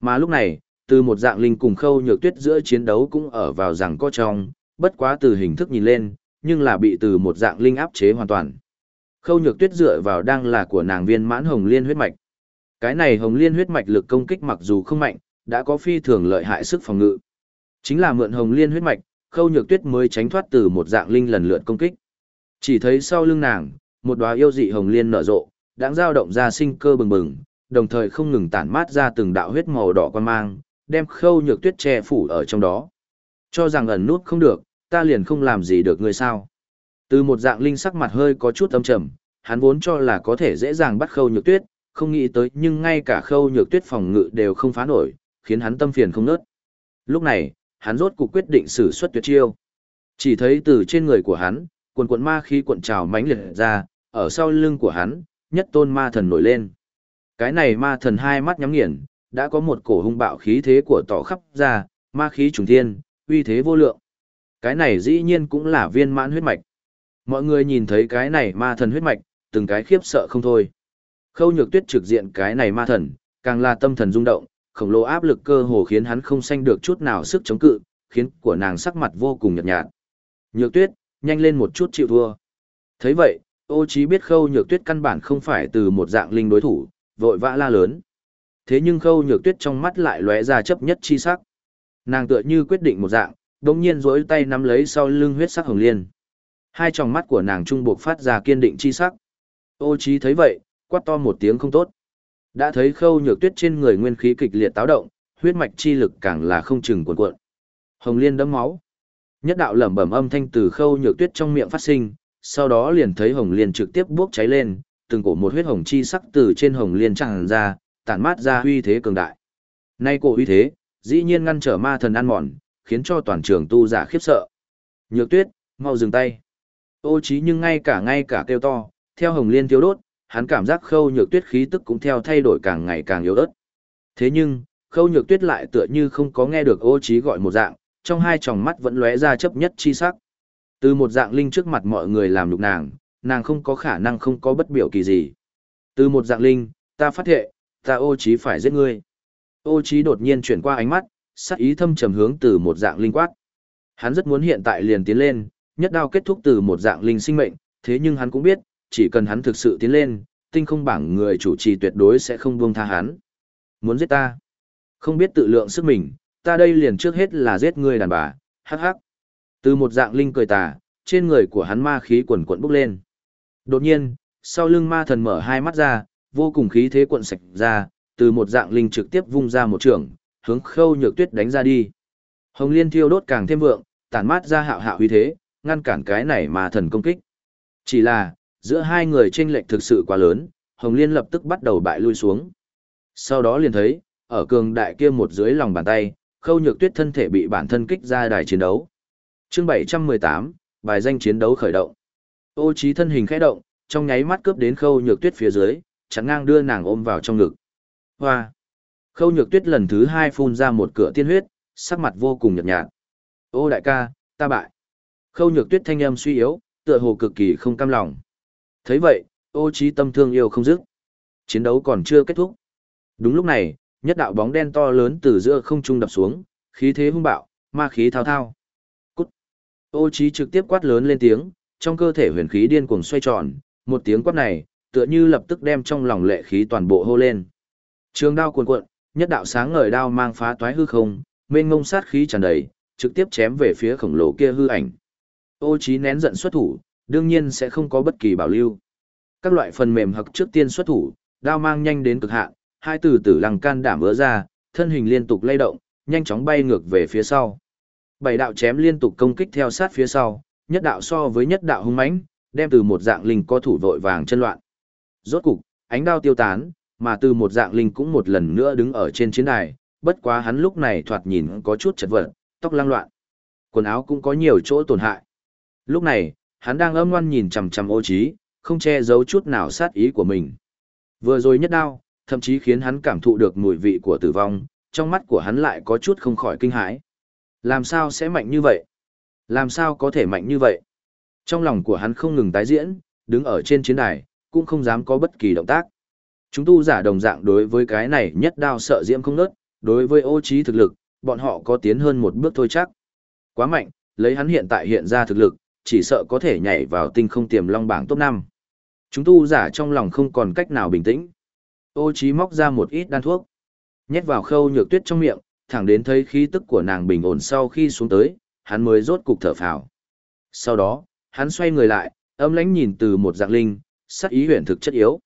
Mà lúc này, từ một dạng linh cùng khâu nhược tuyết giữa chiến đấu cũng ở vào rằng có trong, bất quá từ hình thức nhìn lên, nhưng là bị từ một dạng linh áp chế hoàn toàn. Khâu nhược tuyết dựa vào đang là của nàng viên mãn hồng liên huyết mạch. Cái này hồng liên huyết mạch lực công kích mặc dù không mạnh, đã có phi thường lợi hại sức phòng ngự. Chính là mượn hồng liên huyết mạch, khâu nhược tuyết mới tránh thoát từ một dạng linh lần lượt công kích. Chỉ thấy sau lưng nàng, một đóa yêu dị hồng liên nở rộ, đang dao động ra sinh cơ bừng bừng, đồng thời không ngừng tản mát ra từng đạo huyết màu đỏ quan mang, đem khâu nhược tuyết che phủ ở trong đó. Cho rằng ẩn nút không được, ta liền không làm gì được ngươi sao. Từ một dạng linh sắc mặt hơi có chút âm trầm, hắn vốn cho là có thể dễ dàng bắt khâu nhược tuyết, không nghĩ tới nhưng ngay cả khâu nhược tuyết phòng ngự đều không phá nổi, khiến hắn tâm phiền không nớt. Lúc này, hắn rốt cuộc quyết định sử xuất tuyệt chiêu. Chỉ thấy từ trên người của hắn, quần quần ma khí cuộn trào mãnh liệt ra, ở sau lưng của hắn, nhất tôn ma thần nổi lên. Cái này ma thần hai mắt nhắm nghiền, đã có một cổ hung bạo khí thế của tỏ khắp ra, ma khí trùng thiên, uy thế vô lượng. Cái này dĩ nhiên cũng là viên mãn huyết mạch. Mọi người nhìn thấy cái này ma thần huyết mạch, từng cái khiếp sợ không thôi. Khâu nhược tuyết trực diện cái này ma thần, càng là tâm thần rung động, khổng lồ áp lực cơ hồ khiến hắn không sanh được chút nào sức chống cự, khiến của nàng sắc mặt vô cùng nhợt nhạt. Nhược tuyết, nhanh lên một chút chịu thua. thấy vậy, ô trí biết khâu nhược tuyết căn bản không phải từ một dạng linh đối thủ, vội vã la lớn. Thế nhưng khâu nhược tuyết trong mắt lại lóe ra chấp nhất chi sắc. Nàng tựa như quyết định một dạng, đồng nhiên rỗi tay nắm lấy sau lưng huyết sắc hồng liên. Hai tròng mắt của nàng trung buộc phát ra kiên định chi sắc. Ô trí thấy vậy, quát to một tiếng không tốt. Đã thấy khâu nhược tuyết trên người nguyên khí kịch liệt táo động, huyết mạch chi lực càng là không chừng cuộn cuộn. Hồng liên đấm máu. Nhất đạo lẩm bẩm âm thanh từ khâu nhược tuyết trong miệng phát sinh, sau đó liền thấy hồng liên trực tiếp bốc cháy lên, từng cổ một huyết hồng chi sắc từ trên hồng liên tràn ra, tản mát ra uy thế cường đại. Nay cổ uy thế, dĩ nhiên ngăn trở ma thần ăn mòn, khiến cho toàn trường tu giả khiếp sợ. Nhược tuyết, mau dừng tay. Ô Chí nhưng ngay cả ngay cả kêu to, theo hồng liên thiếu đốt, hắn cảm giác khâu nhược tuyết khí tức cũng theo thay đổi càng ngày càng yếu ớt. Thế nhưng, khâu nhược tuyết lại tựa như không có nghe được ô Chí gọi một dạng, trong hai tròng mắt vẫn lóe ra chấp nhất chi sắc. Từ một dạng linh trước mặt mọi người làm lục nàng, nàng không có khả năng không có bất biểu kỳ gì. Từ một dạng linh, ta phát hiện, ta ô trí phải giết ngươi. Ô trí đột nhiên chuyển qua ánh mắt, sắc ý thâm trầm hướng từ một dạng linh quát. Hắn rất muốn hiện tại liền tiến lên, nhất đao kết thúc từ một dạng linh sinh mệnh, thế nhưng hắn cũng biết, chỉ cần hắn thực sự tiến lên, tinh không bảng người chủ trì tuyệt đối sẽ không buông tha hắn. Muốn giết ta? Không biết tự lượng sức mình, ta đây liền trước hết là giết ngươi đàn bà, hắc hắc. Từ một dạng linh cười tà, trên người của hắn ma khí quần quần bốc lên. Đột nhiên, sau lưng ma thần mở hai mắt ra, vô cùng khí thế cuộn sạch ra, từ một dạng linh trực tiếp vung ra một trường, hướng khâu nhược tuyết đánh ra đi. Hồng liên thiêu đốt càng thêm vượng, tản mát ra hạo hạo huy thế, ngăn cản cái này ma thần công kích. Chỉ là, giữa hai người tranh lệch thực sự quá lớn, Hồng Liên lập tức bắt đầu bại lui xuống. Sau đó liền thấy, ở cường đại kia một dưới lòng bàn tay, khâu nhược tuyết thân thể bị bản thân kích ra đài chiến đấu. chương 718, bài danh chiến đấu khởi động. Ô trí thân hình khẽ động, trong nháy mắt cướp đến khâu nhược tuyết phía dưới, chắn ngang đưa nàng ôm vào trong ngực. Hoa! Khâu nhược tuyết lần thứ hai phun ra một cửa tiên huyết, sắc mặt vô cùng nhợt nhạt. Ô đại ca, ta bại. Khâu nhược tuyết thanh âm suy yếu, tựa hồ cực kỳ không cam lòng thấy vậy, ô trí tâm thương yêu không dứt. Chiến đấu còn chưa kết thúc. Đúng lúc này, nhất đạo bóng đen to lớn từ giữa không trung đập xuống, khí thế hung bạo, ma khí thao thao. Cút. Ô trí trực tiếp quát lớn lên tiếng, trong cơ thể huyền khí điên cuồng xoay tròn, một tiếng quát này, tựa như lập tức đem trong lòng lệ khí toàn bộ hô lên. Trường đao cuồn cuộn, nhất đạo sáng ngời đao mang phá toái hư không, mênh ngông sát khí tràn đầy, trực tiếp chém về phía khổng lồ kia hư ảnh. Ô Chí nén giận xuất thủ, đương nhiên sẽ không có bất kỳ bảo lưu. Các loại phần mềm hoặc trước tiên xuất thủ, đao mang nhanh đến cực hạn, hai từ tử lăng can đảm vỡ ra, thân hình liên tục lay động, nhanh chóng bay ngược về phía sau. Bảy đạo chém liên tục công kích theo sát phía sau, nhất đạo so với nhất đạo hung mãnh, đem từ một dạng linh có thủ vội vàng chân loạn. Rốt cục, ánh đao tiêu tán, mà từ một dạng linh cũng một lần nữa đứng ở trên chiến đài, bất quá hắn lúc này thoạt nhìn có chút chật vật, tóc lang loạn. Quần áo cũng có nhiều chỗ tổn hại. Lúc này, hắn đang âm ngoan nhìn chằm chằm ô trí, không che giấu chút nào sát ý của mình. Vừa rồi nhất đao, thậm chí khiến hắn cảm thụ được mùi vị của tử vong, trong mắt của hắn lại có chút không khỏi kinh hãi. Làm sao sẽ mạnh như vậy? Làm sao có thể mạnh như vậy? Trong lòng của hắn không ngừng tái diễn, đứng ở trên chiến đài, cũng không dám có bất kỳ động tác. Chúng tu giả đồng dạng đối với cái này nhất đao sợ diễm không nớt, đối với ô trí thực lực, bọn họ có tiến hơn một bước thôi chắc. Quá mạnh, lấy hắn hiện tại hiện ra thực lực, chỉ sợ có thể nhảy vào tinh không tiềm long bảng top 5. Chúng tu giả trong lòng không còn cách nào bình tĩnh. Ô trí móc ra một ít đan thuốc, nhét vào khâu nhược tuyết trong miệng, thẳng đến thấy khí tức của nàng bình ổn sau khi xuống tới, hắn mới rốt cục thở phào. Sau đó, hắn xoay người lại, âm lãnh nhìn từ một dạng linh, sắc ý huyền thực chất yếu.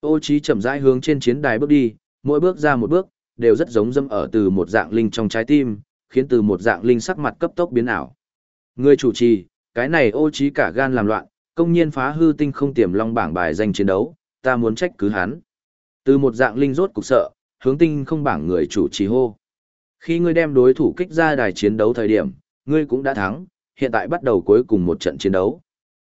Ô trí chậm rãi hướng trên chiến đài bước đi, mỗi bước ra một bước, đều rất giống dâm ở từ một dạng linh trong trái tim, khiến từ một dạng linh sắc mặt cấp tốc biến ảo. Người chủ trì, cái này ô trí cả gan làm loạn, công nhiên phá hư tinh không tiềm long bảng bài danh chiến đấu, ta muốn trách cứ hắn. Từ một dạng linh rốt cục sợ, hướng tinh không bảng người chủ trì hô. Khi ngươi đem đối thủ kích ra đài chiến đấu thời điểm, ngươi cũng đã thắng, hiện tại bắt đầu cuối cùng một trận chiến đấu.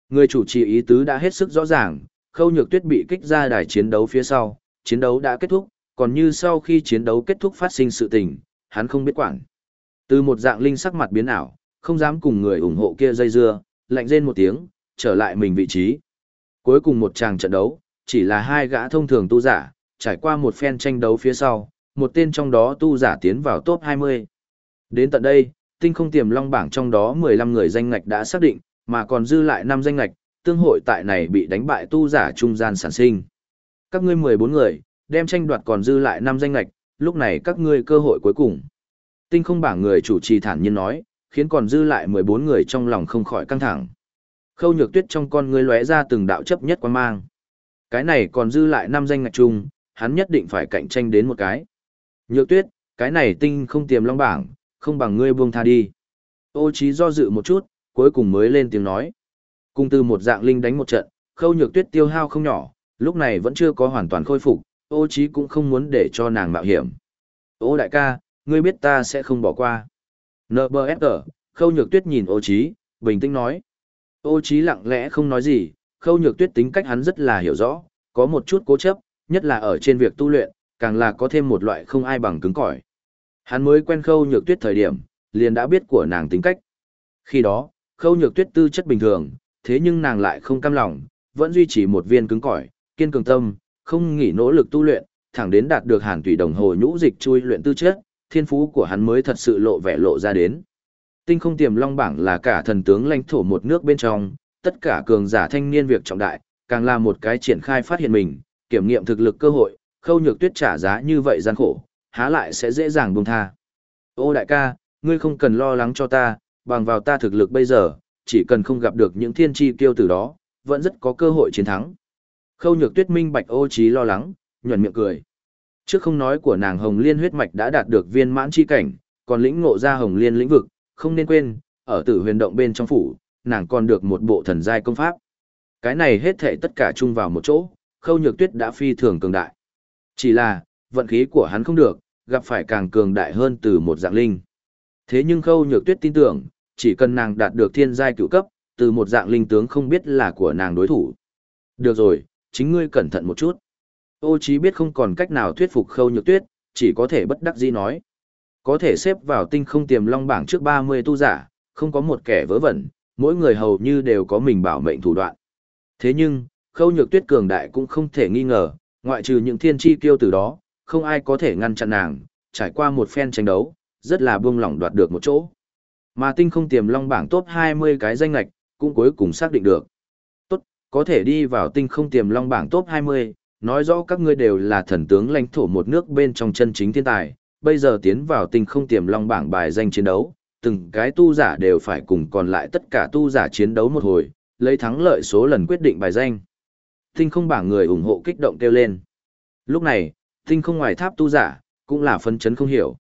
Người chủ trì ý tứ đã hết sức rõ ràng, khâu nhược tuyết bị kích ra đài chiến đấu phía sau, chiến đấu đã kết thúc, còn như sau khi chiến đấu kết thúc phát sinh sự tình, hắn không biết quản. Từ một dạng linh sắc mặt biến ảo, không dám cùng người ủng hộ kia dây dưa, lạnh rên một tiếng, trở lại mình vị trí. Cuối cùng một tràng trận đấu, chỉ là hai gã thông thường tu giả, trải qua một phen tranh đấu phía sau, một tên trong đó tu giả tiến vào top 20. Đến tận đây, tinh không tiềm long bảng trong đó 15 người danh ngạch đã xác định, mà còn dư lại 5 danh ngạch, tương hội tại này bị đánh bại tu giả trung gian sản sinh. Các ngươi 14 người, đem tranh đoạt còn dư lại 5 danh ngạch, lúc này các ngươi cơ hội cuối cùng. Tinh không bảng người chủ trì thản nhiên nói, khiến còn dư lại 14 người trong lòng không khỏi căng thẳng. Khâu nhược tuyết trong con ngươi lóe ra từng đạo chấp nhất quan mang. Cái này còn dư lại 5 danh ngạch chung, hắn nhất định phải cạnh tranh đến một cái. Nhược tuyết, cái này tinh không tiềm long bảng, không bằng ngươi buông tha đi. Ô trí do dự một chút, cuối cùng mới lên tiếng nói. Cùng từ một dạng linh đánh một trận, khâu nhược tuyết tiêu hao không nhỏ, lúc này vẫn chưa có hoàn toàn khôi phục, ô trí cũng không muốn để cho nàng mạo hiểm. Ô đại ca, ngươi biết ta sẽ không bỏ qua. NBSG, khâu nhược tuyết nhìn ô trí, bình tĩnh nói. Ô trí lặng lẽ không nói gì, khâu nhược tuyết tính cách hắn rất là hiểu rõ, có một chút cố chấp, nhất là ở trên việc tu luyện, càng là có thêm một loại không ai bằng cứng cỏi. Hắn mới quen khâu nhược tuyết thời điểm, liền đã biết của nàng tính cách. Khi đó, khâu nhược tuyết tư chất bình thường, thế nhưng nàng lại không cam lòng, vẫn duy trì một viên cứng cỏi, kiên cường tâm, không nghỉ nỗ lực tu luyện, thẳng đến đạt được hàn tùy đồng hồ nhũ dịch chui luyện tư chất, thiên phú của hắn mới thật sự lộ vẻ lộ ra đến. Tinh không tiềm long bảng là cả thần tướng lãnh thổ một nước bên trong, tất cả cường giả thanh niên việc trọng đại, càng là một cái triển khai phát hiện mình, kiểm nghiệm thực lực cơ hội, khâu nhược tuyết trả giá như vậy gian khổ, há lại sẽ dễ dàng buông tha. Ô đại ca, ngươi không cần lo lắng cho ta, bằng vào ta thực lực bây giờ, chỉ cần không gặp được những thiên tri kiêu tử đó, vẫn rất có cơ hội chiến thắng. Khâu nhược tuyết minh bạch ô trí lo lắng, nhuận miệng cười. Trước không nói của nàng Hồng Liên huyết mạch đã đạt được viên mãn chi cảnh, còn lĩnh ngộ ra Hồng Liên lĩnh vực, không nên quên, ở tử huyền động bên trong phủ, nàng còn được một bộ thần giai công pháp. Cái này hết thảy tất cả chung vào một chỗ, khâu nhược tuyết đã phi thường cường đại. Chỉ là, vận khí của hắn không được, gặp phải càng cường đại hơn từ một dạng linh. Thế nhưng khâu nhược tuyết tin tưởng, chỉ cần nàng đạt được thiên giai cựu cấp, từ một dạng linh tướng không biết là của nàng đối thủ. Được rồi, chính ngươi cẩn thận một chút. Ô chí biết không còn cách nào thuyết phục khâu nhược tuyết, chỉ có thể bất đắc dĩ nói. Có thể xếp vào tinh không tiềm long bảng trước 30 tu giả, không có một kẻ vớ vẩn, mỗi người hầu như đều có mình bảo mệnh thủ đoạn. Thế nhưng, khâu nhược tuyết cường đại cũng không thể nghi ngờ, ngoại trừ những thiên chi kiêu từ đó, không ai có thể ngăn chặn nàng, trải qua một phen tranh đấu, rất là buông lỏng đoạt được một chỗ. Mà tinh không tiềm long bảng top 20 cái danh lạch, cũng cuối cùng xác định được. Tốt, có thể đi vào tinh không tiềm long bảng top 20, nói rõ các ngươi đều là thần tướng lãnh thổ một nước bên trong chân chính thiên tài, bây giờ tiến vào tinh không tiềm long bảng bài danh chiến đấu, từng cái tu giả đều phải cùng còn lại tất cả tu giả chiến đấu một hồi, lấy thắng lợi số lần quyết định bài danh. Tinh không bảng người ủng hộ kích động kêu lên. Lúc này, tinh không ngoài tháp tu giả, cũng là phân chấn không hiểu.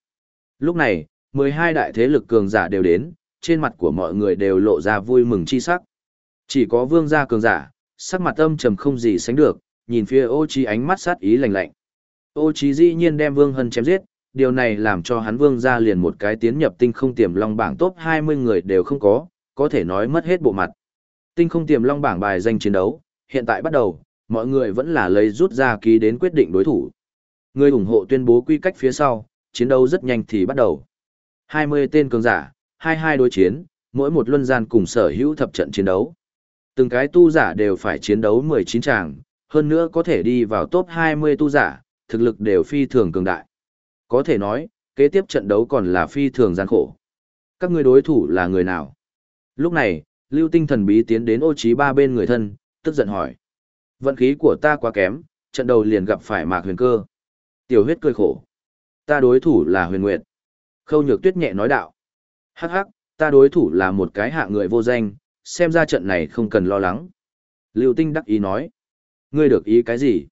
Lúc này, 12 đại thế lực cường giả đều đến, trên mặt của mọi người đều lộ ra vui mừng chi sắc. Chỉ có vương gia cường giả, sắc mặt âm trầm không gì sánh được, nhìn phía ô trí ánh mắt sát ý lạnh lạnh. Ô trí dĩ nhiên đem vương hân chém giết, điều này làm cho hắn vương gia liền một cái tiến nhập tinh không tiềm long bảng top 20 người đều không có, có thể nói mất hết bộ mặt. Tinh không tiềm long bảng bài danh chiến đấu, hiện tại bắt đầu, mọi người vẫn là lấy rút ra ký đến quyết định đối thủ. Người ủng hộ tuyên bố quy cách phía sau, chiến đấu rất nhanh thì bắt đầu. 20 tên cường giả, 22 đối chiến, mỗi một luân gian cùng sở hữu thập trận chiến đấu. Từng cái tu giả đều phải chiến đấu 19 tràng, hơn nữa có thể đi vào top 20 tu giả, thực lực đều phi thường cường đại. Có thể nói, kế tiếp trận đấu còn là phi thường gian khổ. Các ngươi đối thủ là người nào? Lúc này, lưu tinh thần bí tiến đến ô trí ba bên người thân, tức giận hỏi. Vận khí của ta quá kém, trận đầu liền gặp phải mạc huyền cơ. Tiểu huyết cười khổ. Ta đối thủ là huyền nguyệt. Khâu nhược tuyết nhẹ nói đạo. Hắc hắc, ta đối thủ là một cái hạ người vô danh, xem ra trận này không cần lo lắng. Lưu tinh đắc ý nói. Ngươi được ý cái gì?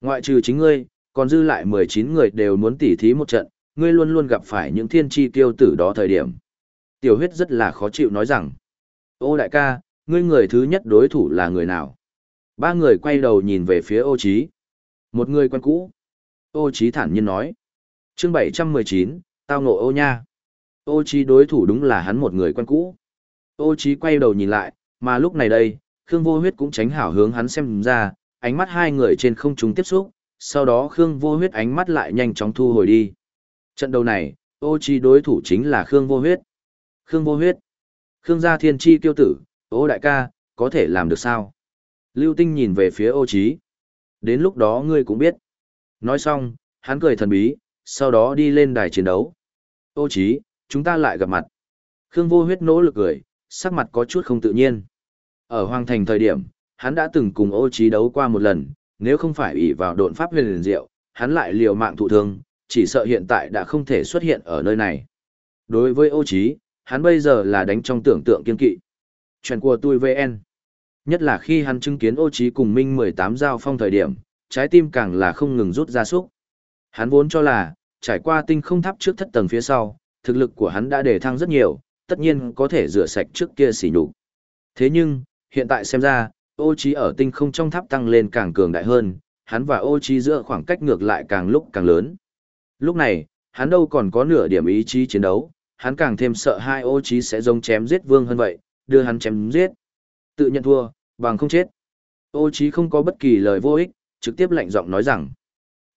Ngoại trừ chính ngươi, còn dư lại 19 người đều muốn tỉ thí một trận, ngươi luôn luôn gặp phải những thiên chi tiêu tử đó thời điểm. Tiểu huyết rất là khó chịu nói rằng. Ô đại ca, ngươi người thứ nhất đối thủ là người nào? Ba người quay đầu nhìn về phía ô Chí. Một người quen cũ. Ô Chí thản nhiên nói. chương 719, tao nộ ô nha. Ô Chí đối thủ đúng là hắn một người quen cũ. Ô Chí quay đầu nhìn lại, mà lúc này đây, Khương Vô Huyết cũng tránh hảo hướng hắn xem ra, ánh mắt hai người trên không trung tiếp xúc, sau đó Khương Vô Huyết ánh mắt lại nhanh chóng thu hồi đi. Trận đầu này, ô Chí đối thủ chính là Khương Vô Huyết. Khương Vô Huyết. Khương gia thiên chi kiêu tử, ô đại ca, có thể làm được sao? Lưu Tinh nhìn về phía ô Chí. Đến lúc đó ngươi cũng biết. Nói xong, hắn cười thần bí, sau đó đi lên đài chiến đấu. Ô Chí, chúng ta lại gặp mặt. Khương Vô Huyết nỗ lực cười, sắc mặt có chút không tự nhiên. Ở Hoàng Thành thời điểm, hắn đã từng cùng ô Chí đấu qua một lần, nếu không phải ủy vào độn pháp huyền liền diệu, hắn lại liều mạng thụ thương, chỉ sợ hiện tại đã không thể xuất hiện ở nơi này. Đối với ô Chí, hắn bây giờ là đánh trong tưởng tượng kiên kỵ. Chuyện của tôi VN. Nhất là khi hắn chứng kiến ô Chí cùng Minh 18 giao phong thời điểm, trái tim càng là không ngừng rút ra súc. Hắn vốn cho là, trải qua tinh không tháp trước thất tầng phía sau, thực lực của hắn đã đề thăng rất nhiều, tất nhiên có thể rửa sạch trước kia xỉ nhục. Thế nhưng, hiện tại xem ra, ô trí ở tinh không trong tháp tăng lên càng cường đại hơn, hắn và ô trí giữa khoảng cách ngược lại càng lúc càng lớn. Lúc này, hắn đâu còn có nửa điểm ý chí chiến đấu, hắn càng thêm sợ hai ô trí sẽ giống chém giết vương hơn vậy, đưa hắn chém giết. Tự nhận thua, bằng không chết. Ô trí không có bất kỳ lời vô ích, trực tiếp lạnh giọng nói rằng,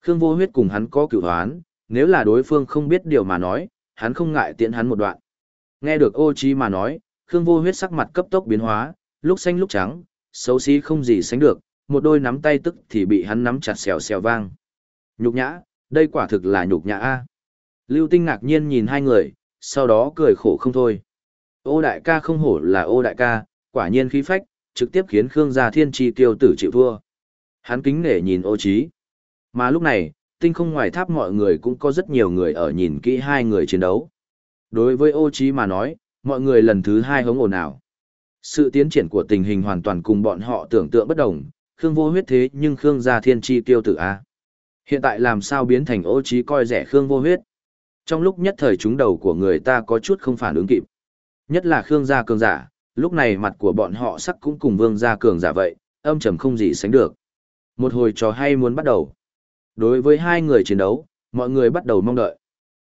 Khương vô huyết cùng hắn có cửu hoán, nếu là đối phương không biết điều mà nói, hắn không ngại tiễn hắn một đoạn. Nghe được ô trí mà nói, Khương vô huyết sắc mặt cấp tốc biến hóa, lúc xanh lúc trắng, xấu xí không gì sánh được, một đôi nắm tay tức thì bị hắn nắm chặt xèo xèo vang. Nhục nhã, đây quả thực là nhục nhã a. Lưu Tinh ngạc nhiên nhìn hai người, sau đó cười khổ không thôi. Ô đại ca không hổ là ô đại ca, quả nhiên khí phách, trực tiếp khiến Khương gia thiên chi tiêu tử chịu thua. Hắn kính nể nhìn ô trí. Mà lúc này, tinh không ngoài tháp mọi người cũng có rất nhiều người ở nhìn kỹ hai người chiến đấu. Đối với ô trí mà nói, mọi người lần thứ hai hống ồn ào. Sự tiến triển của tình hình hoàn toàn cùng bọn họ tưởng tượng bất đồng, Khương vô huyết thế nhưng Khương gia thiên chi tiêu tử A. Hiện tại làm sao biến thành ô trí coi rẻ Khương vô huyết. Trong lúc nhất thời chúng đầu của người ta có chút không phản ứng kịp. Nhất là Khương gia cường giả, lúc này mặt của bọn họ sắc cũng cùng vương gia cường giả vậy, âm trầm không gì sánh được. Một hồi trò hay muốn bắt đầu. Đối với hai người chiến đấu, mọi người bắt đầu mong đợi.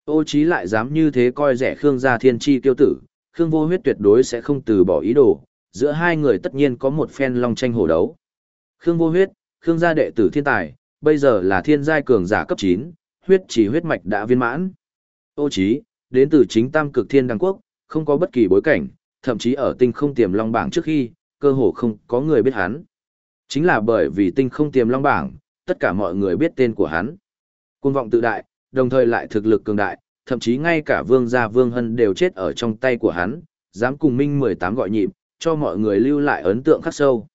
Ô Chí lại dám như thế coi rẻ Khương gia thiên chi tiêu tử, Khương vô huyết tuyệt đối sẽ không từ bỏ ý đồ, giữa hai người tất nhiên có một phen long tranh hổ đấu. Khương vô huyết, Khương gia đệ tử thiên tài, bây giờ là thiên giai cường giả cấp 9, huyết chỉ huyết mạch đã viên mãn. Ô Chí đến từ chính tam cực thiên đăng quốc, không có bất kỳ bối cảnh, thậm chí ở tinh không tiềm long bảng trước khi, cơ hồ không có người biết hắn. Chính là bởi vì tinh không tiềm long bảng, tất cả mọi người biết tên của hắn. Cuồng vọng tự đại, đồng thời lại thực lực cường đại, thậm chí ngay cả vương gia vương hân đều chết ở trong tay của hắn, dám cùng Minh 18 gọi nhịp, cho mọi người lưu lại ấn tượng khắc sâu.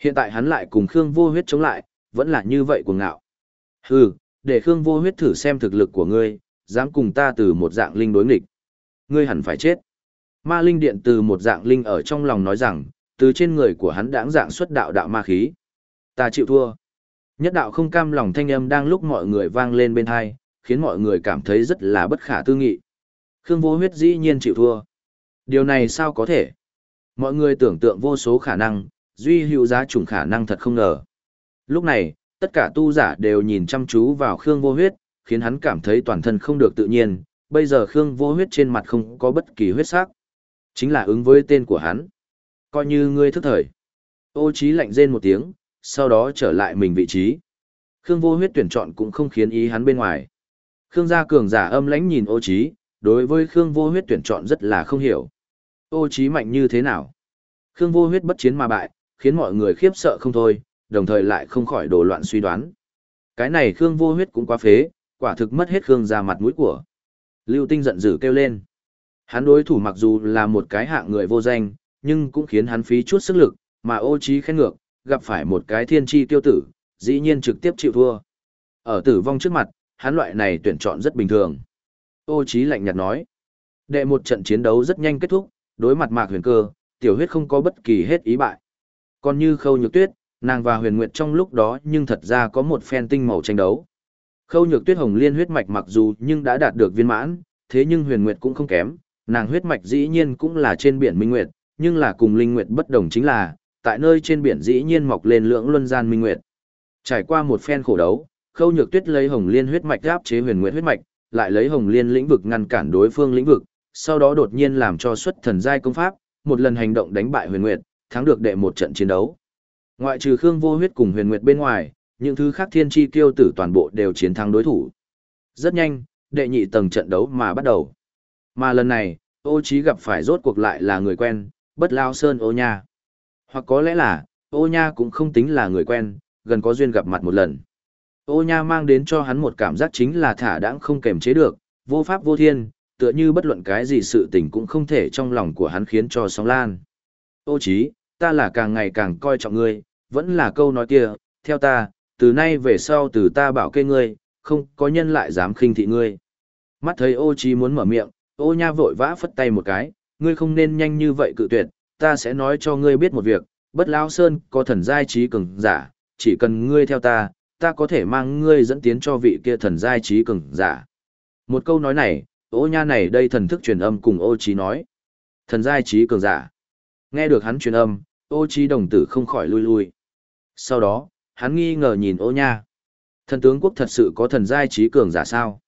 Hiện tại hắn lại cùng Khương vô huyết chống lại, vẫn là như vậy cuồng ngạo. Hừ, để Khương vô huyết thử xem thực lực của ngươi, dám cùng ta từ một dạng linh đối nghịch. Ngươi hẳn phải chết. Ma linh điện từ một dạng linh ở trong lòng nói rằng, từ trên người của hắn đãng dạng xuất đạo đạo ma khí. Ta chịu thua. Nhất đạo không cam lòng thanh âm đang lúc mọi người vang lên bên hai, khiến mọi người cảm thấy rất là bất khả tư nghị. Khương vô huyết dĩ nhiên chịu thua. Điều này sao có thể? Mọi người tưởng tượng vô số khả năng, duy hữu giá trùng khả năng thật không ngờ. Lúc này, tất cả tu giả đều nhìn chăm chú vào Khương vô huyết, khiến hắn cảm thấy toàn thân không được tự nhiên. Bây giờ Khương vô huyết trên mặt không có bất kỳ huyết sắc. Chính là ứng với tên của hắn. Coi như ngươi thức thời. Ô Chí lạnh rên một tiếng, sau đó trở lại mình vị trí. Khương vô huyết tuyển chọn cũng không khiến ý hắn bên ngoài. Khương gia cường giả âm lãnh nhìn ô Chí, đối với Khương vô huyết tuyển chọn rất là không hiểu. Ô Chí mạnh như thế nào? Khương vô huyết bất chiến mà bại, khiến mọi người khiếp sợ không thôi, đồng thời lại không khỏi đổ loạn suy đoán. Cái này Khương vô huyết cũng quá phế, quả thực mất hết Khương gia mặt mũi của. Lưu Tinh giận dữ kêu lên. Hắn đối thủ mặc dù là một cái hạng người vô danh, nhưng cũng khiến hắn phí chút sức lực, mà ô trí khen ngược, gặp phải một cái thiên chi tiêu tử, dĩ nhiên trực tiếp chịu thua. Ở tử vong trước mặt, hắn loại này tuyển chọn rất bình thường. Ô trí lạnh nhạt nói. Đệ một trận chiến đấu rất nhanh kết thúc, đối mặt mạc huyền cơ, tiểu huyết không có bất kỳ hết ý bại. Còn như khâu nhược tuyết, nàng và huyền nguyệt trong lúc đó nhưng thật ra có một phen tinh màu tranh đấu. Khâu nhược tuyết hồng liên huyết mạch mặc dù nhưng đã đạt được viên mãn, thế nhưng huyền nguyệt cũng không kém, nàng huyết mạch dĩ nhiên cũng là trên biển minh nguyệt, nhưng là cùng linh nguyệt bất đồng chính là, tại nơi trên biển dĩ nhiên mọc lên lưỡng luân gian minh nguyệt. Trải qua một phen khổ đấu, Khâu Nhược Tuyết lấy Hồng Liên huyết mạch áp chế Huyền Nguyệt huyết mạch, lại lấy Hồng Liên lĩnh vực ngăn cản đối phương lĩnh vực, sau đó đột nhiên làm cho xuất thần giai công pháp, một lần hành động đánh bại Huyền Nguyệt, thắng được đệ một trận chiến đấu. Ngoại trừ Khương Vô Huyết cùng Huyền Nguyệt bên ngoài, những thứ khác thiên chi kiêu tử toàn bộ đều chiến thắng đối thủ. Rất nhanh, đệ nhị tầng trận đấu mà bắt đầu. Mà lần này, ô Chí gặp phải rốt cuộc lại là người quen, bất lao sơn ô nha. Hoặc có lẽ là, ô nha cũng không tính là người quen, gần có duyên gặp mặt một lần. Ô nha mang đến cho hắn một cảm giác chính là thả đãng không kềm chế được, vô pháp vô thiên, tựa như bất luận cái gì sự tình cũng không thể trong lòng của hắn khiến cho sóng lan. Ô chí, ta là càng ngày càng coi trọng ngươi, vẫn là câu nói kia, theo ta, từ nay về sau từ ta bảo kê ngươi, không có nhân lại dám khinh thị ngươi. Mắt thấy ô chí muốn mở miệng, ô nha vội vã phất tay một cái, ngươi không nên nhanh như vậy cự tuyệt, ta sẽ nói cho ngươi biết một việc, bất Lão sơn có thần giai trí cường giả, chỉ cần ngươi theo ta, ta có thể mang ngươi dẫn tiến cho vị kia thần giai trí cường giả. Một câu nói này, ô nha này đây thần thức truyền âm cùng ô trí nói. Thần giai trí cường giả. Nghe được hắn truyền âm, ô trí đồng tử không khỏi lui lui. Sau đó, hắn nghi ngờ nhìn ô nha. Thần tướng quốc thật sự có thần giai trí cường giả sao?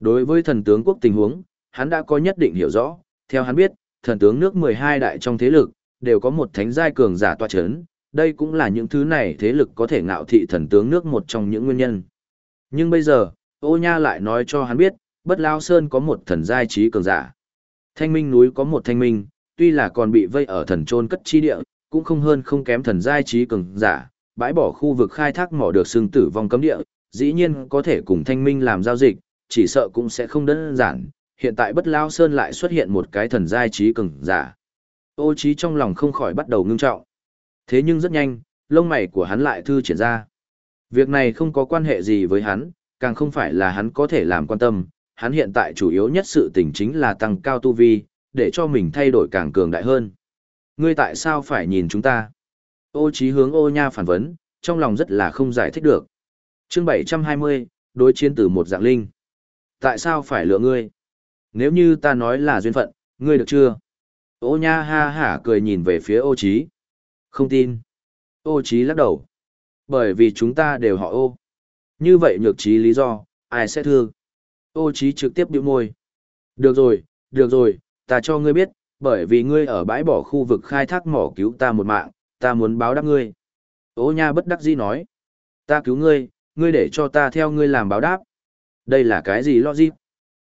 Đối với thần tướng quốc tình huống, hắn đã có nhất định hiểu rõ, theo hắn biết, thần tướng nước 12 đại trong thế lực, đều có một thánh giai cường giả tọa chấn, đây cũng là những thứ này thế lực có thể ngạo thị thần tướng nước một trong những nguyên nhân. Nhưng bây giờ, ô nha lại nói cho hắn biết, bất lao sơn có một thần giai trí cường giả. Thanh minh núi có một thanh minh, tuy là còn bị vây ở thần trôn cất chi địa, cũng không hơn không kém thần giai trí cường giả, bãi bỏ khu vực khai thác mỏ được xương tử vong cấm địa, dĩ nhiên có thể cùng thanh minh làm giao dịch, chỉ sợ cũng sẽ không đơn giản. Hiện tại bất lao sơn lại xuất hiện một cái thần giai trí cường giả. Ô trí trong lòng không khỏi bắt đầu ngưng trọng. Thế nhưng rất nhanh, lông mày của hắn lại thư triển ra. Việc này không có quan hệ gì với hắn, càng không phải là hắn có thể làm quan tâm, hắn hiện tại chủ yếu nhất sự tình chính là tăng cao tu vi, để cho mình thay đổi càng cường đại hơn. Ngươi tại sao phải nhìn chúng ta? Ô trí hướng ô nha phản vấn, trong lòng rất là không giải thích được. Chương 720, đối chiến từ một dạng linh. Tại sao phải lựa ngươi? Nếu như ta nói là duyên phận, ngươi được chưa? Ô nha ha hả cười nhìn về phía ô Chí, Không tin. Ô Chí lắc đầu. Bởi vì chúng ta đều họ ô. Như vậy nhược trí lý do, ai sẽ thương? Ô Chí trực tiếp biểu môi. Được rồi, được rồi, ta cho ngươi biết, bởi vì ngươi ở bãi bỏ khu vực khai thác mỏ cứu ta một mạng, ta muốn báo đáp ngươi. Ô nha bất đắc dĩ nói. Ta cứu ngươi, ngươi để cho ta theo ngươi làm báo đáp. Đây là cái gì logic?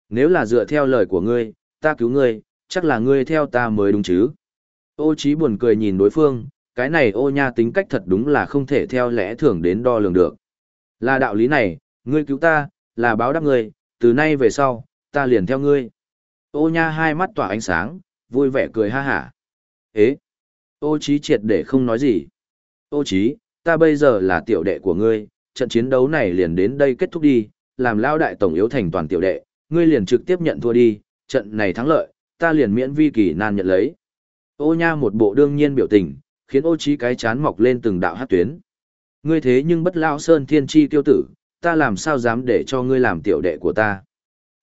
Nếu là dựa theo lời của ngươi, ta cứu ngươi, chắc là ngươi theo ta mới đúng chứ. Ô trí buồn cười nhìn đối phương, cái này ô nha tính cách thật đúng là không thể theo lẽ thường đến đo lường được. Là đạo lý này, ngươi cứu ta, là báo đáp ngươi, từ nay về sau, ta liền theo ngươi. Ô nha hai mắt tỏa ánh sáng, vui vẻ cười ha hả. Ế! Ô trí triệt để không nói gì. Ô trí, ta bây giờ là tiểu đệ của ngươi, trận chiến đấu này liền đến đây kết thúc đi, làm lao đại tổng yếu thành toàn tiểu đệ, ngươi liền trực tiếp nhận thua đi, trận này thắng lợi, ta liền miễn vi kỳ nan nhận lấy. Ô nha một bộ đương nhiên biểu tình, khiến ô trí cái chán mọc lên từng đạo hát tuyến. Ngươi thế nhưng bất lao sơn thiên chi tiêu tử, ta làm sao dám để cho ngươi làm tiểu đệ của ta.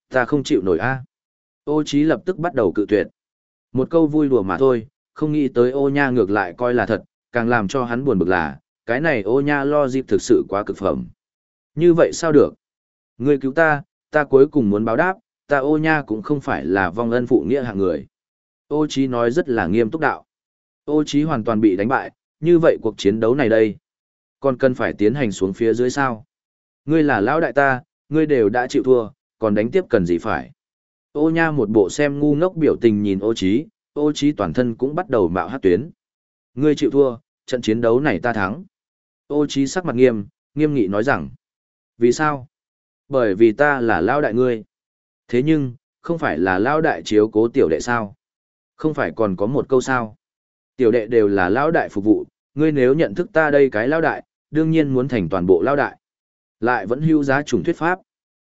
Ta không chịu nổi a. Ô trí lập tức bắt đầu cự tuyệt. Một câu vui đùa mà thôi, không nghĩ tới ô nha ngược lại coi là thật, càng làm cho hắn buồn bực là, cái này ô nha lo dịp thực sự quá cực phẩm. Như vậy sao được? Ngươi cứu ta, ta cuối cùng muốn báo đáp, ta ô nha cũng không phải là vong ân phụ nghĩa hạng người. Ô Chí nói rất là nghiêm túc đạo. Ô Chí hoàn toàn bị đánh bại, như vậy cuộc chiến đấu này đây. Còn cần phải tiến hành xuống phía dưới sao? Ngươi là lão đại ta, ngươi đều đã chịu thua, còn đánh tiếp cần gì phải? Ô nha một bộ xem ngu ngốc biểu tình nhìn ô Chí, ô Chí toàn thân cũng bắt đầu mạo hát tuyến. Ngươi chịu thua, trận chiến đấu này ta thắng. Ô Chí sắc mặt nghiêm, nghiêm nghị nói rằng. Vì sao? Bởi vì ta là lão đại ngươi. Thế nhưng, không phải là lão đại chiếu cố tiểu đệ sao? Không phải còn có một câu sao? Tiểu đệ đều là lão đại phục vụ, ngươi nếu nhận thức ta đây cái lão đại, đương nhiên muốn thành toàn bộ lão đại. Lại vẫn hưu giá trùng thuyết pháp.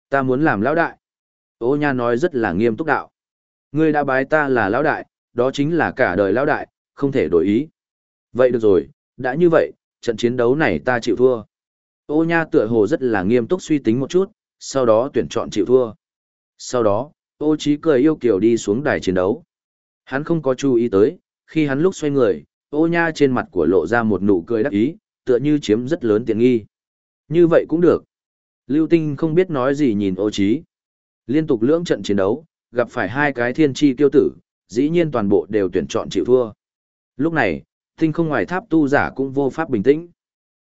Ta muốn làm lão đại. Ô nha nói rất là nghiêm túc đạo. Ngươi đã bái ta là lão đại, đó chính là cả đời lão đại, không thể đổi ý. Vậy được rồi, đã như vậy, trận chiến đấu này ta chịu thua. Ô nha tựa hồ rất là nghiêm túc suy tính một chút, sau đó tuyển chọn chịu thua. Sau đó, ô trí cười yêu kiều đi xuống đài chiến đấu. Hắn không có chú ý tới, khi hắn lúc xoay người, ô nha trên mặt của lộ ra một nụ cười đắc ý, tựa như chiếm rất lớn tiện nghi. Như vậy cũng được. Lưu Tinh không biết nói gì nhìn ô trí. Liên tục lưỡng trận chiến đấu, gặp phải hai cái thiên tri tiêu tử, dĩ nhiên toàn bộ đều tuyển chọn chịu thua. Lúc này, tinh không ngoài tháp tu giả cũng vô pháp bình tĩnh.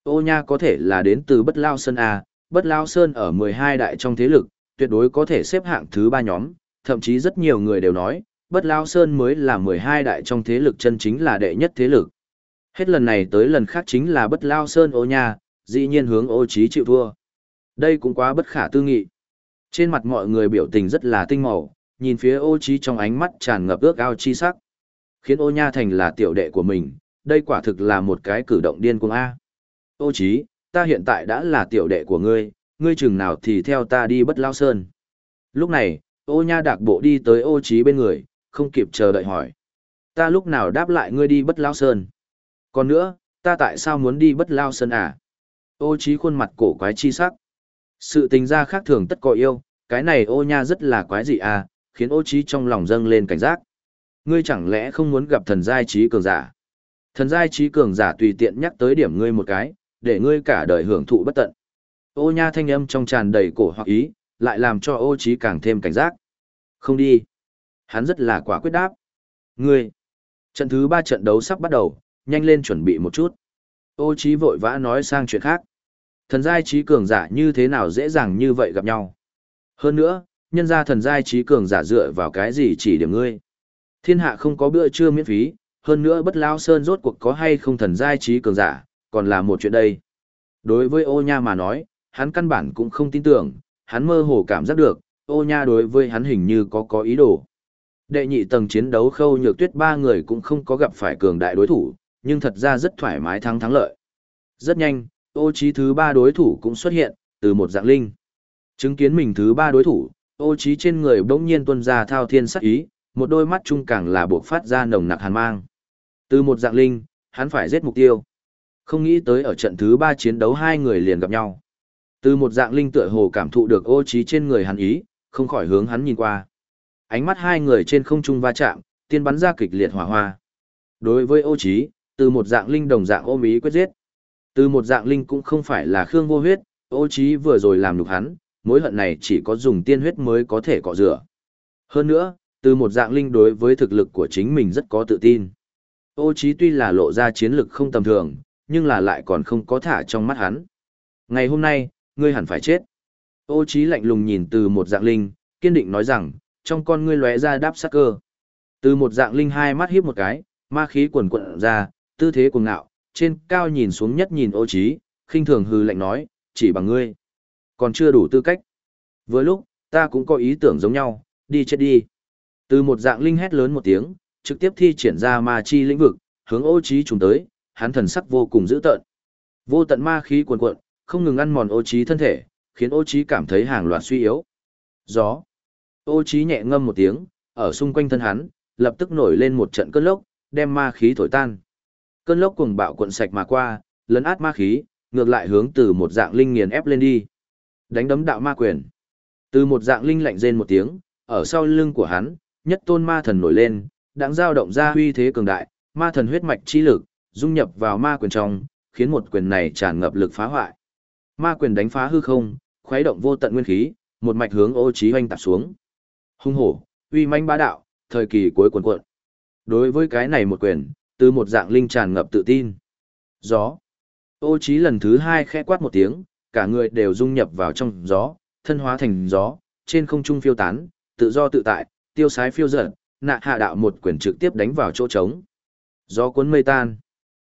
Ô nha có thể là đến từ Bất Lao Sơn A, Bất Lao Sơn ở 12 đại trong thế lực, tuyệt đối có thể xếp hạng thứ ba nhóm, thậm chí rất nhiều người đều nói, Bất Lao Sơn mới là 12 đại trong thế lực chân chính là đệ nhất thế lực. Hết lần này tới lần khác chính là Bất Lao Sơn ô nhà, dĩ nhiên hướng ô trí chịu thua. Đây cũng quá bất khả tư nghị. Trên mặt mọi người biểu tình rất là tinh màu, nhìn phía ô trí trong ánh mắt tràn ngập ước ao chi sắc. Khiến ô nha thành là tiểu đệ của mình, đây quả thực là một cái cử động điên cuồng A. Ô trí, ta hiện tại đã là tiểu đệ của ngươi, ngươi chừng nào thì theo ta đi bất lao sơn. Lúc này, ô nha đạc bộ đi tới ô trí bên người, không kịp chờ đợi hỏi. Ta lúc nào đáp lại ngươi đi bất lao sơn? Còn nữa, ta tại sao muốn đi bất lao sơn à? Ô trí khuôn mặt cổ quái chi sắc. Sự tình ra khác thường tất có yêu, cái này ô nha rất là quái dị à, khiến ô trí trong lòng dâng lên cảnh giác. Ngươi chẳng lẽ không muốn gặp thần giai trí cường giả? Thần giai trí cường giả tùy tiện nhắc tới điểm ngươi một cái, để ngươi cả đời hưởng thụ bất tận. Ô nha thanh âm trong tràn đầy cổ hoặc ý, lại làm cho ô trí càng thêm cảnh giác. Không đi. Hắn rất là quả quyết đáp. Ngươi. Trận thứ ba trận đấu sắp bắt đầu, nhanh lên chuẩn bị một chút. Ô trí vội vã nói sang chuyện khác. Thần giai trí cường giả như thế nào dễ dàng như vậy gặp nhau. Hơn nữa, nhân gia thần giai trí cường giả dựa vào cái gì chỉ điểm ngươi. Thiên hạ không có bữa trưa miễn phí, hơn nữa bất lao sơn rốt cuộc có hay không thần giai trí cường giả, còn là một chuyện đây. Đối với ô nha mà nói, hắn căn bản cũng không tin tưởng, hắn mơ hồ cảm giác được, ô nha đối với hắn hình như có có ý đồ. Đệ nhị tầng chiến đấu khâu nhược tuyết ba người cũng không có gặp phải cường đại đối thủ, nhưng thật ra rất thoải mái thắng thắng lợi. Rất nhanh, ô trí thứ ba đối thủ cũng xuất hiện, từ một dạng linh. Chứng kiến mình thứ ba đối thủ, ô trí trên người bỗng nhiên tuôn ra thao thiên sắc ý, một đôi mắt trung càng là buộc phát ra nồng nặc hàn mang. Từ một dạng linh, hắn phải giết mục tiêu. Không nghĩ tới ở trận thứ ba chiến đấu hai người liền gặp nhau. Từ một dạng linh tựa hồ cảm thụ được ô trí trên người hắn ý, không khỏi hướng hắn nhìn qua. Ánh mắt hai người trên không trung va chạm, tiên bắn ra kịch liệt hỏa hoa. Đối với ô trí, từ một dạng linh đồng dạng ôm ý quyết giết. Từ một dạng linh cũng không phải là khương vô huyết, ô trí vừa rồi làm nhục hắn, mối hận này chỉ có dùng tiên huyết mới có thể cọ rửa. Hơn nữa, từ một dạng linh đối với thực lực của chính mình rất có tự tin. Ô trí tuy là lộ ra chiến lực không tầm thường, nhưng là lại còn không có thả trong mắt hắn. Ngày hôm nay, ngươi hẳn phải chết. Ô trí lạnh lùng nhìn từ một dạng linh, kiên định nói rằng, trong con ngươi lóe ra đáp sắc cơ. Từ một dạng linh hai mắt híp một cái, ma khí quần quận ra, tư thế cuồng ngạo, trên cao nhìn xuống nhất nhìn ô trí, khinh thường hừ lạnh nói, chỉ bằng ngươi. Còn chưa đủ tư cách. Với lúc, ta cũng có ý tưởng giống nhau, đi chết đi. Từ một dạng linh hét lớn một tiếng, trực tiếp thi triển ra ma chi lĩnh vực, hướng ô trí trùng tới, hắn thần sắc vô cùng dữ tợn. Vô tận ma khí cuồn cuộn, không ngừng ăn mòn ô trí thân thể, khiến ô trí cảm thấy hàng loạt suy yếu. Gió. Ô trí nhẹ ngâm một tiếng, ở xung quanh thân hắn, lập tức nổi lên một trận cơn lốc, đem ma khí thổi tan. Cơn lốc cuồng bạo cuộn sạch mà qua, lấn át ma khí, ngược lại hướng từ một dạng linh nghiền ép lên đi. Đánh đấm đạo ma quyền. Từ một dạng linh lạnh rên một tiếng, ở sau lưng của hắn, nhất tôn ma thần nổi lên, đáng giao động ra huy thế cường đại, ma thần huyết mạch chi lực, dung nhập vào ma quyền trong, khiến một quyền này tràn ngập lực phá hoại. Ma quyền đánh phá hư không, khuấy động vô tận nguyên khí, một mạch hướng ô Chí hoanh tạp xuống. Hung hổ, uy manh bá đạo, thời kỳ cuối cuộn cuộn. Đối với cái này một quyền, từ một dạng linh tràn ngập tự tin. Gió. Ô Chí lần thứ hai khẽ quát một tiếng, cả người đều dung nhập vào trong gió, thân hóa thành gió, trên không trung phiêu tán, tự do tự tại, tiêu sái phiêu dật, nạ hạ đạo một quyền trực tiếp đánh vào chỗ trống. Gió cuốn mây tan.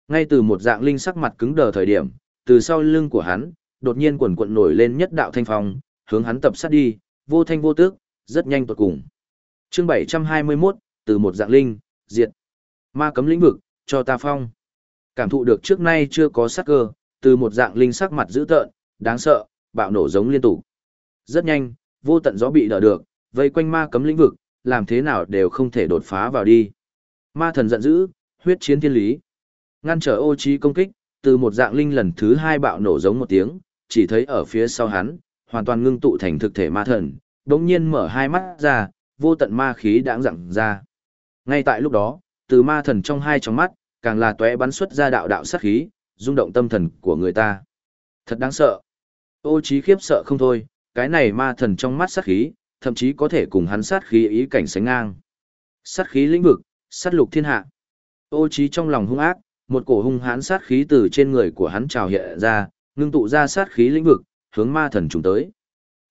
Ngay từ một dạng linh sắc mặt cứng đờ thời điểm, từ sau lưng của hắn, đột nhiên quần quận nổi lên nhất đạo thanh phong, hướng hắn tập sát đi, vô thanh vô tước, rất nhanh tuột cùng. chương 721, từ một dạng linh, diệt. Ma cấm lĩnh vực, cho ta phong. Cảm thụ được trước nay chưa có sắc cơ, từ một dạng linh sắc mặt dữ tợn, đáng sợ, bạo nổ giống liên tục. Rất nhanh, vô tận gió bị đỡ được, vây quanh ma cấm lĩnh vực, làm thế nào đều không thể đột phá vào đi. Ma thần giận dữ, huyết chiến thiên lý. Ngăn trở ô trí công kích, từ một dạng linh lần thứ hai bạo nổ giống một tiếng, chỉ thấy ở phía sau hắn, hoàn toàn ngưng tụ thành thực thể ma thần, đống nhiên mở hai mắt ra, vô tận ma khí đãng dặn ra. Ngay tại lúc đó, từ ma thần trong hai tròng mắt, càng là tóe bắn xuất ra đạo đạo sát khí, rung động tâm thần của người ta. Thật đáng sợ. Ô trí khiếp sợ không thôi, cái này ma thần trong mắt sát khí, thậm chí có thể cùng hắn sát khí ý cảnh sánh ngang. Sát khí lĩnh vực, sát lục thiên hạ. Ô trí trong lòng hung ác, một cổ hung hãn sát khí từ trên người của hắn trào hiện ra, ngưng tụ ra sát khí lĩnh vực, hướng ma thần trùng tới.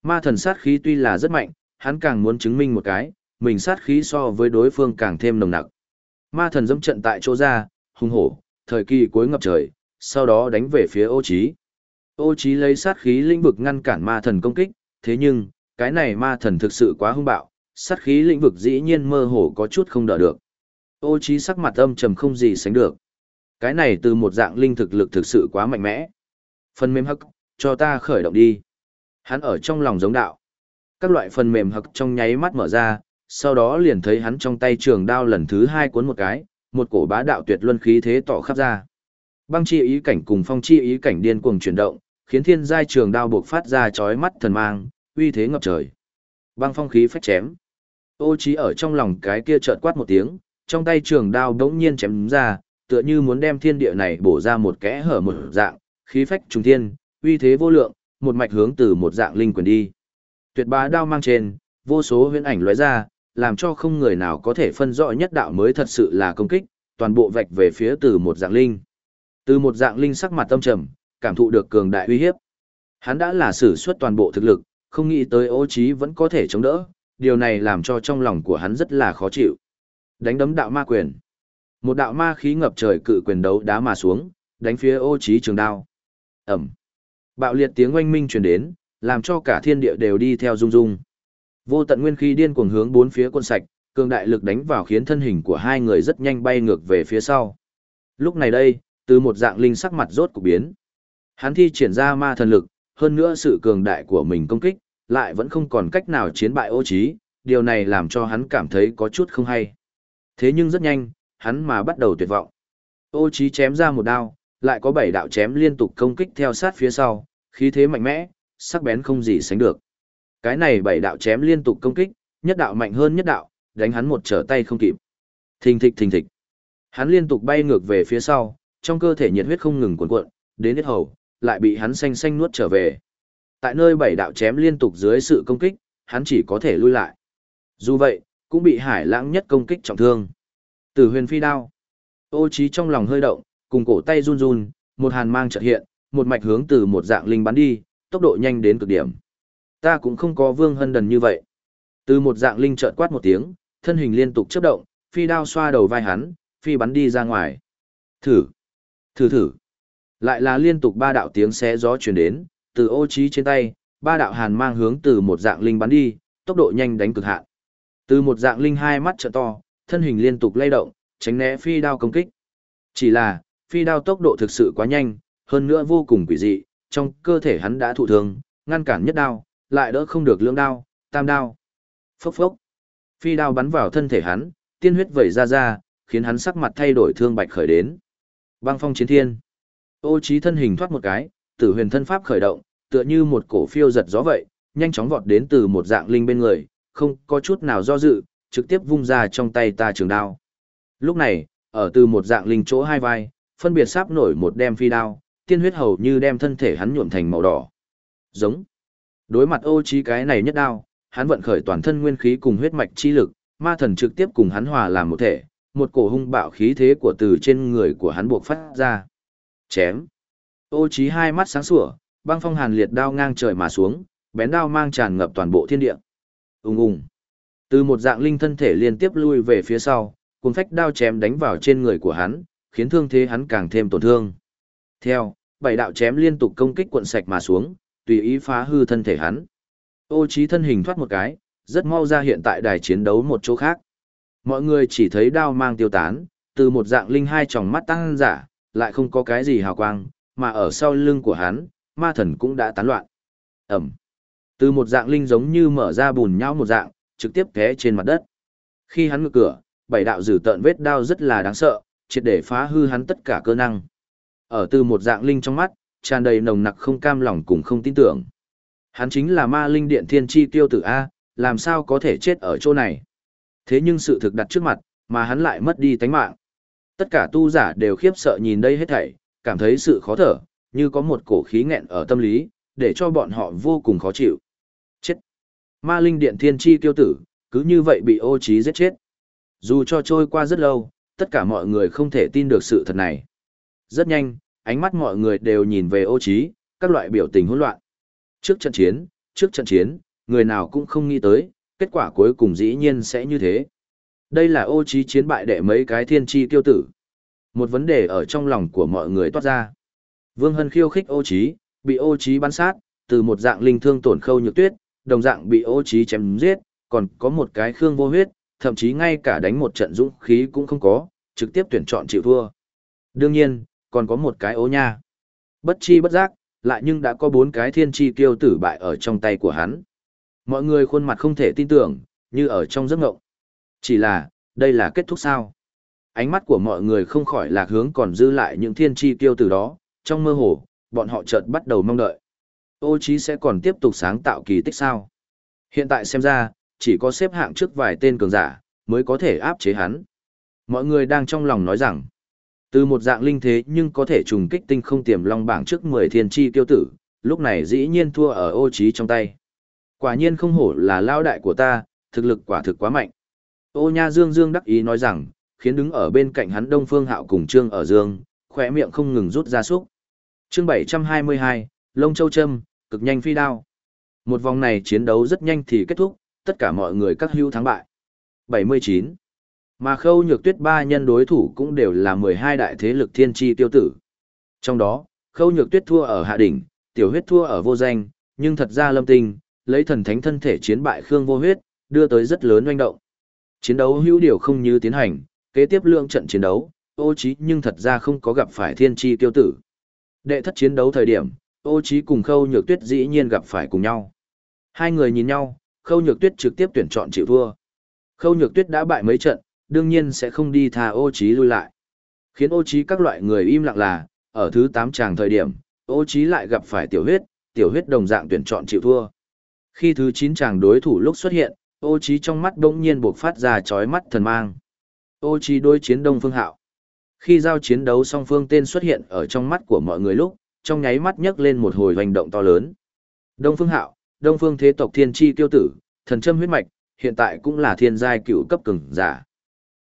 Ma thần sát khí tuy là rất mạnh, hắn càng muốn chứng minh một cái, mình sát khí so với đối phương càng thêm nồng nặc. Ma thần dâm trận tại chỗ ra, hung hổ, thời kỳ cuối ngập trời, sau đó đánh về phía ô trí. Ô trí lấy sát khí lĩnh vực ngăn cản ma thần công kích, thế nhưng, cái này ma thần thực sự quá hung bạo, sát khí lĩnh vực dĩ nhiên mơ hồ có chút không đỡ được. Ô trí sắc mặt âm trầm không gì sánh được. Cái này từ một dạng linh thực lực thực sự quá mạnh mẽ. Phần mềm hắc, cho ta khởi động đi. Hắn ở trong lòng giống đạo. Các loại phần mềm hắc trong nháy mắt mở ra, sau đó liền thấy hắn trong tay trường đao lần thứ hai cuốn một cái, một cổ bá đạo tuyệt luân khí thế tỏ khắp ra. Băng chi ý cảnh cùng phong chi ý cảnh điên cuồng chuyển động, khiến thiên giai trường đao buộc phát ra chói mắt thần mang, uy thế ngập trời. Băng phong khí phách chém. Ô trí ở trong lòng cái kia chợt quát một tiếng, trong tay trường đao đống nhiên chém ra, tựa như muốn đem thiên địa này bổ ra một kẽ hở một dạng, khí phách trùng thiên, uy thế vô lượng, một mạch hướng từ một dạng linh quyền đi. Tuyệt bá đao mang trên, vô số huyễn ảnh lóe ra, làm cho không người nào có thể phân rõ nhất đạo mới thật sự là công kích, toàn bộ vạch về phía từ một dạng linh. Từ một dạng linh sắc mặt tâm trầm, cảm thụ được cường đại uy hiếp. Hắn đã là sử xuất toàn bộ thực lực, không nghĩ tới ô trí vẫn có thể chống đỡ, điều này làm cho trong lòng của hắn rất là khó chịu. Đánh đấm đạo ma quyền. Một đạo ma khí ngập trời cự quyền đấu đá mà xuống, đánh phía ô trí trường đao. Ẩm. Bạo liệt tiếng oanh minh truyền đến, làm cho cả thiên địa đều đi theo rung rung. Vô tận nguyên khí điên cuồng hướng bốn phía quân sạch, cường đại lực đánh vào khiến thân hình của hai người rất nhanh bay ngược về phía sau. Lúc này đây, từ một dạng linh sắc mặt rốt cục biến. Hắn thi triển ra ma thần lực, hơn nữa sự cường đại của mình công kích, lại vẫn không còn cách nào chiến bại ô trí, điều này làm cho hắn cảm thấy có chút không hay. Thế nhưng rất nhanh, hắn mà bắt đầu tuyệt vọng. Ô trí chém ra một đao, lại có bảy đạo chém liên tục công kích theo sát phía sau, khí thế mạnh mẽ, sắc bén không gì sánh được. Cái này bảy đạo chém liên tục công kích, nhất đạo mạnh hơn nhất đạo, đánh hắn một trở tay không kịp. Thình thịch thình thịch. Hắn liên tục bay ngược về phía sau, trong cơ thể nhiệt huyết không ngừng cuộn cuộn, đến hết hầu, lại bị hắn xanh xanh nuốt trở về. Tại nơi bảy đạo chém liên tục dưới sự công kích, hắn chỉ có thể lui lại. Dù vậy, cũng bị hải lãng nhất công kích trọng thương. Tử huyền phi đao. Ô trí trong lòng hơi động, cùng cổ tay run run, một hàn mang chợt hiện, một mạch hướng từ một dạng linh bắn đi, tốc độ nhanh đến cực điểm. Ta cũng không có vương hân đần như vậy. Từ một dạng linh chợt quát một tiếng, thân hình liên tục chớp động, phi đao xoa đầu vai hắn, phi bắn đi ra ngoài. Thử, thử thử. Lại là liên tục ba đạo tiếng xé gió truyền đến, từ ô trí trên tay, ba đạo hàn mang hướng từ một dạng linh bắn đi, tốc độ nhanh đánh cực hạn. Từ một dạng linh hai mắt trợ to, thân hình liên tục lay động, tránh né phi đao công kích. Chỉ là, phi đao tốc độ thực sự quá nhanh, hơn nữa vô cùng quỷ dị, trong cơ thể hắn đã thụ thương, ngăn cản nhất đao, lại đỡ không được lưỡng đao, tam đao. Phốc phốc. Phi đao bắn vào thân thể hắn, tiên huyết vẩy ra ra, khiến hắn sắc mặt thay đổi thương bạch khởi đến. Băng phong chiến thiên. Ô trí thân hình thoát một cái, tử huyền thân pháp khởi động, tựa như một cổ phiêu giật gió vậy, nhanh chóng vọt đến từ một dạng linh bên người, không có chút nào do dự, trực tiếp vung ra trong tay ta trường đao. Lúc này, ở từ một dạng linh chỗ hai vai, phân biệt sáp nổi một đem phi đao, tiên huyết hầu như đem thân thể hắn nhuộm thành màu đỏ. Giống. Đối mặt ô trí cái này nhất đao, hắn vận khởi toàn thân nguyên khí cùng huyết mạch chi lực, ma thần trực tiếp cùng hắn hòa làm một thể, một cổ hung bạo khí thế của từ trên người của hắn buộc phát ra. Chém. Ô trí hai mắt sáng sủa, băng phong hàn liệt đao ngang trời mà xuống, bén đao mang tràn ngập toàn bộ thiên địa. Ùng ùng. Từ một dạng linh thân thể liên tiếp lui về phía sau, cuốn phách đao chém đánh vào trên người của hắn, khiến thương thế hắn càng thêm tổn thương. Theo, bảy đạo chém liên tục công kích cuộn sạch mà xuống, tùy ý phá hư thân thể hắn. Ô trí thân hình thoát một cái, rất mau ra hiện tại đài chiến đấu một chỗ khác. Mọi người chỉ thấy đao mang tiêu tán, từ một dạng linh hai tròng mắt tăng giả, lại không có cái gì hào quang, mà ở sau lưng của hắn, ma thần cũng đã tán loạn. Ẩm. Từ một dạng linh giống như mở ra bùn nhau một dạng, trực tiếp té trên mặt đất. Khi hắn ngược cửa, bảy đạo dử tợn vết đao rất là đáng sợ, triệt để phá hư hắn tất cả cơ năng. Ở từ một dạng linh trong mắt, tràn đầy nồng nặc không cam lòng cùng không tin tưởng. Hắn chính là ma linh điện thiên chi tiêu tử A, làm sao có thể chết ở chỗ này. Thế nhưng sự thực đặt trước mặt, mà hắn lại mất đi tánh mạng. Tất cả tu giả đều khiếp sợ nhìn đây hết thảy, cảm thấy sự khó thở, như có một cổ khí nghẹn ở tâm lý, để cho bọn họ vô cùng khó chịu. Ma linh điện thiên chi tiêu tử, cứ như vậy bị ô trí giết chết. Dù cho trôi qua rất lâu, tất cả mọi người không thể tin được sự thật này. Rất nhanh, ánh mắt mọi người đều nhìn về ô trí, các loại biểu tình hỗn loạn. Trước trận chiến, trước trận chiến, người nào cũng không nghĩ tới, kết quả cuối cùng dĩ nhiên sẽ như thế. Đây là ô trí chiến bại đệ mấy cái thiên chi tiêu tử. Một vấn đề ở trong lòng của mọi người toát ra. Vương Hân khiêu khích ô trí, bị ô trí bắn sát, từ một dạng linh thương tổn khâu nhược tuyết, đồng dạng bị ô trí chém giết, còn có một cái khương vô huyết, thậm chí ngay cả đánh một trận dũng khí cũng không có, trực tiếp tuyển chọn chịu thua. Đương nhiên, còn có một cái ô nha. Bất chi bất giác, lại nhưng đã có bốn cái thiên chi kiêu tử bại ở trong tay của hắn. Mọi người khuôn mặt không thể tin tưởng, như ở trong giấc ngộng. Chỉ là, đây là kết thúc sao? Ánh mắt của mọi người không khỏi lạc hướng còn dư lại những thiên chi kiêu tử đó, trong mơ hồ, bọn họ chợt bắt đầu mong đợi. Ô chí sẽ còn tiếp tục sáng tạo kỳ tích sao? Hiện tại xem ra, chỉ có xếp hạng trước vài tên cường giả, mới có thể áp chế hắn. Mọi người đang trong lòng nói rằng, từ một dạng linh thế nhưng có thể trùng kích tinh không tiềm long bảng trước 10 thiên chi tiêu tử, lúc này dĩ nhiên thua ở ô trí trong tay. Quả nhiên không hổ là lao đại của ta, thực lực quả thực quá mạnh. Ô nha dương dương đắc ý nói rằng, khiến đứng ở bên cạnh hắn đông phương hạo cùng trương ở dương, khỏe miệng không ngừng rút ra súc. Chương 722, Lông Châu Trâm, cực nhanh phi đao. Một vòng này chiến đấu rất nhanh thì kết thúc, tất cả mọi người các hưu thắng bại. 79. Mà khâu nhược tuyết ba nhân đối thủ cũng đều là 12 đại thế lực thiên tri tiêu tử. Trong đó, khâu nhược tuyết thua ở hạ đỉnh, tiểu huyết thua ở vô danh, nhưng thật ra lâm tinh, lấy thần thánh thân thể chiến bại khương vô huyết, đưa tới rất lớn oanh động. Chiến đấu hữu điều không như tiến hành, kế tiếp lượng trận chiến đấu, ô trí nhưng thật ra không có gặp phải thiên tri tiêu tử. Đệ thất chiến đấu thời điểm, ô trí cùng khâu nhược tuyết dĩ nhiên gặp phải cùng nhau. Hai người nhìn nhau, khâu nhược tuyết trực tiếp tuyển chọn chịu thua. Khâu nhược tuyết đã bại mấy trận, đương nhiên sẽ không đi tha ô trí lui lại. Khiến ô trí các loại người im lặng là, ở thứ 8 tràng thời điểm, ô trí lại gặp phải tiểu huyết, tiểu huyết đồng dạng tuyển chọn chịu thua. Khi thứ 9 tràng đối thủ lúc xuất hiện, ô trí trong mắt đống nhiên buộc phát ra chói mắt thần mang. Ô trí đối chiến đông phương hạo. Khi giao chiến đấu song phương tên xuất hiện ở trong mắt của mọi người lúc, trong nháy mắt nhấc lên một hồi hành động to lớn. Đông phương hạo, đông phương thế tộc thiên chi tiêu tử, thần châm huyết mạch, hiện tại cũng là thiên giai cựu cấp cường giả.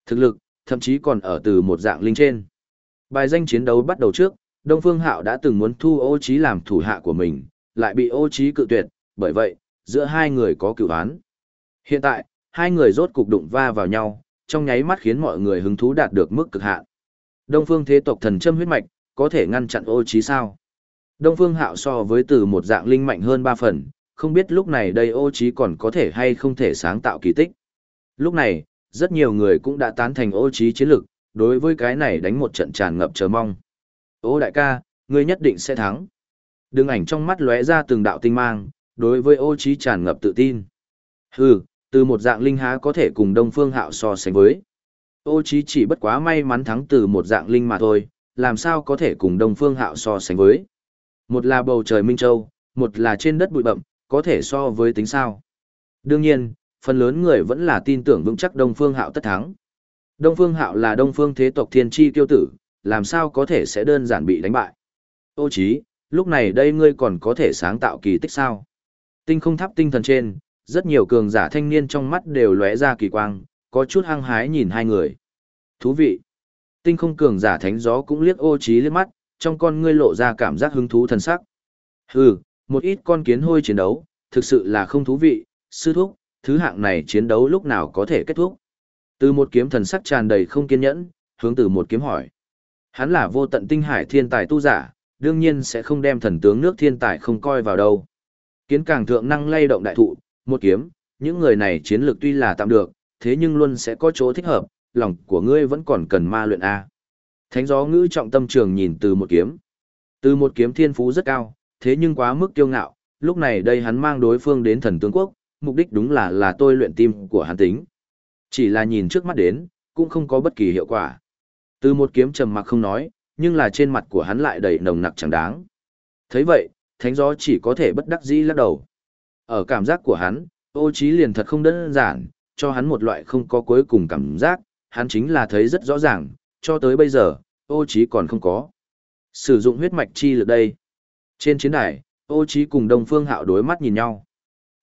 Thực lực, thậm chí còn ở từ một dạng linh trên. Bài danh chiến đấu bắt đầu trước, Đông Phương Hạo đã từng muốn thu ô Chí làm thủ hạ của mình, lại bị ô Chí cự tuyệt, bởi vậy, giữa hai người có cựu án. Hiện tại, hai người rốt cục đụng va vào nhau, trong nháy mắt khiến mọi người hứng thú đạt được mức cực hạn. Đông Phương thế tộc thần châm huyết mạch, có thể ngăn chặn ô Chí sao? Đông Phương Hạo so với từ một dạng linh mạnh hơn ba phần, không biết lúc này đây ô Chí còn có thể hay không thể sáng tạo kỳ tích. Lúc này, rất nhiều người cũng đã tán thành ô trí chiến lực, đối với cái này đánh một trận tràn ngập chờ mong. Ô đại ca, ngươi nhất định sẽ thắng. Đường ảnh trong mắt lóe ra từng đạo tinh mang, đối với ô trí tràn ngập tự tin. Hừ, từ một dạng linh há có thể cùng đông phương hạo so sánh với. Ô trí chỉ bất quá may mắn thắng từ một dạng linh mà thôi, làm sao có thể cùng đông phương hạo so sánh với. Một là bầu trời Minh Châu, một là trên đất bụi bậm, có thể so với tính sao. Đương nhiên, phần lớn người vẫn là tin tưởng vững chắc Đông Phương Hạo tất thắng. Đông Phương Hạo là Đông Phương thế tộc thiên chi tiêu tử, làm sao có thể sẽ đơn giản bị đánh bại. Ô chí, lúc này đây ngươi còn có thể sáng tạo kỳ tích sao? Tinh không tháp tinh thần trên, rất nhiều cường giả thanh niên trong mắt đều lóe ra kỳ quang, có chút hăng hái nhìn hai người. Thú vị. Tinh không cường giả thánh gió cũng liếc ô chí liếc mắt, trong con ngươi lộ ra cảm giác hứng thú thần sắc. Hừ, một ít con kiến hôi chiến đấu, thực sự là không thú vị, sư thúc, thứ hạng này chiến đấu lúc nào có thể kết thúc. Từ một kiếm thần sắc tràn đầy không kiên nhẫn, hướng từ một kiếm hỏi. Hắn là vô tận tinh hải thiên tài tu giả, đương nhiên sẽ không đem thần tướng nước thiên tài không coi vào đâu. Kiến càng thượng năng lay động đại thụ, một kiếm, những người này chiến lược tuy là tạm được, thế nhưng luôn sẽ có chỗ thích hợp, lòng của ngươi vẫn còn cần ma luyện A. Thánh gió ngữ trọng tâm trường nhìn từ một kiếm. Từ một kiếm thiên phú rất cao, thế nhưng quá mức kiêu ngạo, lúc này đây hắn mang đối phương đến thần tướng quốc, mục đích đúng là là tôi luyện tim của hắn tính. Chỉ là nhìn trước mắt đến, cũng không có bất kỳ hiệu quả. Từ một kiếm trầm mặc không nói, nhưng là trên mặt của hắn lại đầy nồng nặc chẳng đáng. thấy vậy, thánh gió chỉ có thể bất đắc dĩ lắc đầu. Ở cảm giác của hắn, ô trí liền thật không đơn giản, cho hắn một loại không có cuối cùng cảm giác, hắn chính là thấy rất rõ ràng, cho tới bây giờ, ô trí còn không có. Sử dụng huyết mạch chi lực đây. Trên chiến đài, ô trí cùng Đông Phương Hạo đối mắt nhìn nhau.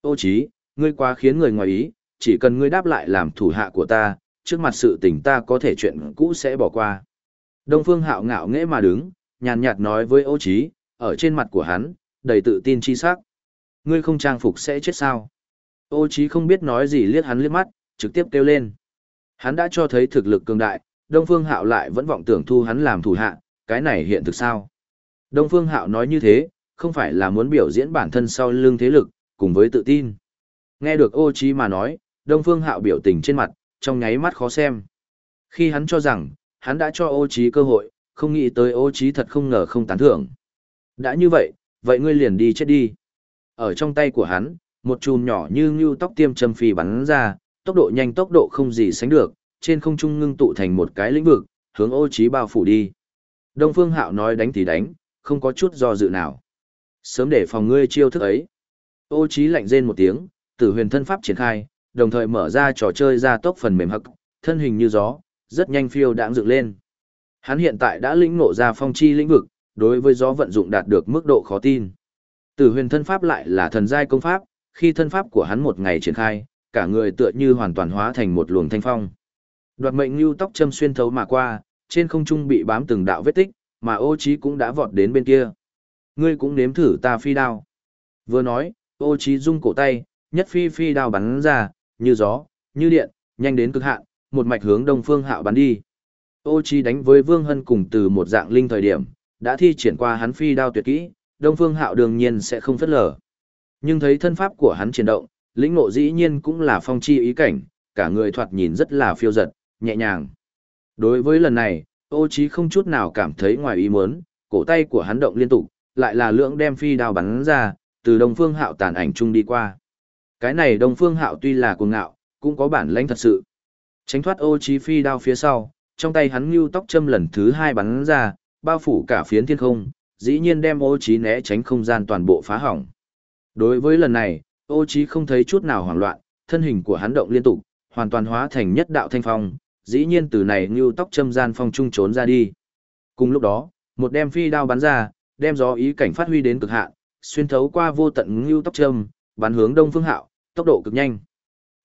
Ô trí, ngươi quá khiến người ngoài ý, chỉ cần ngươi đáp lại làm thủ hạ của ta, trước mặt sự tình ta có thể chuyện cũ sẽ bỏ qua. Đông Phương Hạo ngạo nghễ mà đứng, nhàn nhạt nói với ô trí, ở trên mặt của hắn, đầy tự tin chi sắc. Ngươi không trang phục sẽ chết sao? Ô trí không biết nói gì liếc hắn liếc mắt, trực tiếp kêu lên. Hắn đã cho thấy thực lực cường đại, Đông Phương Hạo lại vẫn vọng tưởng thu hắn làm thủ hạ, cái này hiện thực sao? Đông Phương Hạo nói như thế, không phải là muốn biểu diễn bản thân sau lưng thế lực, cùng với tự tin. Nghe được ô Chí mà nói, Đông Phương Hạo biểu tình trên mặt, trong nháy mắt khó xem. Khi hắn cho rằng, hắn đã cho ô Chí cơ hội, không nghĩ tới ô Chí thật không ngờ không tán thưởng. Đã như vậy, vậy ngươi liền đi chết đi. Ở trong tay của hắn, một chùm nhỏ như ngưu tóc tiêm châm phi bắn ra, tốc độ nhanh tốc độ không gì sánh được, trên không trung ngưng tụ thành một cái lĩnh vực, hướng ô trí bao phủ đi. Đông Phương Hạo nói đánh thì đánh, không có chút do dự nào. Sớm để phòng ngươi chiêu thức ấy. Ô trí lạnh rên một tiếng, tử huyền thân pháp triển khai, đồng thời mở ra trò chơi ra tốc phần mềm hậc, thân hình như gió, rất nhanh phiêu đãng dựng lên. Hắn hiện tại đã lĩnh ngộ ra phong chi lĩnh vực, đối với gió vận dụng đạt được mức độ khó tin. Tử huyền thân pháp lại là thần giai công pháp, khi thân pháp của hắn một ngày triển khai, cả người tựa như hoàn toàn hóa thành một luồng thanh phong. Đoạt mệnh lưu tóc châm xuyên thấu mà qua, trên không trung bị bám từng đạo vết tích, mà ô trí cũng đã vọt đến bên kia. Ngươi cũng nếm thử ta phi đao. Vừa nói, ô trí rung cổ tay, nhất phi phi đao bắn ra, như gió, như điện, nhanh đến cực hạn, một mạch hướng đông phương hạo bắn đi. Ô trí đánh với Vương Hân cùng từ một dạng linh thời điểm, đã thi triển qua hắn phi đao tuyệt kỹ, đông phương hạo đương nhiên sẽ không phất lở. Nhưng thấy thân pháp của hắn triển động, lĩnh ngộ dĩ nhiên cũng là phong chi ý cảnh, cả người thoạt nhìn rất là phiêu giật, nhẹ nhàng. Đối với lần này, ô trí không chút nào cảm thấy ngoài ý muốn, cổ tay của hắn động liên tục, lại là lưỡng đem phi đao bắn ra, từ đông phương hạo tàn ảnh chung đi qua. Cái này đông phương hạo tuy là cuồng ngạo, cũng có bản lãnh thật sự. Tránh thoát ô trí phi đao phía sau, trong tay hắn lưu tóc châm lần thứ hai bắn ra, bao phủ cả phiến thiên không, dĩ nhiên đem ô trí né tránh không gian toàn bộ phá hỏng. Đối với lần này, ô trí không thấy chút nào hoảng loạn, thân hình của hắn động liên tục, hoàn toàn hóa thành nhất đạo thanh phong, dĩ nhiên từ này như tóc châm gian phong trung trốn ra đi. Cùng lúc đó, một đem phi đao bắn ra, đem gió ý cảnh phát huy đến cực hạn, xuyên thấu qua vô tận như tóc châm, bắn hướng Đông Phương Hạo, tốc độ cực nhanh.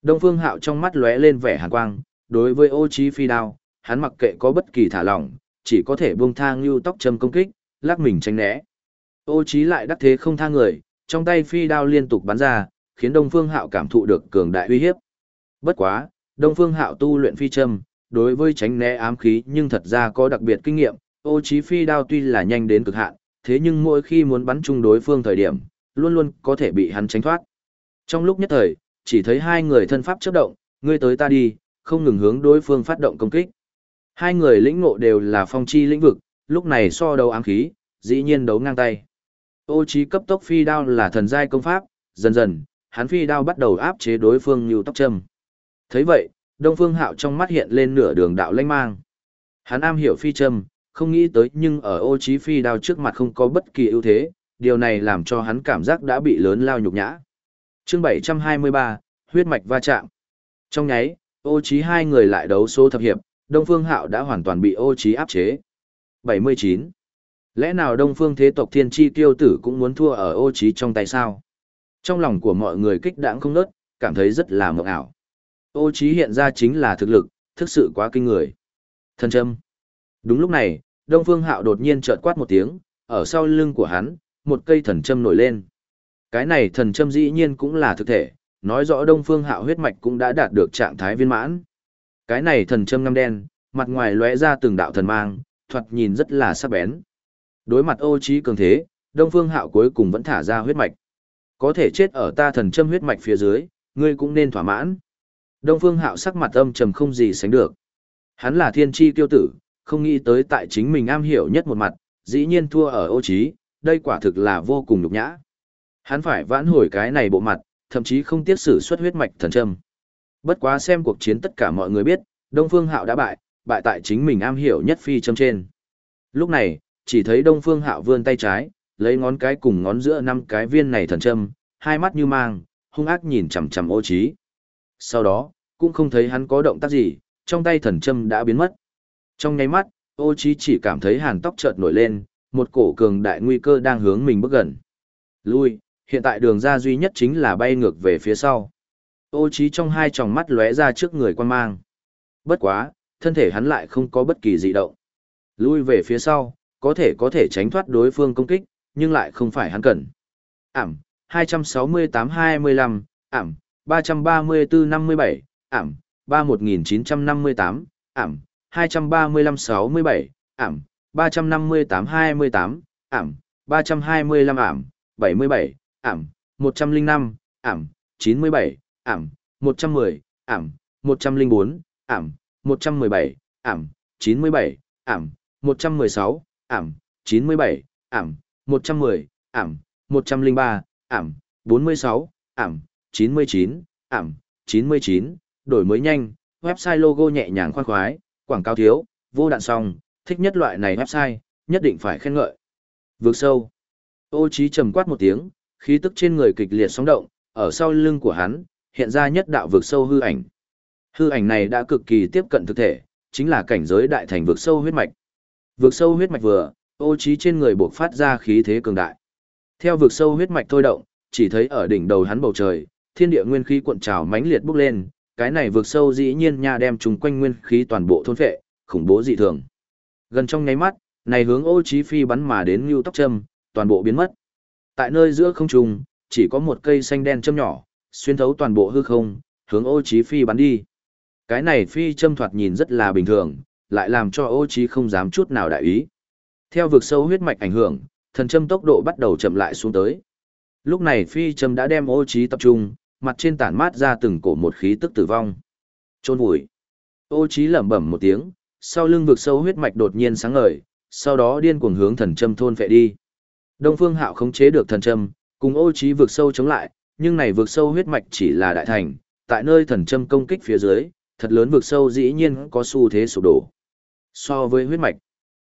Đông Phương Hạo trong mắt lóe lên vẻ hàn quang, đối với ô trí phi đao, hắn mặc kệ có bất kỳ thả lỏng, chỉ có thể buông thang như tóc châm công kích, lắc mình tránh né. Ô trí lại đắc thế không tha người, trong tay phi đao liên tục bắn ra, khiến Đông Phương Hạo cảm thụ được cường đại uy hiếp. Bất quá, Đông Phương Hạo tu luyện phi châm, đối với tránh né ám khí nhưng thật ra có đặc biệt kinh nghiệm, ô chí phi đao tuy là nhanh đến cực hạn, thế nhưng mỗi khi muốn bắn chung đối phương thời điểm, luôn luôn có thể bị hắn tránh thoát. Trong lúc nhất thời, chỉ thấy hai người thân pháp chớp động, ngươi tới ta đi, không ngừng hướng đối phương phát động công kích. Hai người lĩnh ngộ đều là phong chi lĩnh vực, lúc này so đấu ám khí, dĩ nhiên đấu ngang tay. Ô chí cấp tốc phi đao là thần giai công pháp, dần dần, hắn phi đao bắt đầu áp chế đối phương như tóc châm. thấy vậy, Đông Phương Hạo trong mắt hiện lên nửa đường đạo lanh mang. Hắn am hiểu phi châm, không nghĩ tới nhưng ở ô chí phi đao trước mặt không có bất kỳ ưu thế, điều này làm cho hắn cảm giác đã bị lớn lao nhục nhã. Chương 723, huyết mạch va chạm. Trong nháy, ô chí hai người lại đấu số thập hiệp, Đông Phương Hạo đã hoàn toàn bị ô chí áp chế. 79. Lẽ nào Đông Phương thế tộc thiên chi tiêu tử cũng muốn thua ở ô chí trong tay sao? Trong lòng của mọi người kích đãng không nớt, cảm thấy rất là mộng ảo. Ô trí hiện ra chính là thực lực, thực sự quá kinh người. Thần châm. Đúng lúc này, Đông Phương Hạo đột nhiên chợt quát một tiếng, ở sau lưng của hắn, một cây thần châm nổi lên. Cái này thần châm dĩ nhiên cũng là thực thể, nói rõ Đông Phương Hạo huyết mạch cũng đã đạt được trạng thái viên mãn. Cái này thần châm ngăm đen, mặt ngoài lóe ra từng đạo thần mang, thoạt nhìn rất là sắc bén. Đối mặt ô trí cường thế, Đông Phương Hạo cuối cùng vẫn thả ra huyết mạch. Có thể chết ở ta thần châm huyết mạch phía dưới, ngươi cũng nên thỏa mãn. Đông Phương Hạo sắc mặt âm trầm không gì sánh được. Hắn là thiên Chi tiêu tử, không nghĩ tới tại chính mình am hiểu nhất một mặt, dĩ nhiên thua ở ô trí, đây quả thực là vô cùng nhục nhã. Hắn phải vãn hồi cái này bộ mặt, thậm chí không tiếc sử xuất huyết mạch thần châm. Bất quá xem cuộc chiến tất cả mọi người biết, Đông Phương Hạo đã bại, bại tại chính mình am hiểu nhất phi châm trên. Lúc này, chỉ thấy Đông Phương Hạo vươn tay trái, lấy ngón cái cùng ngón giữa năm cái viên này thần châm, hai mắt như mang, hung ác nhìn chằm chằm Ô Chí. Sau đó, cũng không thấy hắn có động tác gì, trong tay thần châm đã biến mất. Trong nháy mắt, Ô Chí chỉ cảm thấy hàn tóc chợt nổi lên, một cổ cường đại nguy cơ đang hướng mình bước gần. Lui, hiện tại đường ra duy nhất chính là bay ngược về phía sau. Ô Chí trong hai tròng mắt lóe ra trước người quan mang. Bất quá, thân thể hắn lại không có bất kỳ dị động. Lui về phía sau, có thể có thể tránh thoát đối phương công kích, nhưng lại không phải hắn cần. Ảm, 268-25, ảm, 334-57, ảm, 31958, ảm, 235-67, ảm, 358-28, ảm, 325 ảm, 77, ảm, 105, ảm, 97, ảm, 110, ảm, 104, ảm, 117, ảm, 97, ảm, 116, ảm, 97, ảm, 110, ảm, 103, ảm, 46, ảm, 99, ảm, 99, đổi mới nhanh, website logo nhẹ nhàng khoan khoái, quảng cáo thiếu, vô đạn song, thích nhất loại này website, nhất định phải khen ngợi. Vượt sâu. Ô trí trầm quát một tiếng, khí tức trên người kịch liệt sóng động, ở sau lưng của hắn, hiện ra nhất đạo vượt sâu hư ảnh. Hư ảnh này đã cực kỳ tiếp cận thực thể, chính là cảnh giới đại thành vượt sâu huyết mạch. Vượt sâu huyết mạch vừa, ô trí trên người bộc phát ra khí thế cường đại. Theo vượt sâu huyết mạch thôi động, chỉ thấy ở đỉnh đầu hắn bầu trời, thiên địa nguyên khí cuộn trào mãnh liệt bốc lên, cái này vượt sâu dĩ nhiên nha đem trùng quanh nguyên khí toàn bộ thôn phệ, khủng bố dị thường. Gần trong nháy mắt, này hướng ô Chí phi bắn mà đến lưu tóc châm, toàn bộ biến mất. Tại nơi giữa không trung, chỉ có một cây xanh đen châm nhỏ, xuyên thấu toàn bộ hư không, hướng ô Chí phi bắn đi. Cái này phi châm thoạt nhìn rất là bình thường, lại làm cho ô Chí không dám chút nào đại ý. Theo vực sâu huyết mạch ảnh hưởng, thần châm tốc độ bắt đầu chậm lại xuống tới. Lúc này phi châm đã đem ô Chí tập trung, mặt trên tản mát ra từng cổ một khí tức tử vong. Trôn vùi. Ô trí lẩm bẩm một tiếng, sau lưng vực sâu huyết mạch đột nhiên sáng ngời, sau đó điên cuồng hướng thần châm thôn phệ đi. Đông Phương Hạo khống chế được thần châm, cùng ô trí vực sâu chống lại, nhưng này vực sâu huyết mạch chỉ là đại thành, tại nơi thần châm công kích phía dưới, thật lớn vực sâu dĩ nhiên có xu thế sụp đổ. So với huyết mạch,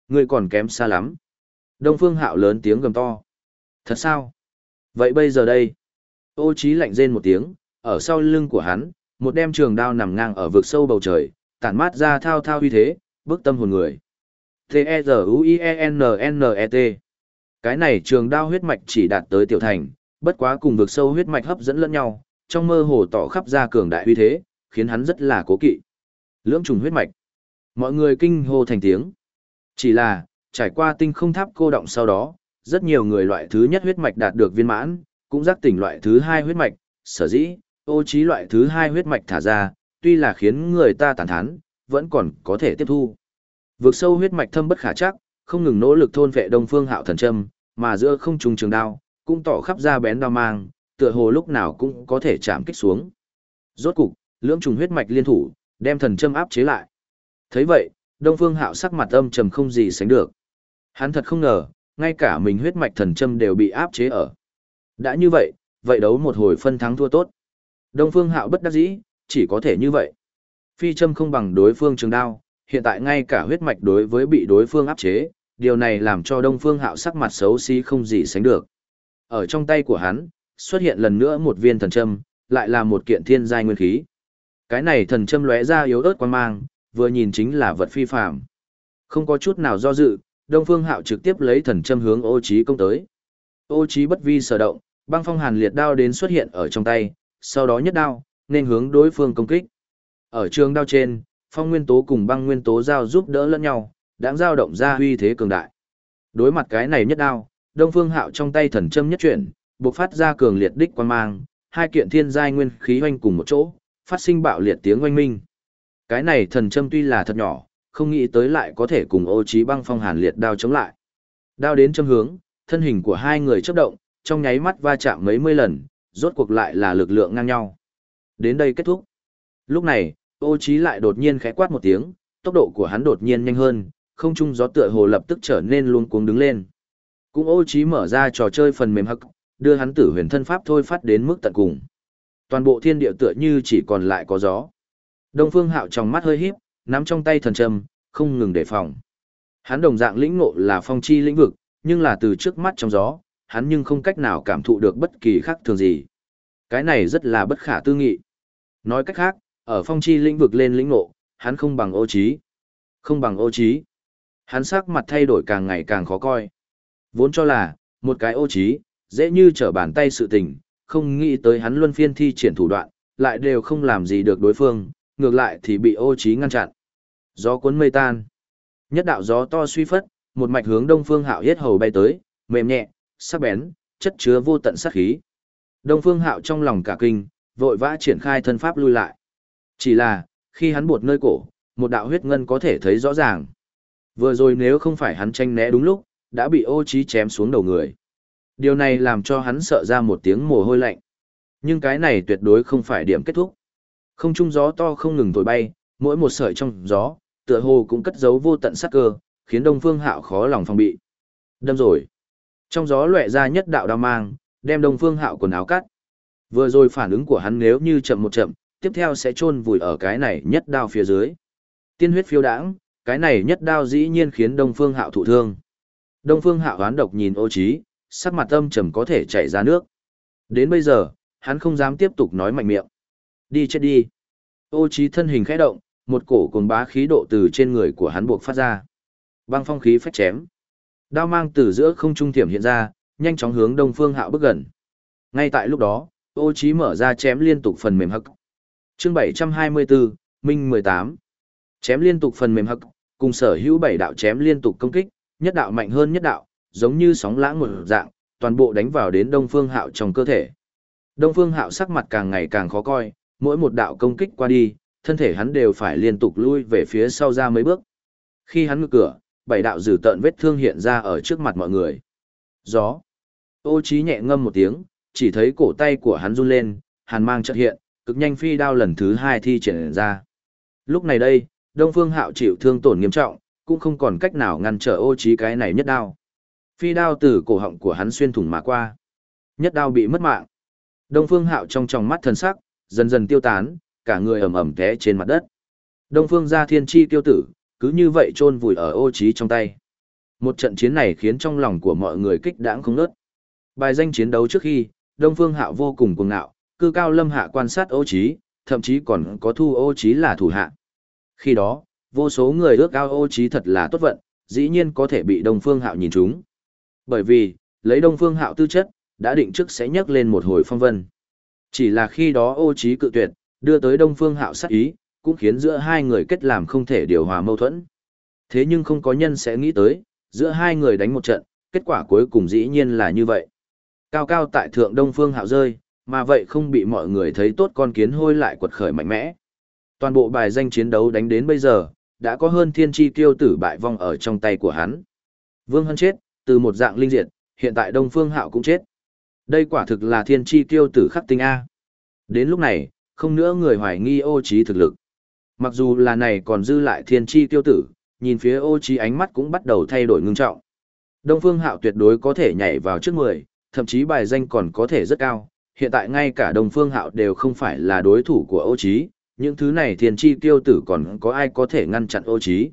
ngươi còn kém xa lắm. Đông Phương Hạo lớn tiếng gầm to. Thật sao? Vậy bây giờ đây? Ô Chí lạnh rên một tiếng, ở sau lưng của hắn, một đem trường đao nằm ngang ở vực sâu bầu trời, tản mát ra thao thao uy thế, bức tâm hồn người. T-E-Z-U-I-E-N-N-E-T Cái này trường đao huyết mạch chỉ đạt tới tiểu thành, bất quá cùng vực sâu huyết mạch hấp dẫn lẫn nhau, trong mơ hồ tỏ khắp ra cường đại uy thế, khiến hắn rất là cố kỵ. Lưỡng trùng huyết mạch. Mọi người kinh hô thành tiếng. Chỉ là, trải qua tinh không tháp cô động sau đó, rất nhiều người loại thứ nhất huyết mạch đạt được viên mãn, cũng giác tỉnh loại thứ hai huyết mạch, sở dĩ, ô trí loại thứ hai huyết mạch thả ra, tuy là khiến người ta tàn thán, vẫn còn có thể tiếp thu. Vượt sâu huyết mạch thâm bất khả chắc, không ngừng nỗ lực thôn vệ đông phương hạo thần châm, mà giữa không trùng trường đao, cũng tỏ khắp ra bén đao mang, tựa hồ lúc nào cũng có thể chạm kích xuống. Rốt cục, lưỡng trùng huyết mạch liên thủ, đem thần châm áp chế lại. Thấy vậy, Đông Phương Hạo sắc mặt âm trầm không gì sánh được. Hắn thật không ngờ, ngay cả mình huyết mạch thần châm đều bị áp chế ở. Đã như vậy, vậy đấu một hồi phân thắng thua tốt. Đông Phương Hạo bất đắc dĩ, chỉ có thể như vậy. Phi châm không bằng đối phương trường đao, hiện tại ngay cả huyết mạch đối với bị đối phương áp chế, điều này làm cho Đông Phương Hạo sắc mặt xấu xí không gì sánh được. Ở trong tay của hắn, xuất hiện lần nữa một viên thần châm, lại là một kiện thiên giai nguyên khí. Cái này thần châm lóe ra yếu ớt quan mang, vừa nhìn chính là vật phi phàm. Không có chút nào do dự, Đông Phương Hạo trực tiếp lấy thần châm hướng Ô Chí công tới. Ô Chí bất vi sở động, băng phong hàn liệt đao đến xuất hiện ở trong tay, sau đó nhất đao, nên hướng đối phương công kích. Ở trường đao trên, phong nguyên tố cùng băng nguyên tố giao giúp đỡ lẫn nhau, đang giao động ra uy thế cường đại. Đối mặt cái này nhất đao, Đông Phương Hạo trong tay thần châm nhất chuyển, bộc phát ra cường liệt đích quan mang, hai kiện thiên giai nguyên khí hoành cùng một chỗ, phát sinh bạo liệt tiếng oanh minh. Cái này thần châm tuy là thật nhỏ, không nghĩ tới lại có thể cùng ô trí băng phong hàn liệt đao chống lại. Đao đến châm hướng, thân hình của hai người chấp động, trong nháy mắt va chạm mấy mươi lần, rốt cuộc lại là lực lượng ngang nhau. Đến đây kết thúc. Lúc này, ô trí lại đột nhiên khẽ quát một tiếng, tốc độ của hắn đột nhiên nhanh hơn, không trung gió tựa hồ lập tức trở nên luống cuống đứng lên. Cũng ô trí mở ra trò chơi phần mềm hắc, đưa hắn tử huyền thân pháp thôi phát đến mức tận cùng. Toàn bộ thiên địa tựa như chỉ còn lại có gió. Đông Phương Hạo trong mắt hơi híp, nắm trong tay thần châm, không ngừng đề phòng. Hắn đồng dạng lĩnh ngộ là phong chi lĩnh vực, nhưng là từ trước mắt trong gió, hắn nhưng không cách nào cảm thụ được bất kỳ khác thường gì. Cái này rất là bất khả tư nghị. Nói cách khác, ở phong chi lĩnh vực lên lĩnh ngộ, hắn không bằng ô trí. Không bằng ô trí. Hắn sắc mặt thay đổi càng ngày càng khó coi. Vốn cho là, một cái ô trí, dễ như trở bàn tay sự tình, không nghĩ tới hắn luân phiên thi triển thủ đoạn, lại đều không làm gì được đối phương, ngược lại thì bị ô trí ngăn chặn. Gió cuốn mây tan. Nhất đạo gió to suy phất, một mạch hướng đông phương hạo yết hầu bay tới, mềm nhẹ, sắc bén, chất chứa vô tận sát khí. Đông phương hạo trong lòng cả kinh, vội vã triển khai thân pháp lui lại. Chỉ là, khi hắn buột nơi cổ, một đạo huyết ngân có thể thấy rõ ràng. Vừa rồi nếu không phải hắn tranh né đúng lúc, đã bị ô trí chém xuống đầu người. Điều này làm cho hắn sợ ra một tiếng mồ hôi lạnh. Nhưng cái này tuyệt đối không phải điểm kết thúc. Không trung gió to không ngừng thổi bay, mỗi một sợi trong gió, tựa hồ cũng cất giấu vô tận sát cơ, khiến Đông Phương Hạo khó lòng phòng bị. Đâm rồi. Trong gió lóe ra nhất đạo đao mang, đem Đông Phương Hạo quần áo cắt. Vừa rồi phản ứng của hắn nếu như chậm một chậm, tiếp theo sẽ chôn vùi ở cái này nhất đao phía dưới. Tiên huyết phiêu đãng, cái này nhất đao dĩ nhiên khiến Đông Phương Hạo thụ thương. Đông Phương Hạo hoán độc nhìn Ô Chí, sắc mặt âm trầm có thể chảy ra nước. Đến bây giờ, hắn không dám tiếp tục nói mạnh miệng. Đi chết đi. Ô Chí thân hình khẽ động, một cổ cuồng bá khí độ từ trên người của hắn buộc phát ra. Băng phong khí phách chém. Đao mang từ giữa không trung thiểm hiện ra, nhanh chóng hướng Đông Phương Hạo bước gần. Ngay tại lúc đó, Ô Chí mở ra chém liên tục phần mềm hắc. Chương 724, Minh 18. Chém liên tục phần mềm hắc, cùng sở hữu bảy đạo chém liên tục công kích, nhất đạo mạnh hơn nhất đạo, giống như sóng lãng một dạng, toàn bộ đánh vào đến Đông Phương Hạo trong cơ thể. Đông Phương Hạo sắc mặt càng ngày càng khó coi, mỗi một đạo công kích qua đi, thân thể hắn đều phải liên tục lui về phía sau ra mấy bước. Khi hắn ngược cửa, bảy đạo dữ tợn vết thương hiện ra ở trước mặt mọi người. Gió. Ô trí nhẹ ngâm một tiếng, chỉ thấy cổ tay của hắn run lên, hàn mang chợt hiện, cực nhanh phi đao lần thứ hai thi triển ra. Lúc này đây, Đông Phương Hạo chịu thương tổn nghiêm trọng, cũng không còn cách nào ngăn trở ô trí cái này nhất đao. Phi đao từ cổ họng của hắn xuyên thủng mà qua. Nhất đao bị mất mạng. Đông Phương Hạo trong tròng mắt thần sắc, dần dần tiêu tán, cả người ẩm ẩm té trên mặt đất. Đông Phương gia thiên chi tiêu tử, cứ như vậy chôn vùi ở ô trí trong tay. Một trận chiến này khiến trong lòng của mọi người kích đãng không nớt. Bài danh chiến đấu trước khi, Đông Phương Hạo vô cùng cuồng ngạo, cư cao lâm hạ quan sát ô trí, thậm chí còn có thu ô trí là thủ hạ. Khi đó, vô số người ước ao ô trí thật là tốt vận, dĩ nhiên có thể bị Đông Phương Hạo nhìn trúng. Bởi vì, lấy Đông Phương Hạo tư chất, đã định trước sẽ nhấc lên một hồi phong vân. Chỉ là khi đó ô trí cự tuyệt, đưa tới Đông Phương Hạo sát ý, cũng khiến giữa hai người kết làm không thể điều hòa mâu thuẫn. Thế nhưng không có nhân sẽ nghĩ tới, giữa hai người đánh một trận, kết quả cuối cùng dĩ nhiên là như vậy. Cao cao tại thượng Đông Phương Hạo rơi, mà vậy không bị mọi người thấy tốt con kiến hôi lại quật khởi mạnh mẽ. Toàn bộ bài danh chiến đấu đánh đến bây giờ, đã có hơn thiên chi tiêu tử bại vong ở trong tay của hắn. Vương Hân chết, từ một dạng linh diệt, hiện tại Đông Phương Hạo cũng chết. Đây quả thực là thiên chi tiêu tử khắc tinh A. Đến lúc này, không nữa người hoài nghi ô trí thực lực. Mặc dù là này còn dư lại thiên chi Tiêu tử, nhìn phía ô trí ánh mắt cũng bắt đầu thay đổi ngưng trọng. Đông Phương Hạo tuyệt đối có thể nhảy vào trước 10, thậm chí bài danh còn có thể rất cao. Hiện tại ngay cả Đông Phương Hạo đều không phải là đối thủ của ô trí, những thứ này thiên chi Tiêu tử còn có ai có thể ngăn chặn ô trí.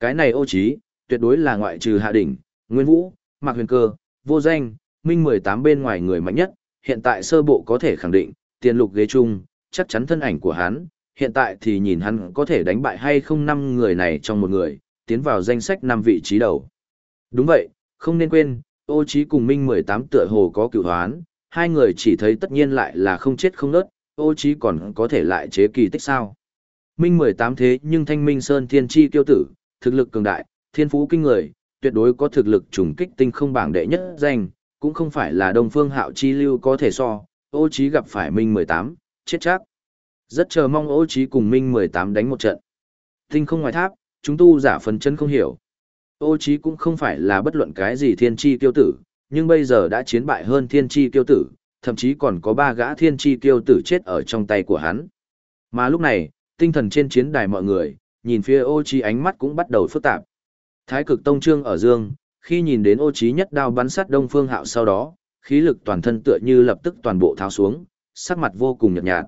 Cái này ô trí, tuyệt đối là ngoại trừ hạ đỉnh, Nguyên Vũ, Mạc Huyền Cơ, Vô Danh, Minh 18 bên ngoài người mạnh nhất, hiện tại sơ bộ có thể khẳng định, tiền lục ghế chung, chắc chắn thân ảnh của hắn, hiện tại thì nhìn hắn có thể đánh bại hay không năm người này trong một người, tiến vào danh sách năm vị trí đầu. Đúng vậy, không nên quên, ô trí cùng Minh 18 tựa hồ có cựu hoán, hai người chỉ thấy tất nhiên lại là không chết không nớt, ô trí còn có thể lại chế kỳ tích sao. Minh 18 thế nhưng thanh minh sơn thiên chi tiêu tử, thực lực cường đại, thiên phú kinh người, tuyệt đối có thực lực trùng kích tinh không bảng đệ nhất danh, cũng không phải là đông phương hạo chi lưu có thể so, ô trí gặp phải Minh 18, chết chắc. Rất chờ mong ô trí cùng Minh 18 đánh một trận. Tinh không ngoài tháp, chúng tu giả phần chân không hiểu. Ô trí cũng không phải là bất luận cái gì thiên chi tiêu tử, nhưng bây giờ đã chiến bại hơn thiên chi tiêu tử, thậm chí còn có ba gã thiên chi tiêu tử chết ở trong tay của hắn. Mà lúc này, tinh thần trên chiến đài mọi người, nhìn phía ô trí ánh mắt cũng bắt đầu phức tạp. Thái cực tông trương ở dương, khi nhìn đến ô trí nhất đao bắn sát đông phương hạo sau đó, khí lực toàn thân tựa như lập tức toàn bộ tháo xuống, sắc mặt vô cùng nhợt nhạt.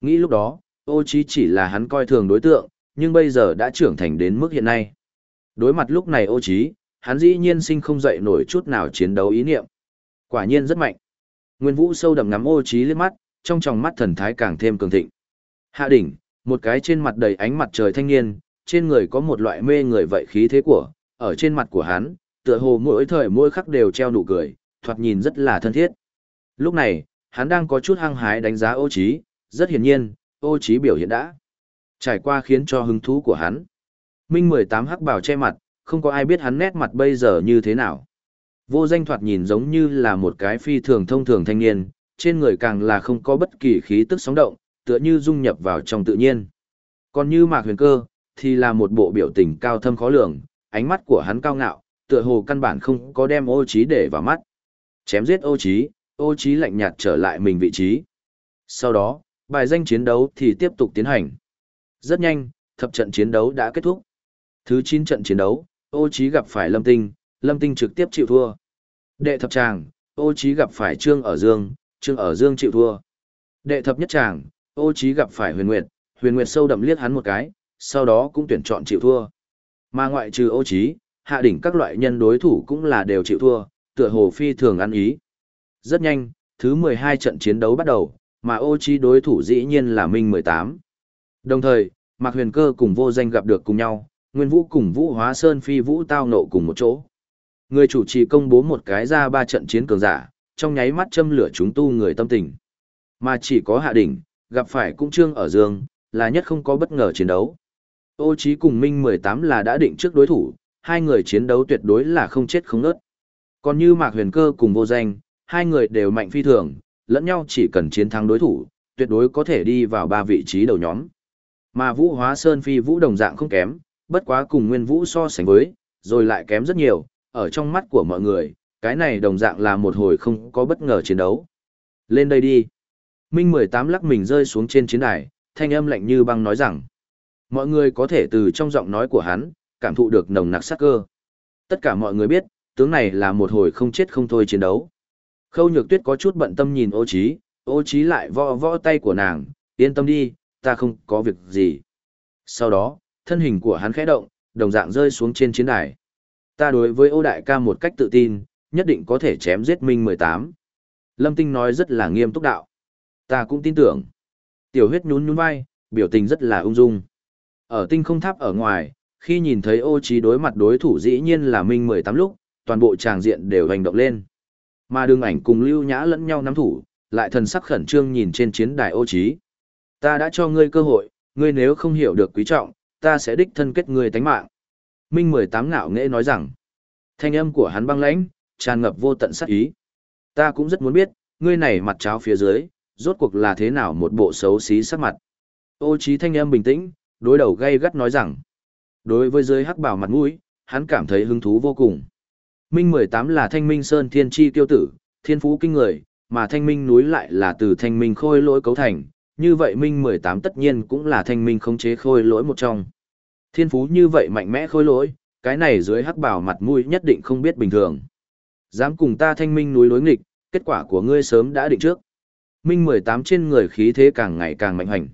Nghĩ lúc đó, ô trí chỉ là hắn coi thường đối tượng, nhưng bây giờ đã trưởng thành đến mức hiện nay. Đối mặt lúc này ô trí, hắn dĩ nhiên sinh không dậy nổi chút nào chiến đấu ý niệm. Quả nhiên rất mạnh. Nguyên Vũ sâu đậm ngắm ô trí liếc mắt, trong tròng mắt thần thái càng thêm cường thịnh. Hạ đỉnh, một cái trên mặt đầy ánh mặt trời thanh niên, trên người có một loại mê người vậy khí thế của, ở trên mặt của hắn, tựa hồ mỗi thời mỗi khắc đều treo nụ cười, thoạt nhìn rất là thân thiết. Lúc này, hắn đang có chút hăng hái đánh giá ô trí, rất hiển nhiên, ô trí biểu hiện đã trải qua khiến cho hứng thú của hắn. Minh 18 hắc bảo che mặt, không có ai biết hắn nét mặt bây giờ như thế nào. Vô danh thoạt nhìn giống như là một cái phi thường thông thường thanh niên, trên người càng là không có bất kỳ khí tức sóng động, tựa như dung nhập vào trong tự nhiên. Còn như Mạc Huyền Cơ, thì là một bộ biểu tình cao thâm khó lường, ánh mắt của hắn cao ngạo, tựa hồ căn bản không có đem ô trí để vào mắt. Chém giết ô trí, ô trí lạnh nhạt trở lại mình vị trí. Sau đó, bài danh chiến đấu thì tiếp tục tiến hành. Rất nhanh, thập trận chiến đấu đã kết thúc. Thứ 9 trận chiến đấu, ô Chí gặp phải Lâm Tinh, Lâm Tinh trực tiếp chịu thua. Đệ thập tràng, ô Chí gặp phải Trương ở Dương, Trương ở Dương chịu thua. Đệ thập nhất tràng, ô Chí gặp phải Huyền Nguyệt, Huyền Nguyệt sâu đậm liếc hắn một cái, sau đó cũng tuyển chọn chịu thua. Mà ngoại trừ ô Chí, hạ đỉnh các loại nhân đối thủ cũng là đều chịu thua, tựa hồ phi thường ăn ý. Rất nhanh, thứ 12 trận chiến đấu bắt đầu, mà ô trí đối thủ dĩ nhiên là Minh 18. Đồng thời, Mạc Huyền Cơ cùng vô danh gặp được cùng nhau, Nguyên Vũ cùng Vũ Hóa Sơn Phi Vũ tao nộ cùng một chỗ. Người chủ trì công bố một cái ra ba trận chiến cường giả, trong nháy mắt châm lửa chúng tu người tâm tình. Mà chỉ có hạ đỉnh, gặp phải cũng trương ở dương, là nhất không có bất ngờ chiến đấu. Ô Chí cùng Minh 18 là đã định trước đối thủ, hai người chiến đấu tuyệt đối là không chết không nớt. Còn như Mạc Huyền Cơ cùng vô danh, hai người đều mạnh phi thường, lẫn nhau chỉ cần chiến thắng đối thủ, tuyệt đối có thể đi vào ba vị trí đầu nhóm. Mà Vũ Hóa Sơn Phi Vũ đồng dạng không kém, bất quá cùng Nguyên Vũ so sánh với, rồi lại kém rất nhiều, ở trong mắt của mọi người, cái này đồng dạng là một hồi không có bất ngờ chiến đấu. Lên đây đi. Minh 18 lắc mình rơi xuống trên chiến đài, thanh âm lạnh như băng nói rằng, mọi người có thể từ trong giọng nói của hắn, cảm thụ được nồng nặc sát cơ. Tất cả mọi người biết, tướng này là một hồi không chết không thôi chiến đấu. Khâu nhược tuyết có chút bận tâm nhìn ô Chí, ô Chí lại võ võ tay của nàng, yên tâm đi, ta không có việc gì. Sau đó, thân hình của hắn khẽ động, đồng dạng rơi xuống trên chiến đài. Ta đối với ô đại ca một cách tự tin, nhất định có thể chém giết Minh 18. Lâm Tinh nói rất là nghiêm túc đạo. Ta cũng tin tưởng. Tiểu huyết nhún nhún vai, biểu tình rất là ung dung. Ở tinh không tháp ở ngoài, khi nhìn thấy ô trí đối mặt đối thủ dĩ nhiên là Minh 18 lúc, toàn bộ tràng diện đều hành động lên. Mà đường ảnh cùng lưu nhã lẫn nhau nắm thủ, lại thần sắc khẩn trương nhìn trên chiến đài ô trí. Ta đã cho ngươi cơ hội, ngươi nếu không hiểu được quý trọng, ta sẽ đích thân kết ngươi tánh mạng. Minh 18 ngạo nghễ nói rằng, thanh âm của hắn băng lãnh, tràn ngập vô tận sát ý. Ta cũng rất muốn biết, ngươi này mặt cháo phía dưới, rốt cuộc là thế nào một bộ xấu xí sắc mặt. Ô trí thanh âm bình tĩnh, đối đầu gay gắt nói rằng, đối với dưới hắc bảo mặt mũi, hắn cảm thấy hứng thú vô cùng. Minh 18 là thanh minh sơn thiên chi tiêu tử, thiên phú kinh người, mà thanh minh núi lại là từ thanh minh khôi lỗi cấu thành, như vậy Minh 18 tất nhiên cũng là thanh minh khống chế khôi lỗi một trong. Thiên phú như vậy mạnh mẽ khôi lỗi, cái này dưới hắc bảo mặt mũi nhất định không biết bình thường. Dám cùng ta thanh minh núi đối nghịch, kết quả của ngươi sớm đã định trước. Minh 18 trên người khí thế càng ngày càng mạnh hành.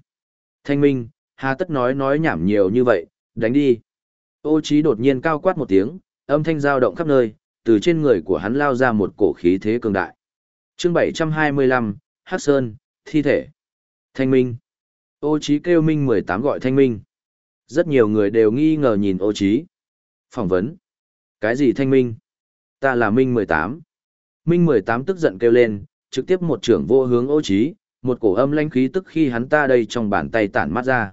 Thanh minh, hà tất nói nói nhảm nhiều như vậy, đánh đi. Ô trí đột nhiên cao quát một tiếng, âm thanh dao động khắp nơi, từ trên người của hắn lao ra một cổ khí thế cường đại. Chương 725, Hắc Sơn, thi thể. Thanh minh. Ô trí kêu minh 18 gọi thanh minh. Rất nhiều người đều nghi ngờ nhìn ô trí. Phỏng vấn. Cái gì thanh minh? Ta là minh 18. Minh 18 tức giận kêu lên, trực tiếp một trưởng vô hướng ô trí, một cổ âm lãnh khí tức khi hắn ta đây trong bàn tay tản mắt ra.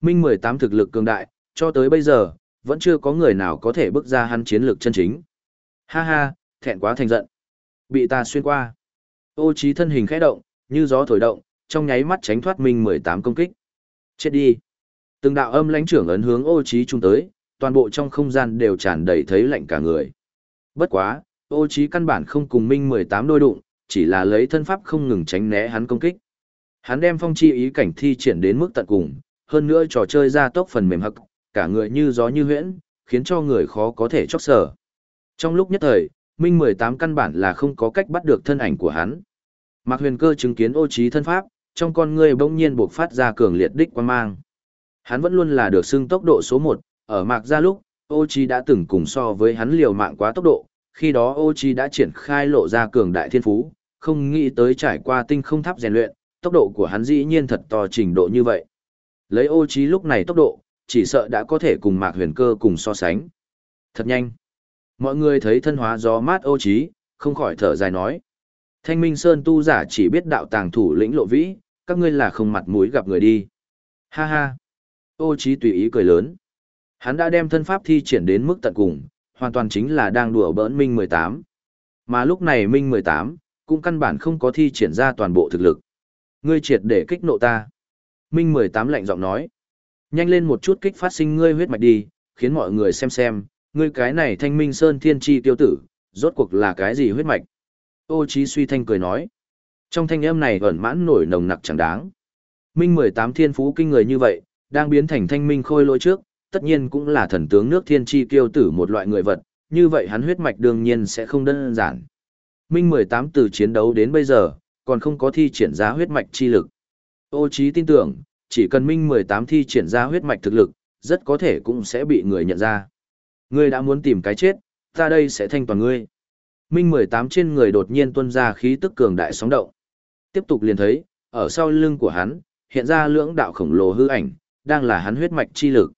Minh 18 thực lực cường đại, cho tới bây giờ, vẫn chưa có người nào có thể bước ra hắn chiến lược chân chính. Ha ha, thẹn quá thành giận. Bị ta xuyên qua. Ô trí thân hình khẽ động, như gió thổi động, trong nháy mắt tránh thoát Minh 18 công kích. Chết đi. Từng đạo âm lãnh trưởng ấn hướng ô trí trung tới, toàn bộ trong không gian đều tràn đầy thấy lạnh cả người. Bất quá, ô trí căn bản không cùng Minh 18 đôi đụng, chỉ là lấy thân pháp không ngừng tránh né hắn công kích. Hắn đem phong chi ý cảnh thi triển đến mức tận cùng, hơn nữa trò chơi ra tốc phần mềm hậc, cả người như gió như huyễn, khiến cho người khó có thể chốc sở. Trong lúc nhất thời, Minh 18 căn bản là không có cách bắt được thân ảnh của hắn. Mạc Huyền Cơ chứng kiến ô Chí thân pháp, trong con người bỗng nhiên bộc phát ra cường liệt đích quan mang. Hắn vẫn luôn là được xưng tốc độ số 1, ở Mạc gia lúc, ô Chí đã từng cùng so với hắn liều mạng quá tốc độ, khi đó ô Chí đã triển khai lộ ra cường đại thiên phú, không nghĩ tới trải qua tinh không tháp rèn luyện, tốc độ của hắn dĩ nhiên thật to trình độ như vậy. Lấy ô Chí lúc này tốc độ, chỉ sợ đã có thể cùng Mạc Huyền Cơ cùng so sánh. Thật nhanh. Mọi người thấy thân hóa gió mát ô trí, không khỏi thở dài nói. Thanh Minh Sơn tu giả chỉ biết đạo tàng thủ lĩnh lộ vĩ, các ngươi là không mặt mũi gặp người đi. Ha ha. Ô trí tùy ý cười lớn. Hắn đã đem thân pháp thi triển đến mức tận cùng, hoàn toàn chính là đang đùa bỡn Minh 18. Mà lúc này Minh 18, cũng căn bản không có thi triển ra toàn bộ thực lực. Ngươi triệt để kích nộ ta. Minh 18 lạnh giọng nói. Nhanh lên một chút kích phát sinh ngươi huyết mạch đi, khiến mọi người xem xem, ngươi cái này thanh minh sơn thiên tri tiêu tử, rốt cuộc là cái gì huyết mạch. Ô Chí suy thanh cười nói. Trong thanh âm này ẩn mãn nổi nồng nặc chẳng đáng. Minh 18 thiên phú kinh người như vậy, đang biến thành thanh minh khôi lỗi trước, tất nhiên cũng là thần tướng nước thiên tri tiêu tử một loại người vật, như vậy hắn huyết mạch đương nhiên sẽ không đơn giản. Minh 18 từ chiến đấu đến bây giờ, còn không có thi triển ra huyết mạch chi lực. Ô Chí tin tưởng, chỉ cần Minh 18 thi triển ra huyết mạch thực lực, rất có thể cũng sẽ bị người nhận ra. Ngươi đã muốn tìm cái chết, ta đây sẽ thanh toàn ngươi. Minh 18 trên người đột nhiên tuôn ra khí tức cường đại sóng động. Tiếp tục liền thấy, ở sau lưng của hắn, hiện ra lưỡng đạo khổng lồ hư ảnh, đang là hắn huyết mạch chi lực.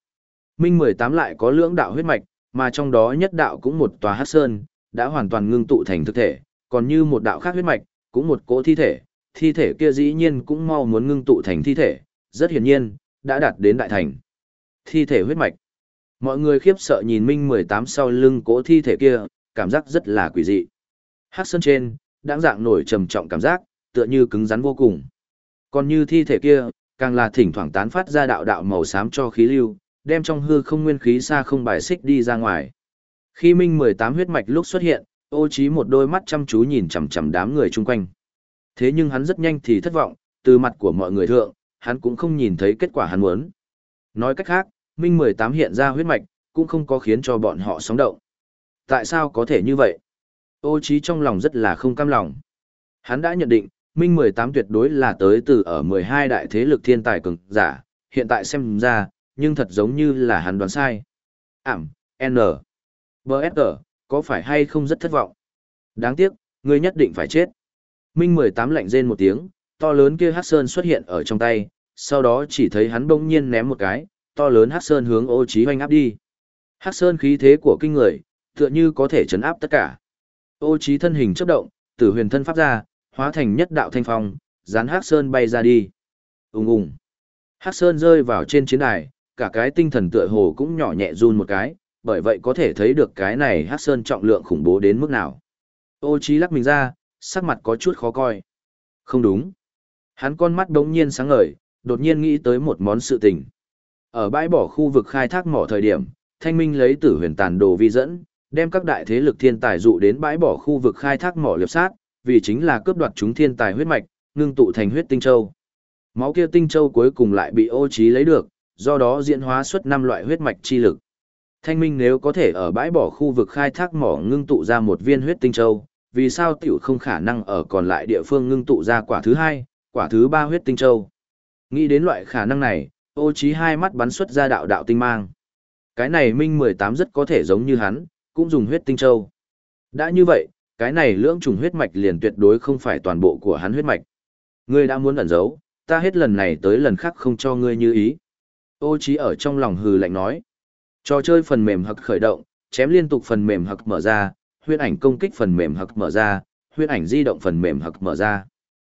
Minh 18 lại có lưỡng đạo huyết mạch, mà trong đó nhất đạo cũng một tòa hắc sơn, đã hoàn toàn ngưng tụ thành thực thể, còn như một đạo khác huyết mạch, cũng một cỗ thi thể, thi thể kia dĩ nhiên cũng mau muốn ngưng tụ thành thi thể, rất hiển nhiên, đã đạt đến đại thành. Thi thể huyết mạch. Mọi người khiếp sợ nhìn Minh 18 sau lưng cỗ thi thể kia, cảm giác rất là quỷ dị. Hắc sơn trên, đáng dạng nổi trầm trọng cảm giác, tựa như cứng rắn vô cùng. Còn như thi thể kia, càng là thỉnh thoảng tán phát ra đạo đạo màu xám cho khí lưu, đem trong hư không nguyên khí xa không bài xích đi ra ngoài. Khi Minh 18 huyết mạch lúc xuất hiện, ô trí một đôi mắt chăm chú nhìn chằm chằm đám người chung quanh. Thế nhưng hắn rất nhanh thì thất vọng, từ mặt của mọi người thượng, hắn cũng không nhìn thấy kết quả hắn muốn. Nói cách khác, Minh 18 hiện ra huyết mạch, cũng không có khiến cho bọn họ sóng động. Tại sao có thể như vậy? Ô trí trong lòng rất là không cam lòng. Hắn đã nhận định, Minh 18 tuyệt đối là tới từ ở 12 đại thế lực thiên tài cường giả, hiện tại xem ra, nhưng thật giống như là hắn đoán sai. Ảm, N, B, S, có phải hay không rất thất vọng? Đáng tiếc, ngươi nhất định phải chết. Minh 18 lạnh rên một tiếng, to lớn kia hát sơn xuất hiện ở trong tay, sau đó chỉ thấy hắn bỗng nhiên ném một cái, to lớn Hắc sơn hướng ô Chí Hoành áp đi. Hắc sơn khí thế của kinh người, tựa như có thể chấn áp tất cả. Ô Chí thân hình chớp động, tử huyền thân pháp ra, hóa thành nhất đạo thanh phong, dán Hắc sơn bay ra đi. Ung ung. Hắc sơn rơi vào trên chiến đài, cả cái tinh thần tựa hồ cũng nhỏ nhẹ run một cái, bởi vậy có thể thấy được cái này Hắc sơn trọng lượng khủng bố đến mức nào. Ô Chí lắc mình ra, sắc mặt có chút khó coi. Không đúng. Hắn con mắt đống nhiên sáng ngời, đột nhiên nghĩ tới một món sự tình. Ở bãi bỏ khu vực khai thác mỏ thời điểm, Thanh Minh lấy tử huyền tàn đồ vi dẫn, đem các đại thế lực thiên tài dụ đến bãi bỏ khu vực khai thác mỏ liệp sát, vì chính là cướp đoạt chúng thiên tài huyết mạch, ngưng tụ thành huyết tinh châu. Máu kia tinh châu cuối cùng lại bị ô trí lấy được, do đó diễn hóa xuất năm loại huyết mạch chi lực. Thanh Minh nếu có thể ở bãi bỏ khu vực khai thác mỏ ngưng tụ ra một viên huyết tinh châu, vì sao tiểu không khả năng ở còn lại địa phương ngưng tụ ra quả thứ hai, quả thứ ba huyết tinh châu. Nghĩ đến loại khả năng này, ô Chí hai mắt bắn xuất ra đạo đạo tinh mang. Cái này Minh 18 rất có thể giống như hắn, cũng dùng huyết tinh châu. Đã như vậy, cái này lưỡng trùng huyết mạch liền tuyệt đối không phải toàn bộ của hắn huyết mạch. Ngươi đã muốn ẩn giấu, ta hết lần này tới lần khác không cho ngươi như ý. Ô Chí ở trong lòng hừ lạnh nói. Trò chơi phần mềm hặc khởi động, chém liên tục phần mềm hặc mở ra, huyết ảnh công kích phần mềm hặc mở ra, huyết ảnh di động phần mềm hặc mở ra.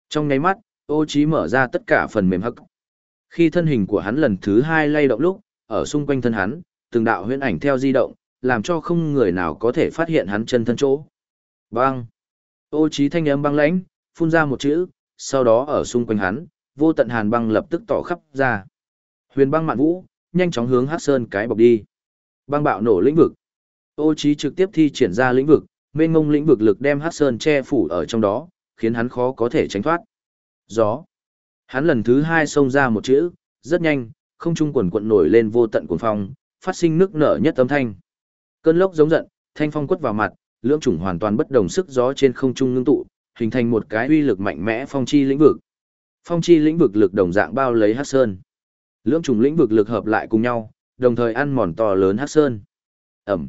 Trong nháy mắt, ô Chí mở ra tất cả phần mềm hặc. Khi thân hình của hắn lần thứ hai lay động lúc, ở xung quanh thân hắn, từng đạo huyễn ảnh theo di động, làm cho không người nào có thể phát hiện hắn chân thân chỗ. Băng. Ô trí thanh âm băng lãnh, phun ra một chữ, sau đó ở xung quanh hắn, vô tận hàn băng lập tức tỏ khắp ra. Huyền băng mạn vũ, nhanh chóng hướng Hắc Sơn cái bọc đi. Băng bạo nổ lĩnh vực. Ô trí trực tiếp thi triển ra lĩnh vực, mênh ngông lĩnh vực lực đem Hắc Sơn che phủ ở trong đó, khiến hắn khó có thể tránh thoát. Gió. Hắn lần thứ hai xông ra một chữ, rất nhanh, không trung quần quận nổi lên vô tận cuồng phong, phát sinh nước nở nhất âm thanh. Cơn lốc giống giận, thanh phong quất vào mặt, lưỡng chủng hoàn toàn bất đồng sức gió trên không trung ngưng tụ, hình thành một cái uy lực mạnh mẽ phong chi lĩnh vực. Phong chi lĩnh vực lực đồng dạng bao lấy Hắc Sơn. Lưỡng chủng lĩnh vực lực hợp lại cùng nhau, đồng thời ăn mòn to lớn Hắc Sơn. Ẩm.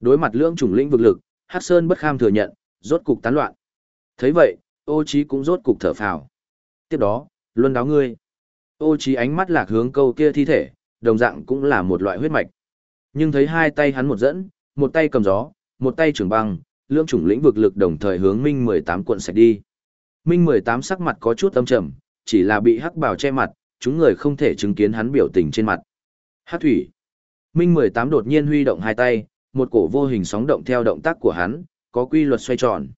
Đối mặt lưỡng chủng lĩnh vực lực, Hắc Sơn bất kham thừa nhận, rốt cục tán loạn. Thấy vậy, Ô Chí cũng rốt cục thở phào. Tiếp đó, luân đáo ngươi. Ô trí ánh mắt lạc hướng câu kia thi thể, đồng dạng cũng là một loại huyết mạch. Nhưng thấy hai tay hắn một dẫn, một tay cầm gió, một tay trường băng, lưỡng chủng lĩnh vực lực đồng thời hướng Minh 18 cuộn sạch đi. Minh 18 sắc mặt có chút âm trầm, chỉ là bị hắc bào che mặt, chúng người không thể chứng kiến hắn biểu tình trên mặt. Hắc thủy. Minh 18 đột nhiên huy động hai tay, một cổ vô hình sóng động theo động tác của hắn, có quy luật xoay tròn.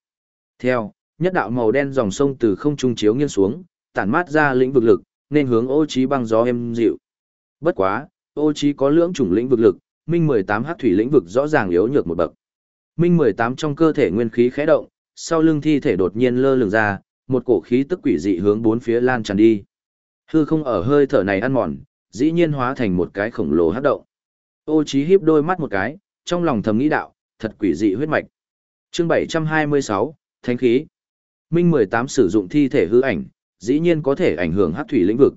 Theo, nhất đạo màu đen dòng sông từ không trung chiếu nghiêng xuống, tản mát ra lĩnh vực lực, nên hướng ô trí băng gió êm dịu. Bất quá, ô trí có lưỡng chủng lĩnh vực lực, Minh 18 hắc thủy lĩnh vực rõ ràng yếu nhược một bậc. Minh 18 trong cơ thể nguyên khí khẽ động, sau lưng thi thể đột nhiên lơ lửng ra, một cổ khí tức quỷ dị hướng bốn phía lan tràn đi. Hư không ở hơi thở này ăn mòn, dĩ nhiên hóa thành một cái khổng lồ hấp động. Ô Chí híp đôi mắt một cái, trong lòng thầm nghĩ đạo, thật quỷ dị huyết mạch. Chương 726, Thánh khí. Minh 18 sử dụng thi thể hư ảnh, dĩ nhiên có thể ảnh hưởng hắc thủy lĩnh vực.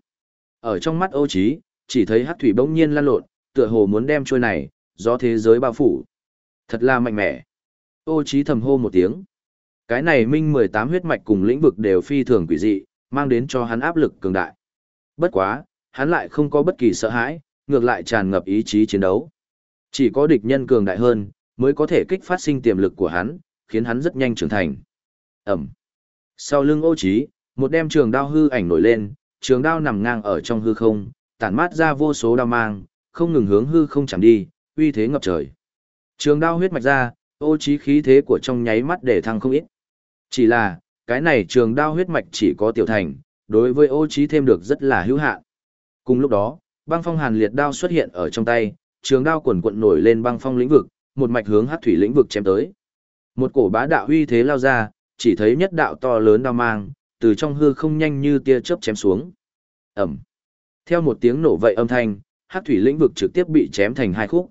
Ở trong mắt Ô Chí, chỉ thấy hắc thủy bỗng nhiên lan lộn, tựa hồ muốn đem trôi này, do thế giới bao phủ. Thật là mạnh mẽ. Ô Chí thầm hô một tiếng. Cái này Minh 18 huyết mạch cùng lĩnh vực đều phi thường quỷ dị, mang đến cho hắn áp lực cường đại. Bất quá, hắn lại không có bất kỳ sợ hãi, ngược lại tràn ngập ý chí chiến đấu. Chỉ có địch nhân cường đại hơn, mới có thể kích phát sinh tiềm lực của hắn, khiến hắn rất nhanh trưởng thành. Ẩm. Sau lưng ô trí, một đem trường đao hư ảnh nổi lên, trường đao nằm ngang ở trong hư không, tản mát ra vô số đao mang, không ngừng hướng hư không chẳng đi, uy thế ngập trời. Trường đao huyết mạch ra, ô trí khí thế của trong nháy mắt để thăng không ít. Chỉ là, cái này trường đao huyết mạch chỉ có tiểu thành, đối với ô trí thêm được rất là hữu hạn. Cùng lúc đó, băng phong hàn liệt đao xuất hiện ở trong tay, trường đao quần cuộn nổi lên băng phong lĩnh vực, một mạch hướng hắc thủy lĩnh vực chém tới. Một cổ bá đạo uy thế lao ra, chỉ thấy nhất đạo to lớn đao mang, từ trong hư không nhanh như tia chớp chém xuống. Ẩm. Theo một tiếng nổ vậy âm thanh, hắc thủy lĩnh vực trực tiếp bị chém thành hai khúc.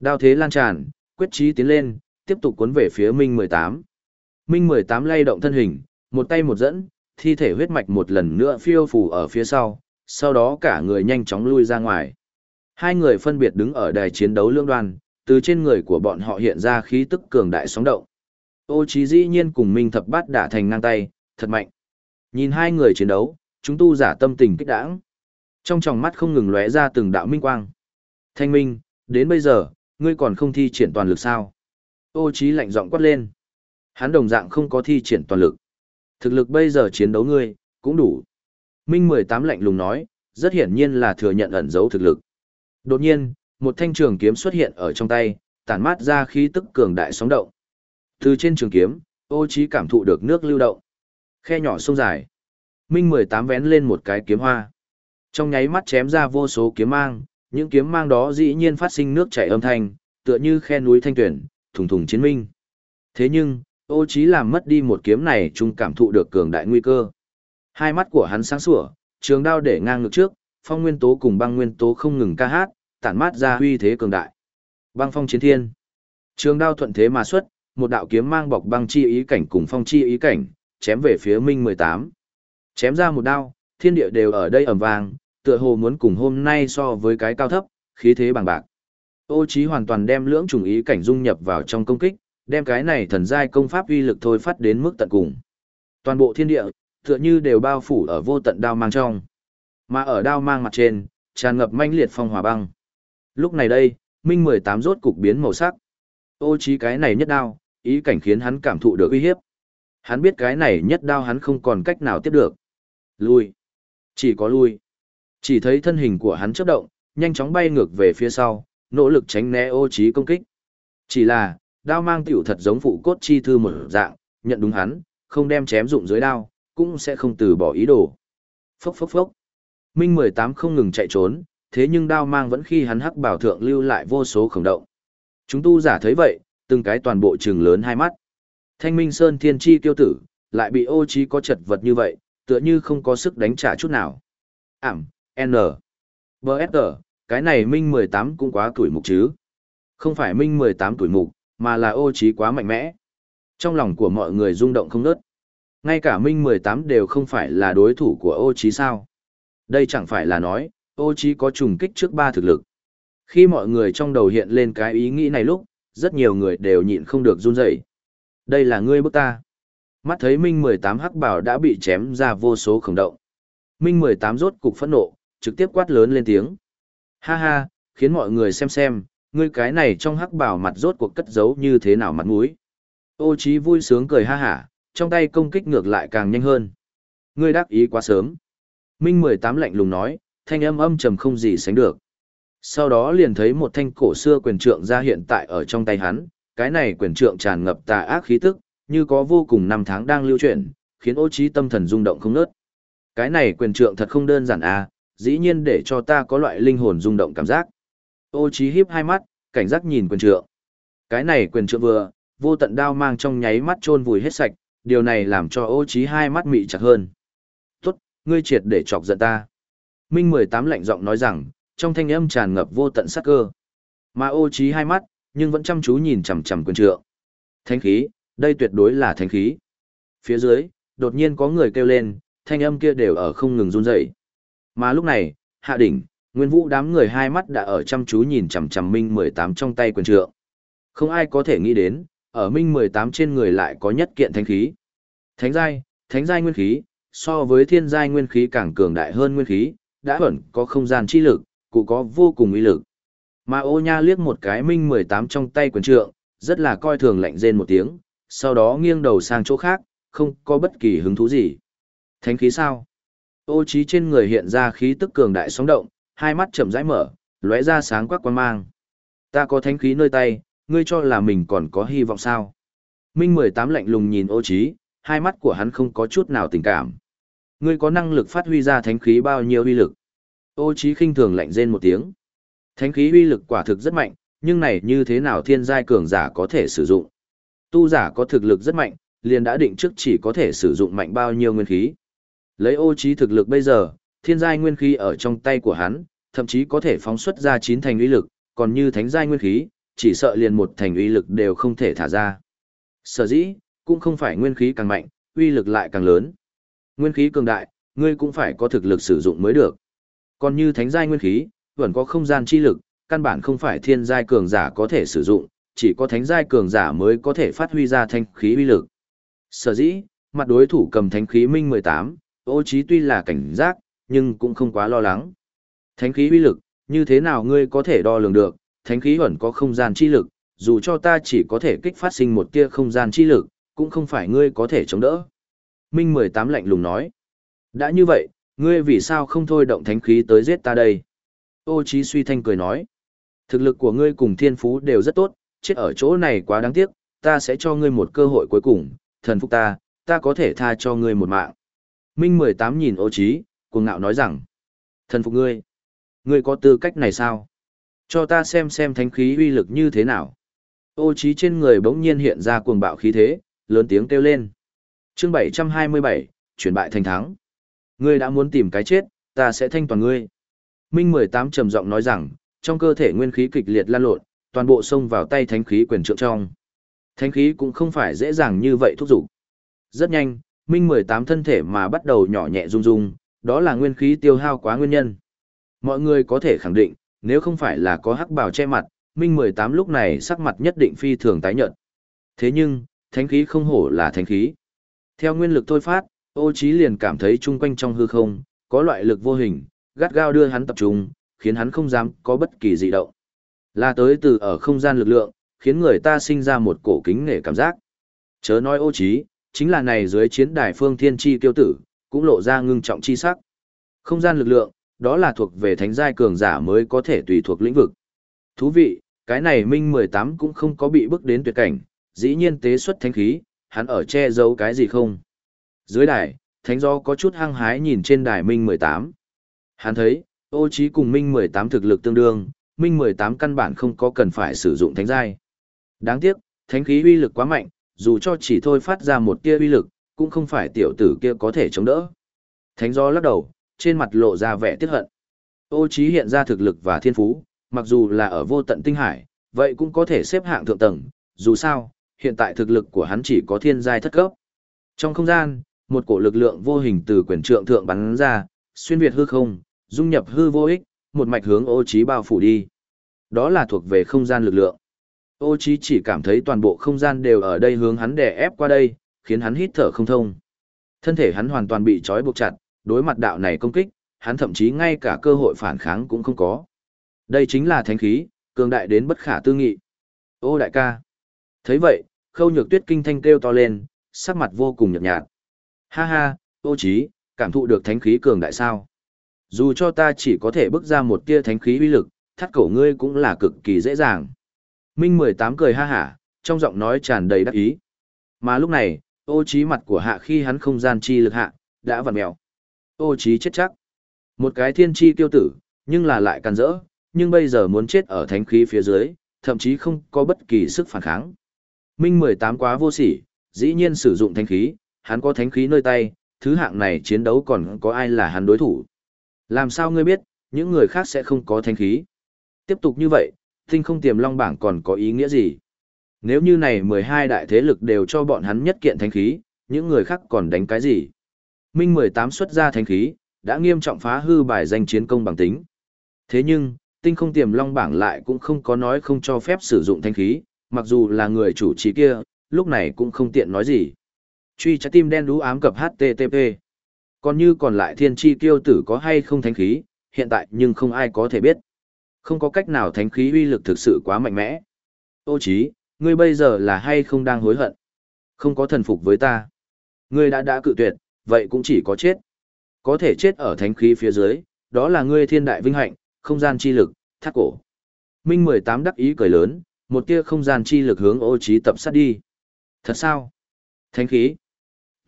Đao thế lan tràn, quyết chí tiến lên, tiếp tục cuốn về phía Minh 18. Minh 18 lay động thân hình, một tay một dẫn, thi thể huyết mạch một lần nữa phiêu phù ở phía sau, sau đó cả người nhanh chóng lui ra ngoài. Hai người phân biệt đứng ở đài chiến đấu lương đoàn, từ trên người của bọn họ hiện ra khí tức cường đại sóng động. Ô Chí dĩ nhiên cùng Minh Thập Bát đả thành ngang tay, thật mạnh. Nhìn hai người chiến đấu, chúng tu giả tâm tình kích đãng. Trong tròng mắt không ngừng lóe ra từng đạo minh quang. Thanh Minh, đến bây giờ, ngươi còn không thi triển toàn lực sao? Ô Chí lạnh giọng quát lên. Hắn đồng dạng không có thi triển toàn lực. Thực lực bây giờ chiến đấu ngươi, cũng đủ. Minh 18 lạnh lùng nói, rất hiển nhiên là thừa nhận ẩn giấu thực lực. Đột nhiên, một thanh trường kiếm xuất hiện ở trong tay, tản mát ra khí tức cường đại sóng động. Từ trên trường kiếm, ô trí cảm thụ được nước lưu động. Khe nhỏ sông dài. Minh 18 vén lên một cái kiếm hoa. Trong nháy mắt chém ra vô số kiếm mang, những kiếm mang đó dĩ nhiên phát sinh nước chảy âm thanh, tựa như khe núi thanh tuyển, thùng thùng chiến minh. Thế nhưng, ô trí làm mất đi một kiếm này chung cảm thụ được cường đại nguy cơ. Hai mắt của hắn sáng sủa, trường đao để ngang ngực trước, phong nguyên tố cùng băng nguyên tố không ngừng ca hát, tản mát ra uy thế cường đại. Băng phong chiến thiên. Trường đao thuận thế mà xuất, một đạo kiếm mang bọc băng chi ý cảnh cùng phong chi ý cảnh, chém về phía Minh 18. Chém ra một đao, thiên địa đều ở đây ầm vang, tựa hồ muốn cùng hôm nay so với cái cao thấp, khí thế bằng bạc. Ô Chí hoàn toàn đem lưỡng trùng ý cảnh dung nhập vào trong công kích, đem cái này thần giai công pháp uy lực thôi phát đến mức tận cùng. Toàn bộ thiên địa, tựa như đều bao phủ ở vô tận đao mang trong. Mà ở đao mang mặt trên, tràn ngập manh liệt phong hỏa băng. Lúc này đây, Minh 18 rốt cục biến màu sắc. Ô Chí cái này nhất đao, ý cảnh khiến hắn cảm thụ được uy hiếp. Hắn biết cái này nhất đao hắn không còn cách nào tiếp được. Lui. Chỉ có lui. Chỉ thấy thân hình của hắn chấp động, nhanh chóng bay ngược về phía sau, nỗ lực tránh né ô trí công kích. Chỉ là, đao mang tiểu thật giống phụ cốt chi thư một dạng, nhận đúng hắn, không đem chém dụng dưới đao, cũng sẽ không từ bỏ ý đồ. Phốc phốc phốc. Minh 18 không ngừng chạy trốn, thế nhưng đao mang vẫn khi hắn hắc bảo thượng lưu lại vô số khổng động. Chúng tu giả thấy vậy, từng cái toàn bộ trừng lớn hai mắt. Thanh Minh Sơn Thiên Chi kiêu tử, lại bị ô trí có chật vật như vậy, tựa như không có sức đánh trả chút nào. Ảm, N. BSG, cái này Minh 18 cũng quá tuổi mục chứ. Không phải Minh 18 tuổi mục, mà là ô trí quá mạnh mẽ. Trong lòng của mọi người rung động không nớt. Ngay cả Minh 18 đều không phải là đối thủ của ô trí sao. Đây chẳng phải là nói, ô trí có trùng kích trước ba thực lực. Khi mọi người trong đầu hiện lên cái ý nghĩ này lúc, rất nhiều người đều nhịn không được run rẩy. Đây là ngươi bức ta. Mắt thấy Minh 18 hắc bảo đã bị chém ra vô số khổng động. Minh 18 rốt cục phẫn nộ, trực tiếp quát lớn lên tiếng. Ha ha, khiến mọi người xem xem, ngươi cái này trong hắc bảo mặt rốt cuộc cất giấu như thế nào mặt mũi. Ô Chí vui sướng cười ha hả, trong tay công kích ngược lại càng nhanh hơn. Ngươi đắc ý quá sớm. Minh 18 lạnh lùng nói, thanh âm âm trầm không gì sánh được. Sau đó liền thấy một thanh cổ xưa quyền trượng ra hiện tại ở trong tay hắn, cái này quyền trượng tràn ngập tà ác khí tức, như có vô cùng năm tháng đang lưu chuyển, khiến ô trí tâm thần rung động không nớt. Cái này quyền trượng thật không đơn giản à, dĩ nhiên để cho ta có loại linh hồn rung động cảm giác. Ô trí híp hai mắt, cảnh giác nhìn quyền trượng. Cái này quyền trượng vừa, vô tận đao mang trong nháy mắt trôn vùi hết sạch, điều này làm cho ô trí hai mắt mị chặt hơn. Tốt, ngươi triệt để chọc giận ta. Minh 18 lạnh giọng nói rằng, trong thanh âm tràn ngập vô tận sát cơ. Mà ô trí hai mắt, nhưng vẫn chăm chú nhìn chằm chằm quyền trượng. Thánh khí, đây tuyệt đối là thánh khí. Phía dưới, đột nhiên có người kêu lên, thanh âm kia đều ở không ngừng run rẩy. Mà lúc này, hạ đỉnh, Nguyên Vũ đám người hai mắt đã ở chăm chú nhìn chằm chằm Minh 18 trong tay quyền trượng. Không ai có thể nghĩ đến, ở Minh 18 trên người lại có nhất kiện thánh khí. Thánh giai, thánh giai nguyên khí, so với thiên giai nguyên khí càng cường đại hơn nguyên khí, đã ẩn có không gian chi lực, cụ có vô cùng uy lực. Mà ô nha liếc một cái Minh 18 trong tay quyền trượng, rất là coi thường lạnh rên một tiếng, sau đó nghiêng đầu sang chỗ khác, không có bất kỳ hứng thú gì. Thánh khí sao? Ô trí trên người hiện ra khí tức cường đại sóng động, hai mắt chậm rãi mở, lóe ra sáng quắc quan mang. Ta có thánh khí nơi tay, ngươi cho là mình còn có hy vọng sao? Minh 18 lạnh lùng nhìn ô trí, hai mắt của hắn không có chút nào tình cảm. Ngươi có năng lực phát huy ra thánh khí bao nhiêu uy lực? Ô trí khinh thường lạnh rên một tiếng. Thánh khí uy lực quả thực rất mạnh, nhưng này như thế nào thiên giai cường giả có thể sử dụng? Tu giả có thực lực rất mạnh, liền đã định trước chỉ có thể sử dụng mạnh bao nhiêu nguyên khí. Lấy ô trí thực lực bây giờ, thiên giai nguyên khí ở trong tay của hắn, thậm chí có thể phóng xuất ra chín thành uy lực, còn như thánh giai nguyên khí, chỉ sợ liền một thành uy lực đều không thể thả ra. Sở dĩ, cũng không phải nguyên khí càng mạnh, uy lực lại càng lớn. Nguyên khí cường đại, ngươi cũng phải có thực lực sử dụng mới được. Còn như thánh giai nguyên khí, vẫn có không gian chi lực, căn bản không phải thiên giai cường giả có thể sử dụng, chỉ có thánh giai cường giả mới có thể phát huy ra thanh khí uy lực. Sở dĩ, mặt đối thủ cầm thánh khí minh 18, ô trí tuy là cảnh giác, nhưng cũng không quá lo lắng. Thánh khí uy lực, như thế nào ngươi có thể đo lường được, thánh khí vẫn có không gian chi lực, dù cho ta chỉ có thể kích phát sinh một tia không gian chi lực, cũng không phải ngươi có thể chống đỡ. Minh 18 lạnh lùng nói. Đã như vậy, ngươi vì sao không thôi động thánh khí tới giết ta đây? Ô Chí suy thanh cười nói. Thực lực của ngươi cùng thiên phú đều rất tốt, chết ở chỗ này quá đáng tiếc, ta sẽ cho ngươi một cơ hội cuối cùng, thần phục ta, ta có thể tha cho ngươi một mạng. Minh 18 nhìn ô Chí, cuồng ngạo nói rằng. Thần phục ngươi. Ngươi có tư cách này sao? Cho ta xem xem thánh khí uy lực như thế nào. Ô Chí trên người bỗng nhiên hiện ra cuồng bạo khí thế, lớn tiếng kêu lên. Chương 727, chuyển bại thành thắng. Ngươi đã muốn tìm cái chết, ta sẽ thanh toàn ngươi. Minh 18 trầm giọng nói rằng, trong cơ thể nguyên khí kịch liệt lan lộn, toàn bộ xông vào tay thánh khí quyền trượng trong. Thánh khí cũng không phải dễ dàng như vậy thúc dục. Rất nhanh, Minh 18 thân thể mà bắt đầu nhỏ nhẹ rung rung, đó là nguyên khí tiêu hao quá nguyên nhân. Mọi người có thể khẳng định, nếu không phải là có hắc bào che mặt, Minh 18 lúc này sắc mặt nhất định phi thường tái nhợt. Thế nhưng, thánh khí không hổ là thánh khí. Theo nguyên lực thôi phát, ô trí liền cảm thấy chung quanh trong hư không, có loại lực vô hình, gắt gao đưa hắn tập trung, khiến hắn không dám có bất kỳ dị động. Là tới từ ở không gian lực lượng, khiến người ta sinh ra một cổ kính nể cảm giác. Chớ nói ô trí, chính là này dưới chiến đài phương thiên chi tiêu tử, cũng lộ ra ngưng trọng chi sắc. Không gian lực lượng, đó là thuộc về thánh giai cường giả mới có thể tùy thuộc lĩnh vực. Thú vị, cái này Minh 18 cũng không có bị bức đến tuyệt cảnh, dĩ nhiên tế xuất thánh khí, hắn ở che giấu cái gì không? Dưới đài, thánh do có chút hăng hái nhìn trên đài Minh 18. Hắn thấy, ô trí cùng Minh 18 thực lực tương đương, Minh 18 căn bản không có cần phải sử dụng thánh giai. Đáng tiếc, thánh khí uy lực quá mạnh, dù cho chỉ thôi phát ra một tia uy lực, cũng không phải tiểu tử kia có thể chống đỡ. Thánh do lắc đầu, trên mặt lộ ra vẻ tiếc hận. Ô trí hiện ra thực lực và thiên phú, mặc dù là ở vô tận tinh hải, vậy cũng có thể xếp hạng thượng tầng, dù sao, hiện tại thực lực của hắn chỉ có thiên giai thất cấp. Trong không gian, một cổ lực lượng vô hình từ quyền trượng thượng bắn ra, xuyên việt hư không, dung nhập hư vô ích, một mạch hướng ô Chí bao phủ đi. Đó là thuộc về không gian lực lượng. Ô Chí chỉ cảm thấy toàn bộ không gian đều ở đây hướng hắn đè ép qua đây, khiến hắn hít thở không thông. Thân thể hắn hoàn toàn bị trói buộc chặt, đối mặt đạo này công kích, hắn thậm chí ngay cả cơ hội phản kháng cũng không có. Đây chính là thánh khí, cường đại đến bất khả tư nghị. Ô đại ca. thấy vậy, khâu nhược tuyết kinh thanh kêu to lên, sắc mặt vô cùng nhợt nhạt. Ha ha, ô chí, cảm thụ được thánh khí cường đại sao. Dù cho ta chỉ có thể bước ra một tia thánh khí uy lực, thắt cổ ngươi cũng là cực kỳ dễ dàng. Minh 18 cười ha hả, trong giọng nói tràn đầy đắc ý. Mà lúc này, ô trí mặt của hạ khi hắn không gian chi lực hạ, đã vặn mèo. Ô trí chết chắc. Một cái thiên chi tiêu tử, nhưng là lại can rỡ, nhưng bây giờ muốn chết ở thánh khí phía dưới, thậm chí không có bất kỳ sức phản kháng. Minh 18 quá vô sỉ, dĩ nhiên sử dụng thánh khí, hắn có thánh khí nơi tay, thứ hạng này chiến đấu còn có ai là hắn đối thủ. Làm sao ngươi biết, những người khác sẽ không có thanh khí. Tiếp tục như vậy, tinh không tiềm long bảng còn có ý nghĩa gì? Nếu như này 12 đại thế lực đều cho bọn hắn nhất kiện thanh khí, những người khác còn đánh cái gì? Minh 18 xuất ra thanh khí, đã nghiêm trọng phá hư bài danh chiến công bằng tính. Thế nhưng, tinh không tiềm long bảng lại cũng không có nói không cho phép sử dụng thanh khí, mặc dù là người chủ trì kia, lúc này cũng không tiện nói gì. Truy trái tim đen đú ám cập HTTP. Còn như còn lại thiên chi kiêu tử có hay không thánh khí, hiện tại nhưng không ai có thể biết. Không có cách nào thánh khí uy lực thực sự quá mạnh mẽ. Ô chí, ngươi bây giờ là hay không đang hối hận? Không có thần phục với ta. Ngươi đã đã cự tuyệt, vậy cũng chỉ có chết. Có thể chết ở thánh khí phía dưới, đó là ngươi thiên đại vinh hạnh, không gian chi lực, thác cổ. Minh 18 đắc ý cười lớn, một tia không gian chi lực hướng ô trí tập sát đi. Thật sao? Thánh khí?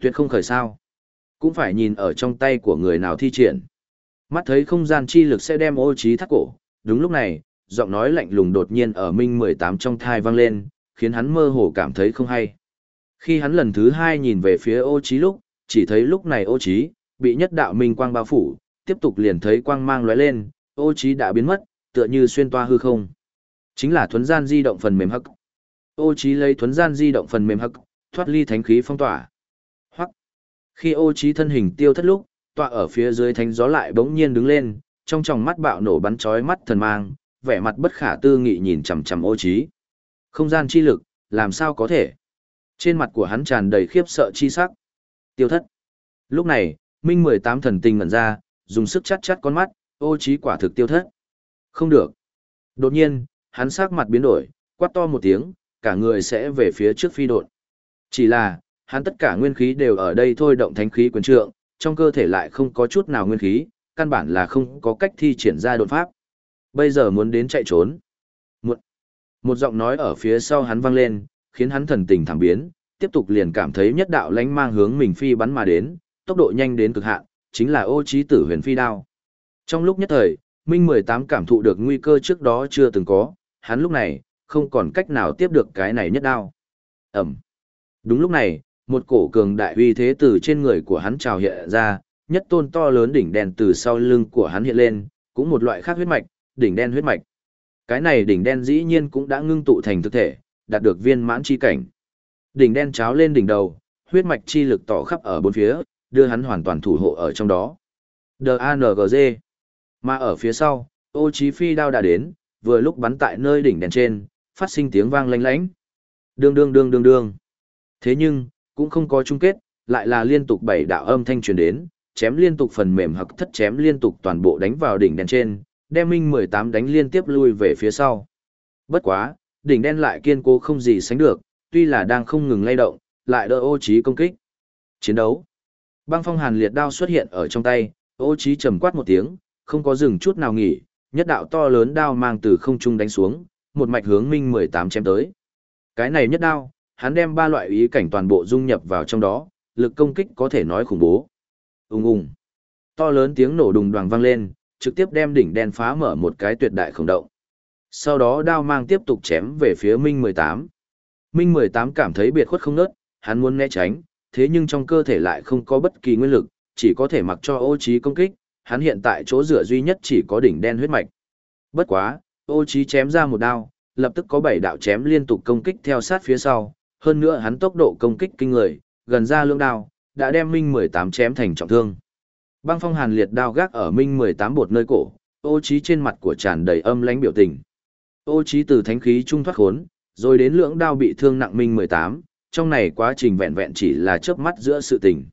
Tuyệt không khởi sao? Cũng phải nhìn ở trong tay của người nào thi triển. Mắt thấy không gian chi lực sẽ đem ô trí thắt cổ. Đúng lúc này, giọng nói lạnh lùng đột nhiên ở Minh 18 trong thai vang lên, khiến hắn mơ hồ cảm thấy không hay. Khi hắn lần thứ hai nhìn về phía ô trí lúc, chỉ thấy lúc này ô trí, bị nhất đạo minh quang bao phủ, tiếp tục liền thấy quang mang lóe lên, ô trí đã biến mất, tựa như xuyên toa hư không. Chính là thuấn gian di động phần mềm hắc. Ô trí lấy thuấn gian di động phần mềm hắc, thoát ly thánh khí phong tỏa. Khi ô trí thân hình tiêu thất lúc, tọa ở phía dưới thánh gió lại bỗng nhiên đứng lên, trong tròng mắt bạo nổ bắn chói mắt thần mang, vẻ mặt bất khả tư nghị nhìn chằm chằm ô trí. Không gian chi lực, làm sao có thể? Trên mặt của hắn tràn đầy khiếp sợ chi sắc. Tiêu thất. Lúc này, Minh 18 thần tình ngẩn ra, dùng sức chắt chắt con mắt, ô trí quả thực tiêu thất. Không được. Đột nhiên, hắn sắc mặt biến đổi, quát to một tiếng, cả người sẽ về phía trước phi đột. Chỉ là, hắn tất cả nguyên khí đều ở đây thôi động thánh khí quyền trượng, trong cơ thể lại không có chút nào nguyên khí, căn bản là không có cách thi triển ra đột pháp. Bây giờ muốn đến chạy trốn. Một, một giọng nói ở phía sau hắn vang lên, khiến hắn thần tình thảm biến, tiếp tục liền cảm thấy nhất đạo lánh mang hướng mình phi bắn mà đến, tốc độ nhanh đến cực hạn, chính là ô trí tử huyền phi đao. Trong lúc nhất thời, Minh 18 cảm thụ được nguy cơ trước đó chưa từng có, hắn lúc này, không còn cách nào tiếp được cái này nhất đao. Ẩm. Đúng lúc này, một cổ cường đại uy thế từ trên người của hắn trào hiện ra, nhất tôn to lớn đỉnh đen từ sau lưng của hắn hiện lên, cũng một loại khác huyết mạch, đỉnh đen huyết mạch. Cái này đỉnh đen dĩ nhiên cũng đã ngưng tụ thành thực thể, đạt được viên mãn chi cảnh. Đỉnh đen cháo lên đỉnh đầu, huyết mạch chi lực tỏ khắp ở bốn phía, đưa hắn hoàn toàn thủ hộ ở trong đó. D.A.N.G.G. Mà ở phía sau, ô chí phi đao đã đến, vừa lúc bắn tại nơi đỉnh đèn trên, phát sinh tiếng vang lanh lánh. Đương đương đương đương đương. Thế nhưng, cũng không có chung kết, lại là liên tục bảy đạo âm thanh truyền đến, chém liên tục phần mềm hoặc thất chém liên tục toàn bộ đánh vào đỉnh đèn trên, đem Minh 18 đánh liên tiếp lui về phía sau. Bất quá, đỉnh đen lại kiên cố không gì sánh được, tuy là đang không ngừng lay động, lại đỡ ô trí công kích. Chiến đấu. Băng phong hàn liệt đao xuất hiện ở trong tay, ô trí trầm quát một tiếng, không có dừng chút nào nghỉ, nhất đạo to lớn đao mang từ không trung đánh xuống, một mạch hướng Minh 18 chém tới. Cái này nhất đao, hắn đem ba loại ý cảnh toàn bộ dung nhập vào trong đó, lực công kích có thể nói khủng bố. Ung ung. To lớn tiếng nổ đùng đoàng vang lên, trực tiếp đem đỉnh đen phá mở một cái tuyệt đại khổng động. Sau đó đao mang tiếp tục chém về phía Minh 18. Minh 18 cảm thấy biệt khuất không nớt, hắn muốn né tránh, thế nhưng trong cơ thể lại không có bất kỳ nguyên lực, chỉ có thể mặc cho ô trí công kích, hắn hiện tại chỗ dựa duy nhất chỉ có đỉnh đen huyết mạch. Bất quá, ô trí chém ra một đao, lập tức có bảy đạo chém liên tục công kích theo sát phía sau, hơn nữa hắn tốc độ công kích kinh người, gần ra lưỡng đao, đã đem Minh 18 chém thành trọng thương. Băng phong hàn liệt đao gác ở Minh 18 bột nơi cổ, ô trí trên mặt của tràn đầy âm lãnh biểu tình. Ô trí từ thánh khí trung thoát khốn, rồi đến lưỡng đao bị thương nặng Minh 18, trong này quá trình vẹn vẹn chỉ là chớp mắt giữa sự tình.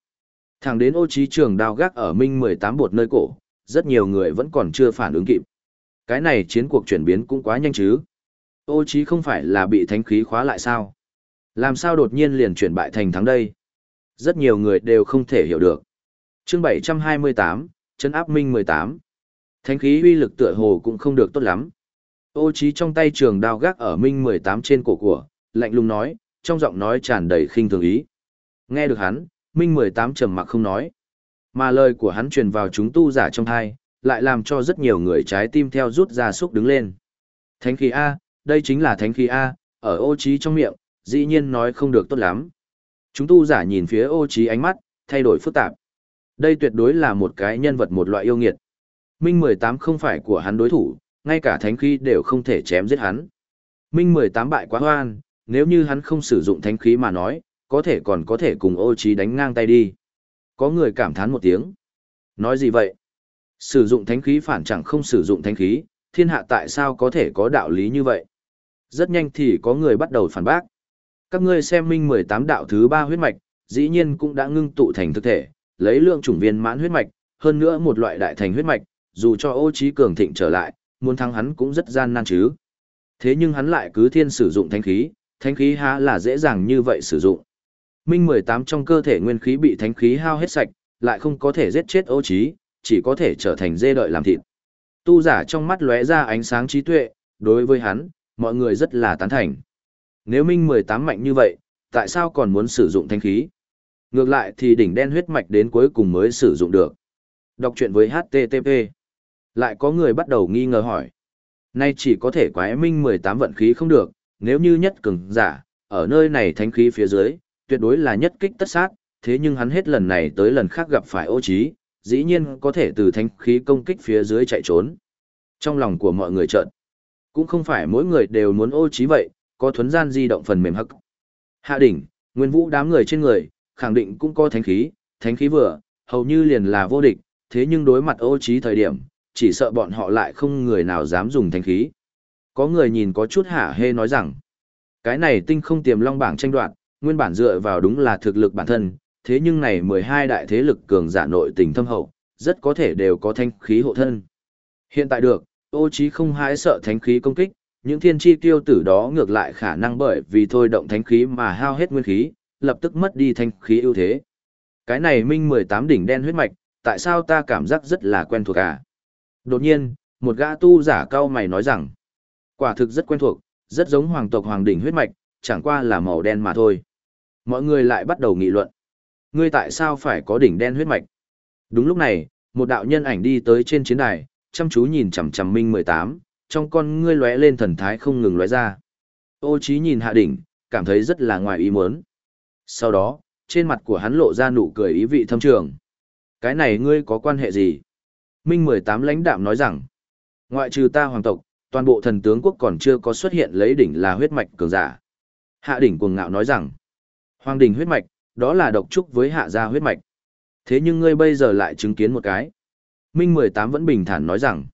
Thẳng đến ô trí trường đao gác ở Minh 18 bột nơi cổ, rất nhiều người vẫn còn chưa phản ứng kịp. Cái này chiến cuộc chuyển biến cũng quá nhanh chứ. Ô trí không phải là bị thánh khí khóa lại sao? Làm sao đột nhiên liền chuyển bại thành thắng đây? Rất nhiều người đều không thể hiểu được. Chương 728, chân áp Minh 18. Thánh khí uy lực tựa hồ cũng không được tốt lắm. Ô trí trong tay trường đao gác ở Minh 18 trên cổ của, lạnh lùng nói, trong giọng nói tràn đầy khinh thường ý. Nghe được hắn, Minh 18 trầm mặc không nói. Mà lời của hắn truyền vào chúng tu giả trong thai, lại làm cho rất nhiều người trái tim theo rút ra xúc đứng lên. Thánh khí A, đây chính là thánh khí A, ở ô trí trong miệng, dĩ nhiên nói không được tốt lắm. Chúng tu giả nhìn phía ô trí ánh mắt, thay đổi phức tạp. Đây tuyệt đối là một cái nhân vật một loại yêu nghiệt. Minh 18 không phải của hắn đối thủ, ngay cả thánh khí đều không thể chém giết hắn. Minh 18 bại quá hoan, nếu như hắn không sử dụng thánh khí mà nói, có thể còn có thể cùng ô trí đánh ngang tay đi. Có người cảm thán một tiếng. Nói gì vậy? Sử dụng thánh khí phản chẳng không sử dụng thánh khí, thiên hạ tại sao có thể có đạo lý như vậy? Rất nhanh thì có người bắt đầu phản bác. Các ngươi xem minh 18 đạo thứ ba huyết mạch, dĩ nhiên cũng đã ngưng tụ thành thực thể, lấy lượng chủng viên mãn huyết mạch, hơn nữa một loại đại thành huyết mạch, dù cho ô trí cường thịnh trở lại, muốn thắng hắn cũng rất gian nan chứ. Thế nhưng hắn lại cứ thiên sử dụng thánh khí, thánh khí há là dễ dàng như vậy sử dụng. Minh 18 trong cơ thể nguyên khí bị thánh khí hao hết sạch, lại không có thể giết chết ô trí, chỉ có thể trở thành dê đợi làm thịt. Tu giả trong mắt lóe ra ánh sáng trí tuệ, đối với hắn, mọi người rất là tán thành. Nếu Minh 18 mạnh như vậy, tại sao còn muốn sử dụng thanh khí? Ngược lại thì đỉnh đen huyết mạch đến cuối cùng mới sử dụng được. Đọc chuyện với HTTP. Lại có người bắt đầu nghi ngờ hỏi. Nay chỉ có thể quái Minh 18 vận khí không được, nếu như nhất cường giả, ở nơi này thánh khí phía dưới, tuyệt đối là nhất kích tất sát, thế nhưng hắn hết lần này tới lần khác gặp phải ô trí, dĩ nhiên có thể từ thánh khí công kích phía dưới chạy trốn. Trong lòng của mọi người trợn, cũng không phải mỗi người đều muốn ô trí vậy, có thuấn gian di động phần mềm hắc. Hạ đỉnh, nguyên vũ đám người trên người, khẳng định cũng có thánh khí, thánh khí vừa, hầu như liền là vô địch, thế nhưng đối mặt ô trí thời điểm, chỉ sợ bọn họ lại không người nào dám dùng thánh khí. Có người nhìn có chút hả hê nói rằng, cái này tinh không tiềm long bảng tranh đoạt, nguyên bản dựa vào đúng là thực lực bản thân, thế nhưng này 12 đại thế lực cường giả nội tình thâm hậu, rất có thể đều có thanh khí hộ thân. Hiện tại được, ô trí không hãi sợ thánh khí công kích, những thiên chi tiêu tử đó ngược lại khả năng bởi vì thôi động thánh khí mà hao hết nguyên khí, lập tức mất đi thanh khí ưu thế. Cái này minh 18 đỉnh đen huyết mạch, tại sao ta cảm giác rất là quen thuộc à? Đột nhiên, một gã tu giả cao mày nói rằng, quả thực rất quen thuộc, rất giống hoàng tộc hoàng đỉnh huyết mạch, chẳng qua là màu đen mà thôi. Mọi người lại bắt đầu nghị luận. Ngươi tại sao phải có đỉnh đen huyết mạch? Đúng lúc này, một đạo nhân ảnh đi tới trên chiến đài, chăm chú nhìn chằm chằm Minh 18, trong con ngươi lóe lên thần thái không ngừng lóe ra. Ô Chí nhìn hạ đỉnh, cảm thấy rất là ngoài ý muốn. Sau đó, trên mặt của hắn lộ ra nụ cười ý vị thâm trường. Cái này ngươi có quan hệ gì? Minh 18 lãnh đạm nói rằng, ngoại trừ ta hoàng tộc, toàn bộ thần tướng quốc còn chưa có xuất hiện lấy đỉnh là huyết mạch cường giả. Hạ đỉnh cuồng ngạo nói rằng, hoàng đỉnh huyết mạch, đó là độc trúc với hạ gia huyết mạch. Thế nhưng ngươi bây giờ lại chứng kiến một cái. Minh 18 vẫn bình thản nói rằng,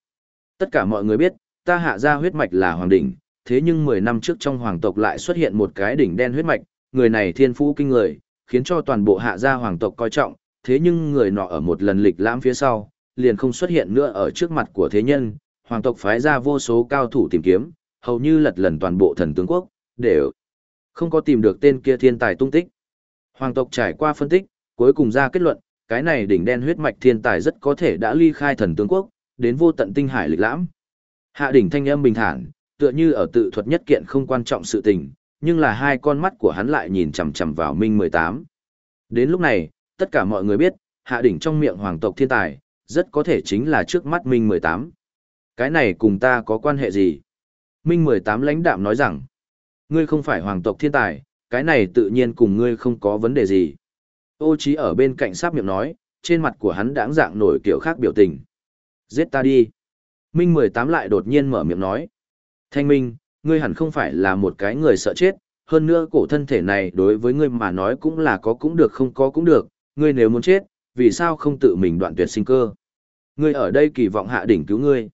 tất cả mọi người biết, ta hạ gia huyết mạch là hoàng đỉnh, thế nhưng 10 năm trước trong hoàng tộc lại xuất hiện một cái đỉnh đen huyết mạch, người này thiên phú kinh người, khiến cho toàn bộ hạ gia hoàng tộc coi trọng, thế nhưng người nọ ở một lần lịch lãm phía sau, liền không xuất hiện nữa ở trước mặt của thế nhân, hoàng tộc phái ra vô số cao thủ tìm kiếm, hầu như lật lần toàn bộ thần tướng quốc, đều không có tìm được tên kia thiên tài tung tích. Hoàng tộc trải qua phân tích, cuối cùng ra kết luận, cái này đỉnh đen huyết mạch thiên tài rất có thể đã ly khai thần tướng quốc, đến vô tận tinh hải lịch lãm. Hạ đỉnh thanh âm bình thản, tựa như ở tự thuật nhất kiện không quan trọng sự tình, nhưng là hai con mắt của hắn lại nhìn chằm chằm vào Minh 18. Đến lúc này, tất cả mọi người biết, hạ đỉnh trong miệng hoàng tộc thiên tài, rất có thể chính là trước mắt Minh 18. Cái này cùng ta có quan hệ gì? Minh 18 lãnh đạm nói rằng, ngươi không phải hoàng tộc thiên tài, cái này tự nhiên cùng ngươi không có vấn đề gì. Ô trí ở bên cạnh sáp miệng nói, trên mặt của hắn đãng dạng nổi kiểu khác biểu tình. Giết ta đi. Minh 18 lại đột nhiên mở miệng nói. Thanh Minh, ngươi hẳn không phải là một cái người sợ chết, hơn nữa cổ thân thể này đối với ngươi mà nói cũng là có cũng được không có cũng được, ngươi nếu muốn chết, vì sao không tự mình đoạn tuyệt sinh cơ? Ngươi ở đây kỳ vọng hạ đỉnh cứu ngươi.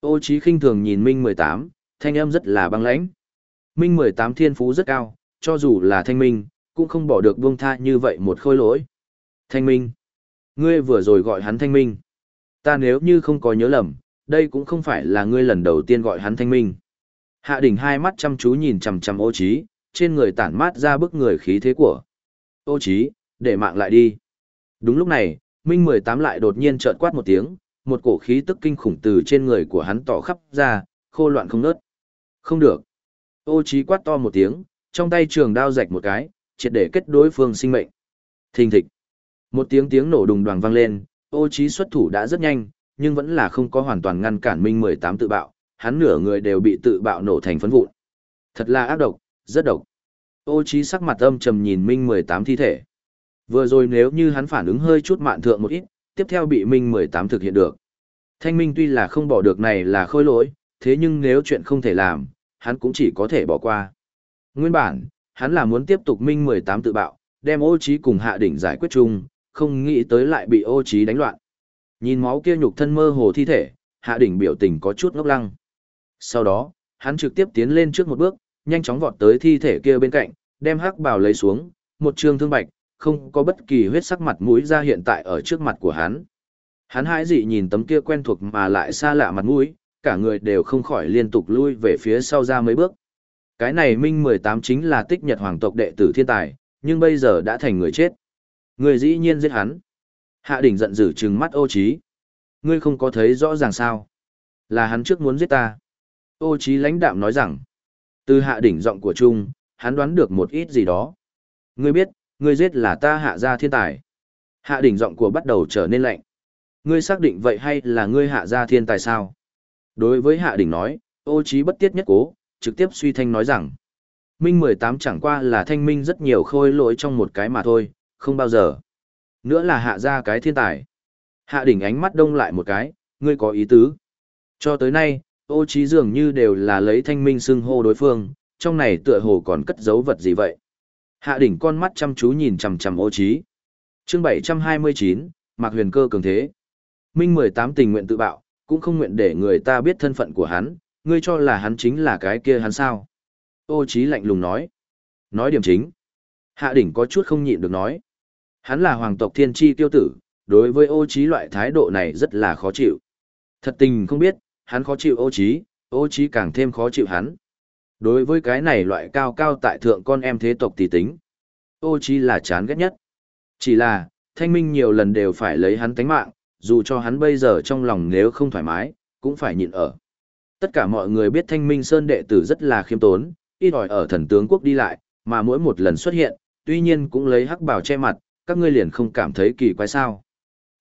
Ô trí khinh thường nhìn Minh 18, thanh âm rất là băng lãnh. Minh 18 thiên phú rất cao, cho dù là thanh minh, cũng không bỏ được buông tha như vậy một khôi lỗi. Thanh minh. Ngươi vừa rồi gọi hắn thanh minh. Ta nếu như không có nhớ lầm, đây cũng không phải là ngươi lần đầu tiên gọi hắn thanh minh. Hạ đỉnh hai mắt chăm chú nhìn chằm chằm ô Chí, trên người tản mát ra bức người khí thế của. Ô Chí, để mạng lại đi. Đúng lúc này, Minh 18 lại đột nhiên trợn quát một tiếng, một cổ khí tức kinh khủng từ trên người của hắn tỏ khắp ra, khô loạn không nớt. Không được. Ô Chí quát to một tiếng, trong tay trường đao rạch một cái, triệt để kết đối phương sinh mệnh. Thình thịch. Một tiếng tiếng nổ đùng đoàng vang lên, Ô Chí xuất thủ đã rất nhanh, nhưng vẫn là không có hoàn toàn ngăn cản Minh 18 tự bạo, hắn nửa người đều bị tự bạo nổ thành phấn vụn. Thật là ác độc, rất độc. Ô Chí sắc mặt âm trầm nhìn Minh 18 thi thể. Vừa rồi nếu như hắn phản ứng hơi chút mạn thượng một ít, tiếp theo bị Minh 18 thực hiện được. Thanh Minh tuy là không bỏ được này là khôi lỗi, thế nhưng nếu chuyện không thể làm, hắn cũng chỉ có thể bỏ qua. Nguyên bản, hắn là muốn tiếp tục Minh 18 tự bạo, đem ô Chí cùng hạ đỉnh giải quyết chung, không nghĩ tới lại bị ô Chí đánh loạn. Nhìn máu kia nhục thân mơ hồ thi thể, hạ đỉnh biểu tình có chút ngốc lăng. Sau đó, hắn trực tiếp tiến lên trước một bước, nhanh chóng vọt tới thi thể kia bên cạnh, đem hắc bào lấy xuống, một trường thương bạch, không có bất kỳ huyết sắc mặt mũi ra hiện tại ở trước mặt của hắn. Hắn hãi dị nhìn tấm kia quen thuộc mà lại xa lạ mặt mũi, cả người đều không khỏi liên tục lui về phía sau ra mấy bước. Cái này Minh 18 chính là tích nhật hoàng tộc đệ tử thiên tài, nhưng bây giờ đã thành người chết. Người dĩ nhiên giết hắn. Hạ đỉnh giận dữ trừng mắt ô trí. Ngươi không có thấy rõ ràng sao? Là hắn trước muốn giết ta. Ô trí lãnh đạm nói rằng. Từ hạ đỉnh giọng của Trung, hắn đoán được một ít gì đó. Ngươi biết, ngươi giết là ta hạ gia thiên tài. Hạ đỉnh giọng của bắt đầu trở nên lạnh. Ngươi xác định vậy hay là ngươi hạ gia thiên tài sao? Đối với hạ đỉnh nói, ô trí bất tiết nhất cố, trực tiếp suy thanh nói rằng. Minh 18 chẳng qua là thanh minh rất nhiều khôi lỗi trong một cái mà thôi, không bao giờ. Nữa là hạ ra cái thiên tài. Hạ đỉnh ánh mắt đông lại một cái, ngươi có ý tứ. Cho tới nay, ô trí dường như đều là lấy thanh minh xưng hô đối phương, trong này tựa hồ còn cất giấu vật gì vậy. Hạ đỉnh con mắt chăm chú nhìn chằm chằm ô trí. Chương 729, Mạc Huyền Cơ cường thế. Minh 18 tình nguyện tự bạo, cũng không nguyện để người ta biết thân phận của hắn, ngươi cho là hắn chính là cái kia hắn sao. Ô Chí lạnh lùng nói. Nói điểm chính. Hạ đỉnh có chút không nhịn được nói. Hắn là hoàng tộc thiên tri tiêu tử, đối với ô Chí loại thái độ này rất là khó chịu. Thật tình không biết, hắn khó chịu ô Chí, ô Chí càng thêm khó chịu hắn. Đối với cái này loại cao cao tại thượng con em thế tộc tỷ tính. Ô Chí là chán ghét nhất. Chỉ là, thanh minh nhiều lần đều phải lấy hắn tánh mạng, dù cho hắn bây giờ trong lòng nếu không thoải mái, cũng phải nhịn ở. Tất cả mọi người biết Thanh Minh Sơn đệ tử rất là khiêm tốn, ít ỏi ở thần tướng quốc đi lại, mà mỗi một lần xuất hiện, tuy nhiên cũng lấy hắc bào che mặt, các ngươi liền không cảm thấy kỳ quái sao.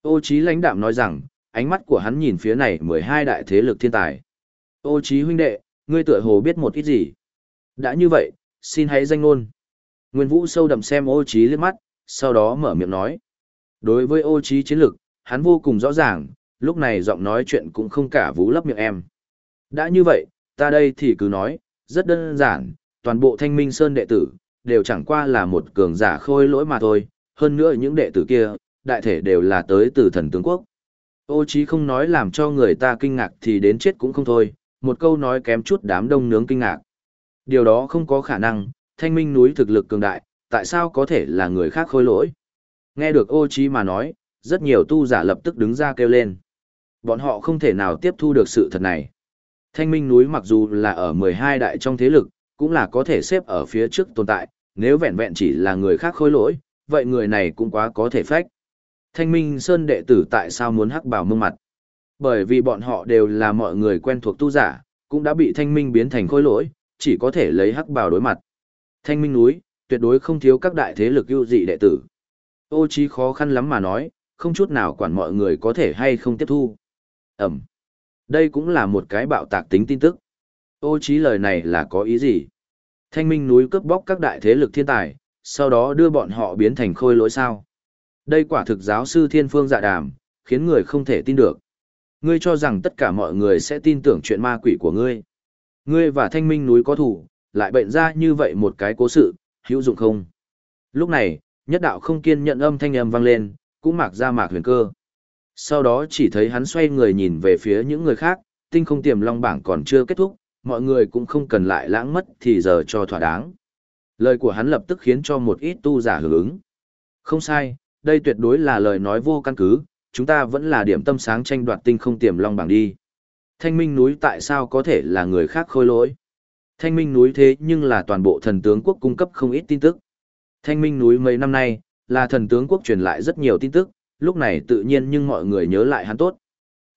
Ô Chí lãnh đạm nói rằng, ánh mắt của hắn nhìn phía này 12 đại thế lực thiên tài. Ô Chí huynh đệ, ngươi tựa hồ biết một ít gì. Đã như vậy, xin hãy danh ngôn. Nguyên Vũ sâu đậm xem ô Chí liếc mắt, sau đó mở miệng nói. Đối với ô Chí chiến lực, hắn vô cùng rõ ràng, lúc này giọng nói chuyện cũng không cả vũ lấp miệng em. Đã như vậy, ta đây thì cứ nói, rất đơn giản, toàn bộ thanh minh sơn đệ tử, đều chẳng qua là một cường giả khôi lỗi mà thôi, hơn nữa những đệ tử kia, đại thể đều là tới từ thần tướng quốc. Ô chí không nói làm cho người ta kinh ngạc thì đến chết cũng không thôi, một câu nói kém chút đám đông nướng kinh ngạc. Điều đó không có khả năng, thanh minh núi thực lực cường đại, tại sao có thể là người khác khôi lỗi? Nghe được ô chí mà nói, rất nhiều tu giả lập tức đứng ra kêu lên. Bọn họ không thể nào tiếp thu được sự thật này. Thanh minh núi mặc dù là ở 12 đại trong thế lực, cũng là có thể xếp ở phía trước tồn tại, nếu vẹn vẹn chỉ là người khác khôi lỗi, vậy người này cũng quá có thể phách. Thanh minh sơn đệ tử tại sao muốn hắc bảo mương mặt? Bởi vì bọn họ đều là mọi người quen thuộc tu giả, cũng đã bị thanh minh biến thành khối lỗi, chỉ có thể lấy hắc bảo đối mặt. Thanh minh núi, tuyệt đối không thiếu các đại thế lực ưu dị đệ tử. Ô chí khó khăn lắm mà nói, không chút nào quản mọi người có thể hay không tiếp thu. Ẩm. Đây cũng là một cái bạo tạc tính tin tức. Ô chí lời này là có ý gì? Thanh minh núi cướp bóc các đại thế lực thiên tài, sau đó đưa bọn họ biến thành khôi lỗi sao? Đây quả thực giáo sư thiên phương dạ đàm, khiến người không thể tin được. Ngươi cho rằng tất cả mọi người sẽ tin tưởng chuyện ma quỷ của ngươi. Ngươi và thanh minh núi có thủ, lại bệnh ra như vậy một cái cố sự, hữu dụng không? Lúc này, nhất đạo không kiên nhận âm thanh âm vang lên, cũng mặc ra mạc huyền cơ. Sau đó chỉ thấy hắn xoay người nhìn về phía những người khác, tinh không tiềm long bảng còn chưa kết thúc, mọi người cũng không cần lại lãng mất thì giờ cho thỏa đáng. Lời của hắn lập tức khiến cho một ít tu giả hưởng ứng. Không sai, đây tuyệt đối là lời nói vô căn cứ, chúng ta vẫn là điểm tâm sáng tranh đoạt tinh không tiềm long bảng đi. Thanh minh núi tại sao có thể là người khác khôi lỗi? Thanh minh núi thế nhưng là toàn bộ thần tướng quốc cung cấp không ít tin tức. Thanh minh núi mấy năm nay, là thần tướng quốc truyền lại rất nhiều tin tức, lúc này tự nhiên nhưng mọi người nhớ lại hắn tốt.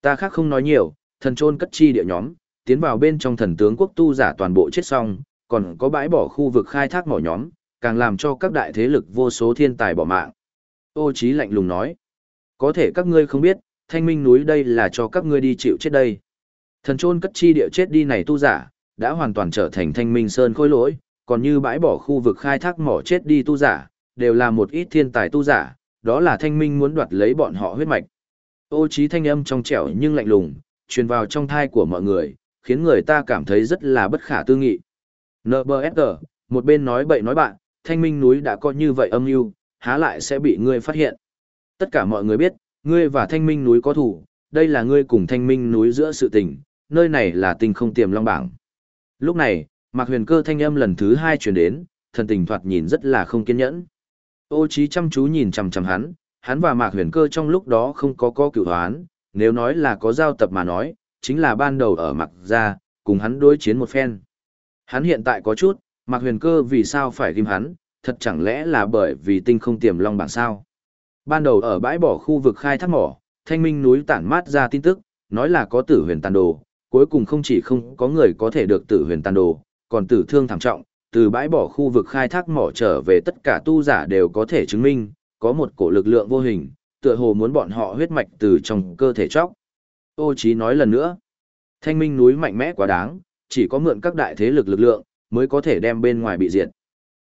Ta khác không nói nhiều, thần trôn cất chi địa nhóm, tiến vào bên trong thần tướng quốc tu giả toàn bộ chết xong, còn có bãi bỏ khu vực khai thác mỏ nhóm, càng làm cho các đại thế lực vô số thiên tài bỏ mạng. Ô Chí lạnh lùng nói, có thể các ngươi không biết, thanh minh núi đây là cho các ngươi đi chịu chết đây. Thần trôn cất chi địa chết đi này tu giả, đã hoàn toàn trở thành thanh minh sơn khôi lỗi, còn như bãi bỏ khu vực khai thác mỏ chết đi tu giả, đều là một ít thiên tài tu giả, đó là thanh minh muốn đoạt lấy bọn họ huyết mạch. Ô Chí thanh âm trong trẻo nhưng lạnh lùng, truyền vào trong thai của mọi người, khiến người ta cảm thấy rất là bất khả tư nghị. NBSG, một bên nói bậy nói bạn, thanh minh núi đã có như vậy âm mưu há lại sẽ bị ngươi phát hiện. Tất cả mọi người biết, ngươi và thanh minh núi có thủ, đây là ngươi cùng thanh minh núi giữa sự tình, nơi này là tình không tiềm long bảng. Lúc này, Mạc Huyền Cơ thanh âm lần thứ hai truyền đến, thần tình thoạt nhìn rất là không kiên nhẫn. Ô Chí chăm chú nhìn chằm chằm hắn, hắn và Mạc Huyền Cơ trong lúc đó không có có cửu hoán, nếu nói là có giao tập mà nói, chính là ban đầu ở Mạc gia, cùng hắn đối chiến một phen. Hắn hiện tại có chút, Mạc Huyền Cơ vì sao phải ghim hắn, thật chẳng lẽ là bởi vì tinh không tiềm long bảng sao? Ban đầu ở bãi bỏ khu vực khai thác mỏ, Thanh Minh núi tản mát ra tin tức, nói là có tử huyền tàn đồ, cuối cùng không chỉ không có người có thể được tử huyền tàn đồ, còn tử thương thảm trọng, từ bãi bỏ khu vực khai thác mỏ trở về tất cả tu giả đều có thể chứng minh, có một cổ lực lượng vô hình, tựa hồ muốn bọn họ huyết mạch từ trong cơ thể chóc. Ô Chí nói lần nữa, thanh minh núi mạnh mẽ quá đáng, chỉ có mượn các đại thế lực lực lượng, mới có thể đem bên ngoài bị diệt.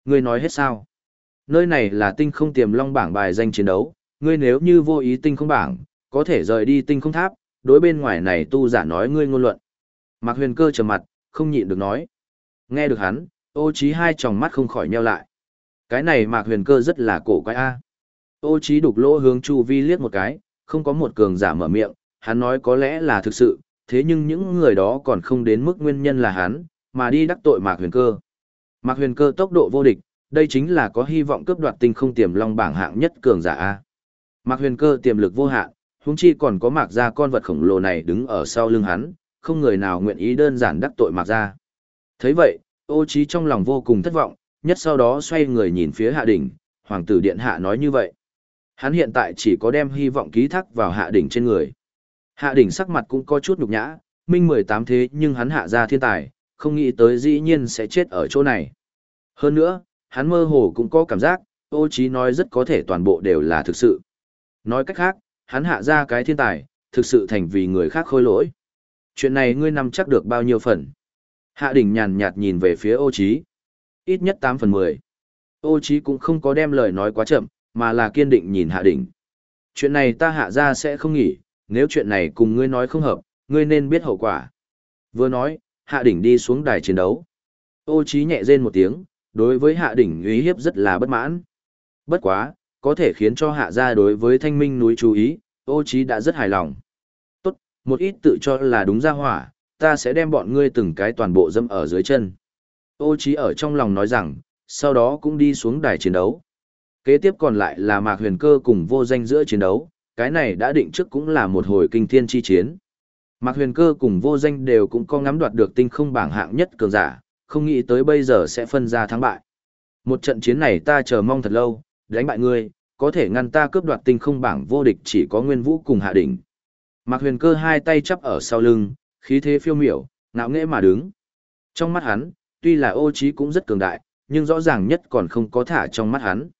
Ngươi nói hết sao? Nơi này là tinh không tiềm long bảng bài danh chiến đấu, ngươi nếu như vô ý tinh không bảng, có thể rời đi tinh không tháp, đối bên ngoài này tu giả nói ngươi ngôn luận. Mạc huyền cơ trầm mặt, không nhịn được nói. Nghe được hắn, ô trí hai tròng mắt không khỏi nheo lại. Cái này mạc huyền cơ rất là cổ quái a. Ô trí đục lỗ hướng chu vi liếc một cái, không có một cường giả mở miệng, hắn nói có lẽ là thực sự, thế nhưng những người đó còn không đến mức nguyên nhân là hắn, mà đi đắc tội mạc huyền cơ. Mạc huyền cơ tốc độ vô địch, đây chính là có hy vọng cướp đoạt tinh không tiềm long bảng hạng nhất cường giả a. Mạc huyền cơ tiềm lực vô hạn, huống chi còn có mạc gia con vật khổng lồ này đứng ở sau lưng hắn, không người nào nguyện ý đơn giản đắc tội mạc gia. thấy vậy, ô Chí trong lòng vô cùng thất vọng, nhất sau đó xoay người nhìn phía hạ đỉnh, hoàng tử điện hạ nói như vậy. Hắn hiện tại chỉ có đem hy vọng ký thác vào hạ đỉnh trên người. Hạ đỉnh sắc mặt cũng có chút nhục nhã, minh 18 thế nhưng hắn hạ ra thiên tài, không nghĩ tới dĩ nhiên sẽ chết ở chỗ này. Hơn nữa, hắn mơ hồ cũng có cảm giác, ô trí nói rất có thể toàn bộ đều là thực sự. Nói cách khác, hắn hạ ra cái thiên tài, thực sự thành vì người khác khôi lỗi. Chuyện này ngươi nằm chắc được bao nhiêu phần? Hạ đỉnh nhàn nhạt nhìn về phía ô Chí, Ít nhất 8 phần 10. Ô Chí cũng không có đem lời nói quá chậm, mà là kiên định nhìn hạ đỉnh. Chuyện này ta hạ ra sẽ không nghỉ, nếu chuyện này cùng ngươi nói không hợp, ngươi nên biết hậu quả. Vừa nói, hạ đỉnh đi xuống đài chiến đấu. Ô Chí nhẹ rên một tiếng, đối với hạ đỉnh uy hiếp rất là bất mãn. Bất quá, có thể khiến cho hạ gia đối với thanh minh núi chú ý, ô Chí đã rất hài lòng. Tốt, một ít tự cho là đúng ra hỏa, ta sẽ đem bọn ngươi từng cái toàn bộ dâm ở dưới chân. Ô Chí ở trong lòng nói rằng, sau đó cũng đi xuống đài chiến đấu. Kế tiếp còn lại là Mạc Huyền Cơ cùng vô danh giữa chiến đấu, cái này đã định trước cũng là một hồi kinh thiên chi chiến. Mạc Huyền Cơ cùng vô danh đều cũng có ngắm đoạt được tinh không bảng hạng nhất cường giả, không nghĩ tới bây giờ sẽ phân ra thắng bại. Một trận chiến này ta chờ mong thật lâu, đánh bại ngươi, có thể ngăn ta cướp đoạt tinh không bảng vô địch chỉ có Nguyên Vũ cùng Hạ Đỉnh. Mạc Huyền Cơ hai tay chắp ở sau lưng, khí thế phiêu miểu, ngạo nghễ mà đứng. Trong mắt hắn, tuy là ô trí cũng rất cường đại, nhưng rõ ràng nhất còn không có thả trong mắt hắn.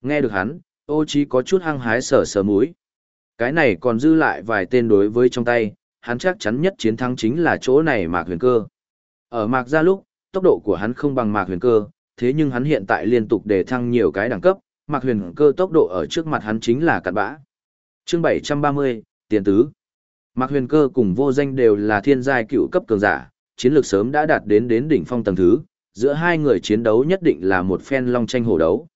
Nghe được hắn, ô trí có chút hăng hái sở sở mũi. Cái này còn dư lại vài tên đối với trong tay, hắn chắc chắn nhất chiến thắng chính là chỗ này Mạc Huyền Cơ. Ở Mạc gia lúc, tốc độ của hắn không bằng Mạc Huyền Cơ, thế nhưng hắn hiện tại liên tục đề thăng nhiều cái đẳng cấp, Mạc Huyền Cơ tốc độ ở trước mặt hắn chính là cặn bã. Chương 730, Tiền Tứ. Mạc Huyền Cơ cùng vô danh đều là thiên giai cựu cấp cường giả, chiến lược sớm đã đạt đến đến đỉnh phong tầng thứ, giữa hai người chiến đấu nhất định là một phen long tranh hổ đấu.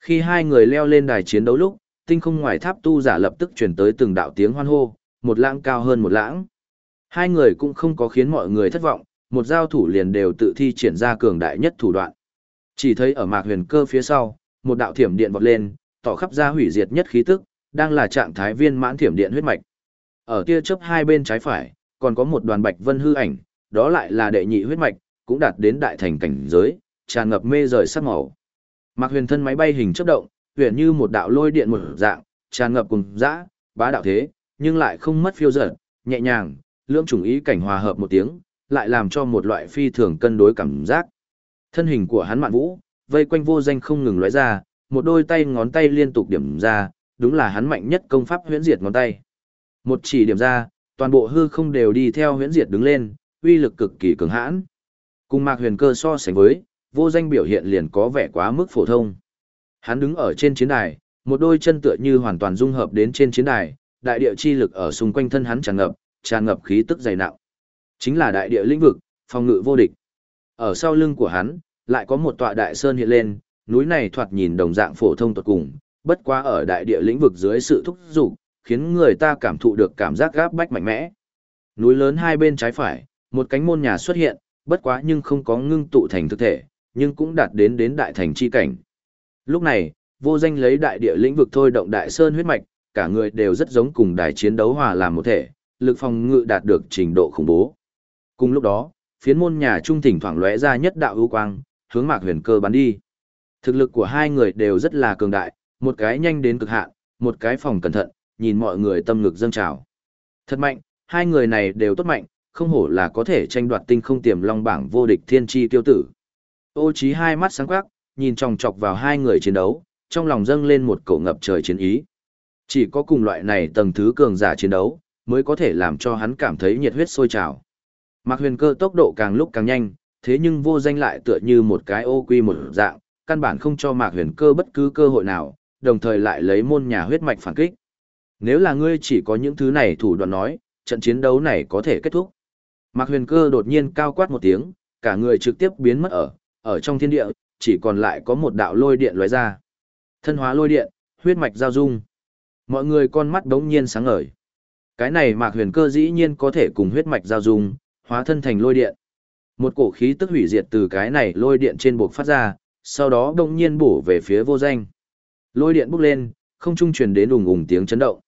Khi hai người leo lên đài chiến đấu lúc, tinh không ngoài tháp tu giả lập tức chuyển tới từng đạo tiếng hoan hô, một lãng cao hơn một lãng. Hai người cũng không có khiến mọi người thất vọng, một giao thủ liền đều tự thi triển ra cường đại nhất thủ đoạn. Chỉ thấy ở mạc huyền cơ phía sau, một đạo thiểm điện vọt lên, tỏ khắp ra hủy diệt nhất khí tức, đang là trạng thái viên mãn thiểm điện huyết mạch. Ở tia chớp hai bên trái phải, còn có một đoàn bạch vân hư ảnh, đó lại là đệ nhị huyết mạch, cũng đạt đến đại thành cảnh giới, tràn ngập mê rời sắc màu. Mạc Huyền thân máy bay hình chớp động, huyền như một đạo lôi điện một dạng, tràn ngập cùng dã, bá đạo thế, nhưng lại không mất phiêu dật, nhẹ nhàng, lưỡng chủng ý cảnh hòa hợp một tiếng, lại làm cho một loại phi thường cân đối cảm giác. Thân hình của hắn mạn vũ, vây quanh vô danh không ngừng lóe ra, một đôi tay ngón tay liên tục điểm ra, đúng là hắn mạnh nhất công pháp huyễn diệt ngón tay. Một chỉ điểm ra, toàn bộ hư không đều đi theo huyễn diệt đứng lên, uy lực cực kỳ cường hãn. Cùng Mạc Huyền Cơ so sánh với, vô danh biểu hiện liền có vẻ quá mức phổ thông. Hắn đứng ở trên chiến đài, một đôi chân tựa như hoàn toàn dung hợp đến trên chiến đài, đại địa chi lực ở xung quanh thân hắn tràn ngập, tràn ngập khí tức dày nặng. Chính là đại địa lĩnh vực, phòng ngự vô địch. Ở sau lưng của hắn, lại có một tọa đại sơn hiện lên, núi này thoạt nhìn đồng dạng phổ thông tuột cùng, bất quá ở đại địa lĩnh vực dưới sự thúc giục, khiến người ta cảm thụ được cảm giác gáp bách mạnh mẽ. Núi lớn hai bên trái phải, một cánh môn nhà xuất hiện, bất quá nhưng không có ngưng tụ thành thực thể, nhưng cũng đạt đến đến đại thành chi cảnh. Lúc này, vô danh lấy đại địa lĩnh vực thôi động đại sơn huyết mạch, cả người đều rất giống cùng đài chiến đấu hòa làm một thể, lực phòng ngự đạt được trình độ khủng bố. Cùng lúc đó, phiến môn nhà trung thỉnh thoảng lóe ra nhất đạo ưu quang, hướng Mạc Huyền Cơ bắn đi. Thực lực của hai người đều rất là cường đại, một cái nhanh đến cực hạn, một cái phòng cẩn thận, nhìn mọi người tâm ngực dâng trào. Thật mạnh, hai người này đều tốt mạnh, không hổ là có thể tranh đoạt tinh không tiềm long bảng vô địch thiên chi tiêu tử. Ô Chí hai mắt sáng quắc, nhìn chòng chọc vào hai người chiến đấu, trong lòng dâng lên một cổ ngập trời chiến ý. Chỉ có cùng loại này tầng thứ cường giả chiến đấu, mới có thể làm cho hắn cảm thấy nhiệt huyết sôi trào. Mạc huyền cơ tốc độ càng lúc càng nhanh, thế nhưng vô danh lại tựa như một cái ô quy một dạng, căn bản không cho mạc huyền cơ bất cứ cơ hội nào, đồng thời lại lấy môn nhà huyết mạch phản kích. Nếu là ngươi chỉ có những thứ này thủ đoạn nói, trận chiến đấu này có thể kết thúc. Mạc huyền cơ đột nhiên cao quát một tiếng, cả người trực tiếp biến mất ở, ở trong thiên địa, chỉ còn lại có một đạo lôi điện lóe ra. Thân hóa lôi điện, huyết mạch giao dung. Mọi người con mắt đống nhiên sáng ngời. Cái này Mạc Huyền Cơ dĩ nhiên có thể cùng huyết mạch giao dung, hóa thân thành lôi điện. Một cổ khí tức hủy diệt từ cái này lôi điện trên buộc phát ra, sau đó đống nhiên bổ về phía vô danh. Lôi điện bốc lên, không trung truyền đến ùng ùng tiếng chấn động.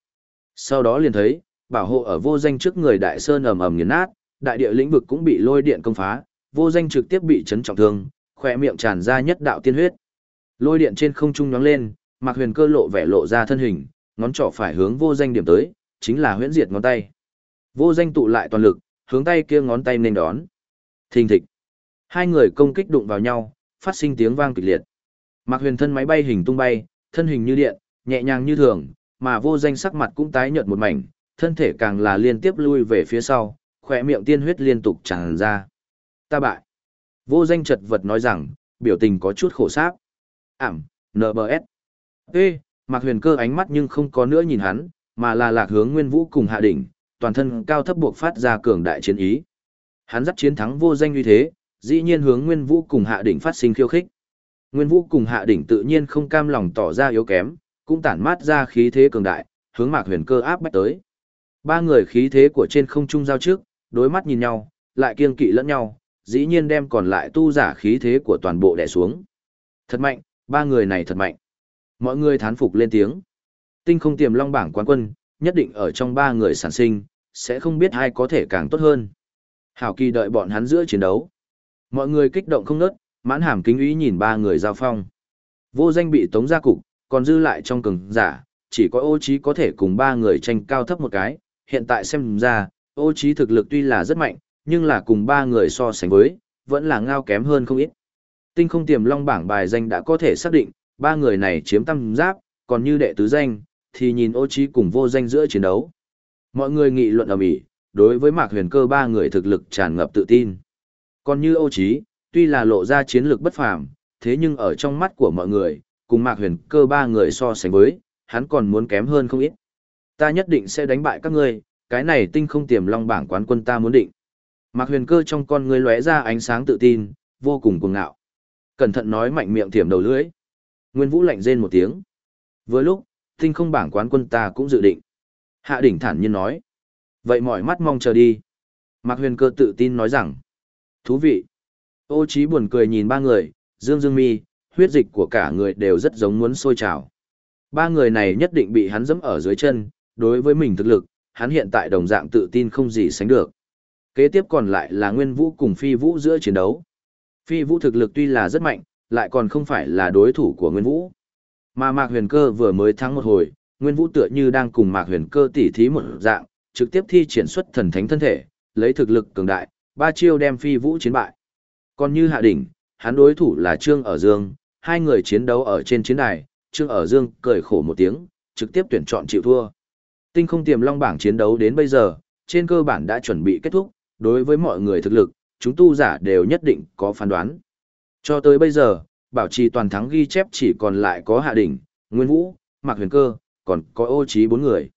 Sau đó liền thấy, bảo hộ ở vô danh trước người đại sơn ầm ầm nghiền nát, đại địa lĩnh vực cũng bị lôi điện công phá, vô danh trực tiếp bị chấn trọng thương, khỏe miệng tràn ra nhất đạo tiên huyết. Lôi điện trên không trung nhoáng lên, Mạc Huyền Cơ lộ vẻ lộ ra thân hình, ngón trỏ phải hướng vô danh điểm tới, chính là huyễn diệt ngón tay. Vô danh tụ lại toàn lực, hướng tay kia ngón tay nên đón. Thình thịch. Hai người công kích đụng vào nhau, phát sinh tiếng vang kịch liệt. Mạc Huyền thân máy bay hình tung bay, thân hình như điện, nhẹ nhàng như thường, mà vô danh sắc mặt cũng tái nhợt một mảnh, thân thể càng là liên tiếp lui về phía sau, khỏe miệng tiên huyết liên tục tràn ra. Ta bại. Vô danh chật vật nói rằng, biểu tình có chút khổ sáp. Ảm, NBS. Ê, Mạc Huyền cơ ánh mắt nhưng không có nữa nhìn hắn, mà là lạc hướng Nguyên Vũ cùng hạ đỉnh, toàn thân cao thấp buộc phát ra cường đại chiến ý. Hắn dắt chiến thắng vô danh uy thế, dĩ nhiên hướng Nguyên Vũ cùng hạ đỉnh phát sinh khiêu khích. Nguyên Vũ cùng hạ đỉnh tự nhiên không cam lòng tỏ ra yếu kém, cũng tản mát ra khí thế cường đại, hướng Mạc Huyền cơ áp bách tới. Ba người khí thế của trên không trung giao trước, đối mắt nhìn nhau, lại kiêng kỵ lẫn nhau, dĩ nhiên đem còn lại tu giả khí thế của toàn bộ đè xuống. Thật mạnh, ba người này thật mạnh. Mọi người thán phục lên tiếng. Tinh không tiềm long bảng quán quân, nhất định ở trong ba người sản sinh, sẽ không biết ai có thể càng tốt hơn. Hảo kỳ đợi bọn hắn giữa chiến đấu. Mọi người kích động không nớt, mãn hàm kính ý nhìn ba người giao phong. Vô danh bị tống ra cục, còn dư lại trong cường giả, chỉ có ô trí có thể cùng ba người tranh cao thấp một cái. Hiện tại xem ra, ô trí thực lực tuy là rất mạnh, nhưng là cùng ba người so sánh với, vẫn là ngao kém hơn không ít. Tinh không tiềm long bảng bài danh đã có thể xác định, ba người này chiếm tam giáp, còn như đệ tứ danh, thì nhìn ô trí cùng vô danh giữa chiến đấu. Mọi người nghị luận ầm ĩ, đối với Mạc Huyền Cơ ba người thực lực tràn ngập tự tin. Còn như ô trí, tuy là lộ ra chiến lược bất phàm, thế nhưng ở trong mắt của mọi người, cùng Mạc Huyền Cơ ba người so sánh với, hắn còn muốn kém hơn không ít. Ta nhất định sẽ đánh bại các ngươi, cái này tinh không tiềm long bảng quán quân ta muốn định. Mạc Huyền Cơ trong con ngươi lóe ra ánh sáng tự tin, vô cùng cuồng ngạo. Cẩn thận nói mạnh miệng thiểm đầu lưỡi. Nguyên Vũ lạnh rên một tiếng. Vừa lúc, tinh không bảng quán quân ta cũng dự định. Hạ đỉnh thản nhiên nói. Vậy mọi mắt mong chờ đi. Mạc Huyền Cơ tự tin nói rằng. Thú vị. Ô Chí buồn cười nhìn ba người, Dương Dương Mi, huyết dịch của cả người đều rất giống muốn sôi trào. Ba người này nhất định bị hắn dẫm ở dưới chân, đối với mình thực lực, hắn hiện tại đồng dạng tự tin không gì sánh được. Kế tiếp còn lại là Nguyên Vũ cùng Phi Vũ giữa chiến đấu. Phi Vũ thực lực tuy là rất mạnh, lại còn không phải là đối thủ của Nguyên Vũ. Mà Mạc Huyền Cơ vừa mới thắng một hồi, Nguyên Vũ tựa như đang cùng Mạc Huyền Cơ tỉ thí một dạng, trực tiếp thi triển xuất thần thánh thân thể, lấy thực lực cường đại, ba chiêu đem Phi Vũ chiến bại. Còn như Hạ Đỉnh, hắn đối thủ là Trương Ở Dương, hai người chiến đấu ở trên chiến đài, Trương Ở Dương cười khổ một tiếng, trực tiếp tuyển chọn chịu thua. Tinh không tiềm long bảng chiến đấu đến bây giờ, trên cơ bản đã chuẩn bị kết thúc, đối với mọi người thực lực, chúng tu giả đều nhất định có phán đoán. Cho tới bây giờ, bảo trì toàn thắng ghi chép chỉ còn lại có Hạ Đỉnh, Nguyên Vũ, Mạc Huyền Cơ, còn có ô trí bốn người.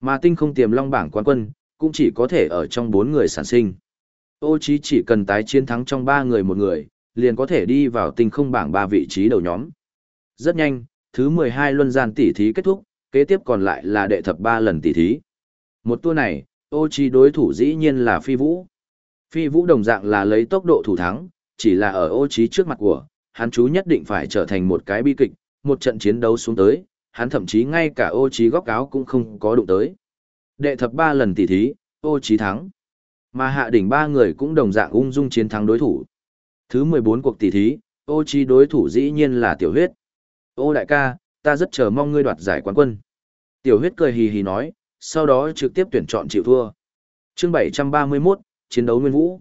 Mà tinh không tiềm long bảng quán quân, cũng chỉ có thể ở trong bốn người sản sinh. Ô trí chỉ cần tái chiến thắng trong ba người một người, liền có thể đi vào tinh không bảng ba vị trí đầu nhóm. Rất nhanh, thứ 12 luân gian tỷ thí kết thúc, kế tiếp còn lại là đệ thập ba lần tỷ thí. Một tour này, ô Chi đối thủ dĩ nhiên là Phi Vũ. Phi Vũ đồng dạng là lấy tốc độ thủ thắng, chỉ là ở ô Chi trước mặt của, hắn chú nhất định phải trở thành một cái bi kịch, một trận chiến đấu xuống tới, hắn thậm chí ngay cả ô Chi góc áo cũng không có đụng tới. Đệ thập ba lần tỷ thí, ô Chi thắng. Mà hạ đỉnh ba người cũng đồng dạng ung dung chiến thắng đối thủ. Thứ 14 cuộc tỷ thí, ô Chi đối thủ dĩ nhiên là tiểu huyết. Ô đại ca, ta rất chờ mong ngươi đoạt giải quán quân. Tiểu huyết cười hì hì nói, sau đó trực tiếp tuyển chọn chịu thua. Chương 731, chiến đấu nguyên vũ.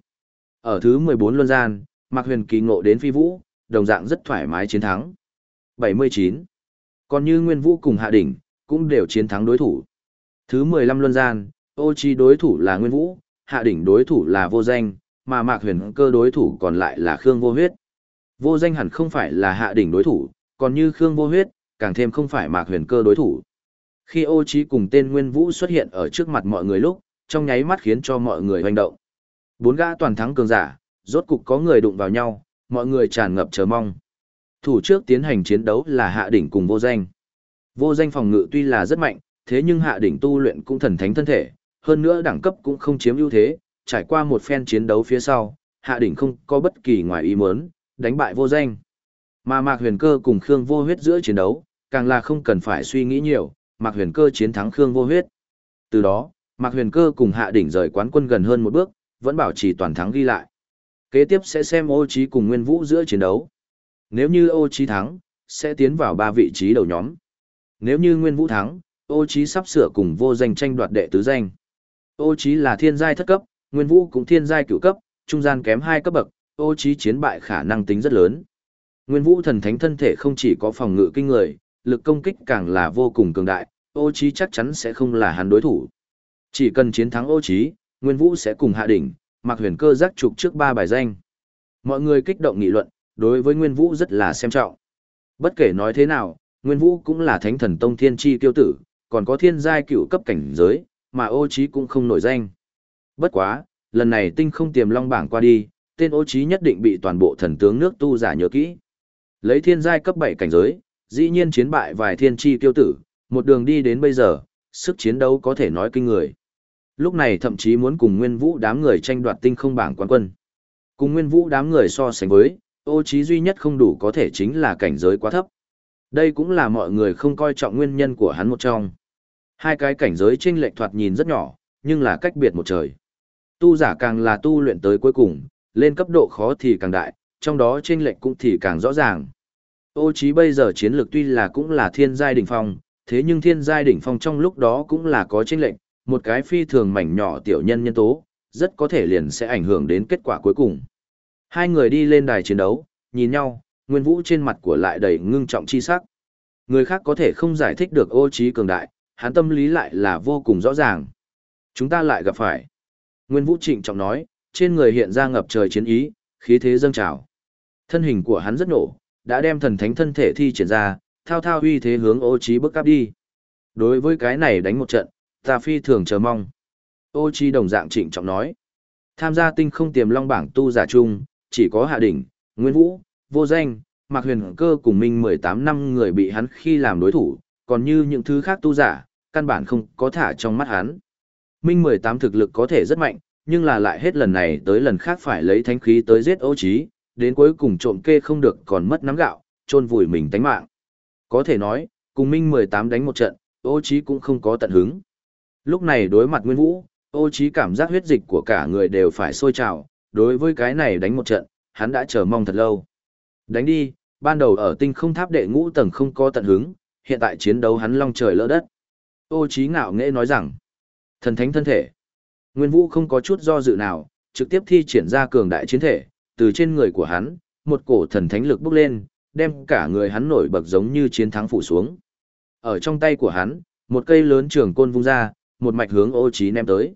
Ở thứ 14 luân gian, Mạc Huyền kỳ ngộ đến phi vũ, đồng dạng rất thoải mái chiến thắng. 79. Còn như Nguyên Vũ cùng Hạ Đỉnh, cũng đều chiến thắng đối thủ. Thứ 15 luân gian, ô chi đối thủ là Nguyên Vũ, Hạ Đỉnh đối thủ là Vô Danh, mà Mạc Huyền cơ đối thủ còn lại là Khương Vô Huyết. Vô Danh hẳn không phải là Hạ Đỉnh đối thủ, còn như Khương Vô Huyết, càng thêm không phải Mạc Huyền cơ đối thủ. Khi ô Chi cùng tên Nguyên Vũ xuất hiện ở trước mặt mọi người lúc, trong nháy mắt khiến cho mọi người hoành động. Bốn gã toàn thắng cường giả, rốt cục có người đụng vào nhau, mọi người tràn ngập chờ mong. Thủ trước tiến hành chiến đấu là hạ đỉnh cùng vô danh. Vô danh phòng ngự tuy là rất mạnh, thế nhưng hạ đỉnh tu luyện cũng thần thánh thân thể, hơn nữa đẳng cấp cũng không chiếm ưu thế, trải qua một phen chiến đấu phía sau, hạ đỉnh không có bất kỳ ngoài ý muốn, đánh bại vô danh. Mà Mạc Huyền Cơ cùng Khương Vô Huyết giữa chiến đấu, càng là không cần phải suy nghĩ nhiều, Mạc Huyền Cơ chiến thắng Khương Vô Huyết. Từ đó, Mạc Huyền Cơ cùng Hạ Đỉnh rời quán quân gần hơn một bước, vẫn bảo trì toàn thắng ghi lại. Kế tiếp sẽ xem ô Chí cùng Nguyên Vũ giữa chiến đấu. Nếu như ô Chí thắng, sẽ tiến vào ba vị trí đầu nhóm. Nếu như Nguyên Vũ thắng, ô Chí sắp sửa cùng vô danh tranh đoạt đệ tứ danh. Ô Chí là thiên giai thất cấp, Nguyên Vũ cũng thiên giai cửu cấp, trung gian kém hai cấp bậc, ô Chí chiến bại khả năng tính rất lớn. Nguyên Vũ thần thánh thân thể không chỉ có phòng ngự kinh người, lực công kích càng là vô cùng cường đại, ô trí chắc chắn sẽ không là hắn đối thủ. Chỉ cần chiến thắng ô trí, Nguyên Vũ sẽ cùng hạ đỉnh, Mạc Huyền Cơ giác trục trước ba bài danh. Mọi người kích động nghị luận, đối với Nguyên Vũ rất là xem trọng. Bất kể nói thế nào, Nguyên Vũ cũng là thánh thần tông thiên chi tiêu tử, còn có thiên giai cựu cấp cảnh giới, mà ô trí cũng không nổi danh. Bất quá, lần này tinh không tiềm long bảng qua đi, tên ô trí nhất định bị toàn bộ thần tướng nước tu giả nhớ kỹ. Lấy thiên giai cấp 7 cảnh giới, dĩ nhiên chiến bại vài thiên chi tiêu tử, một đường đi đến bây giờ, sức chiến đấu có thể nói kinh người. Lúc này thậm chí muốn cùng Nguyên Vũ đám người tranh đoạt tinh không bảng quán quân. Cùng Nguyên Vũ đám người so sánh với, ô trí duy nhất không đủ có thể chính là cảnh giới quá thấp. Đây cũng là mọi người không coi trọng nguyên nhân của hắn một trong. Hai cái cảnh giới chênh lệch thoạt nhìn rất nhỏ, nhưng là cách biệt một trời. Tu giả càng là tu luyện tới cuối cùng, lên cấp độ khó thì càng đại, trong đó chênh lệch cũng thì càng rõ ràng. Ô Chí bây giờ chiến lược tuy là cũng là thiên giai đỉnh phong, thế nhưng thiên giai đỉnh phong trong lúc đó cũng là có chênh lệnh, một cái phi thường mảnh nhỏ tiểu nhân nhân tố, rất có thể liền sẽ ảnh hưởng đến kết quả cuối cùng. Hai người đi lên đài chiến đấu, nhìn nhau, Nguyên Vũ trên mặt của lại đầy ngưng trọng chi sắc. Người khác có thể không giải thích được ô trí cường đại, hắn tâm lý lại là vô cùng rõ ràng. Chúng ta lại gặp phải. Nguyên Vũ trịnh trọng nói, trên người hiện ra ngập trời chiến ý, khí thế dâng trào. Thân hình của hắn rất nổ, đã đem thần thánh thân thể thi triển ra, thao thao uy thế hướng ô trí bước áp đi. Đối với cái này đánh một trận, ta phi thường chờ mong. Ô trí đồng dạng trịnh trọng nói. Tham gia tinh không tiềm long bảng tu giả chung, chỉ có Hạ Đỉnh, Nguyên Vũ, Vô Danh, Mạc Huyền Cơ cùng Minh 18 năm người bị hắn khi làm đối thủ, còn như những thứ khác tu giả, căn bản không có thả trong mắt hắn. Minh 18 thực lực có thể rất mạnh, nhưng là lại hết lần này tới lần khác phải lấy thánh khí tới giết ô trí, đến cuối cùng trộm kê không được còn mất nắm gạo, trôn vùi mình tánh mạng. Có thể nói, cùng Minh 18 đánh một trận, ô trí cũng không có tận hứng. Lúc này đối mặt Nguyên Vũ, ô trí cảm giác huyết dịch của cả người đều phải sôi trào, đối với cái này đánh một trận, hắn đã chờ mong thật lâu. Đánh đi, ban đầu ở tinh không tháp đệ ngũ tầng không có tận hứng, hiện tại chiến đấu hắn long trời lỡ đất. Ô trí ngạo nghễ nói rằng, thần thánh thân thể. Nguyên Vũ không có chút do dự nào, trực tiếp thi triển ra cường đại chiến thể, từ trên người của hắn, một cổ thần thánh lực bốc lên, đem cả người hắn nổi bật giống như chiến thắng phủ xuống. Ở trong tay của hắn, một cây lớn trường côn vung ra, một mạch hướng ô trí ném tới.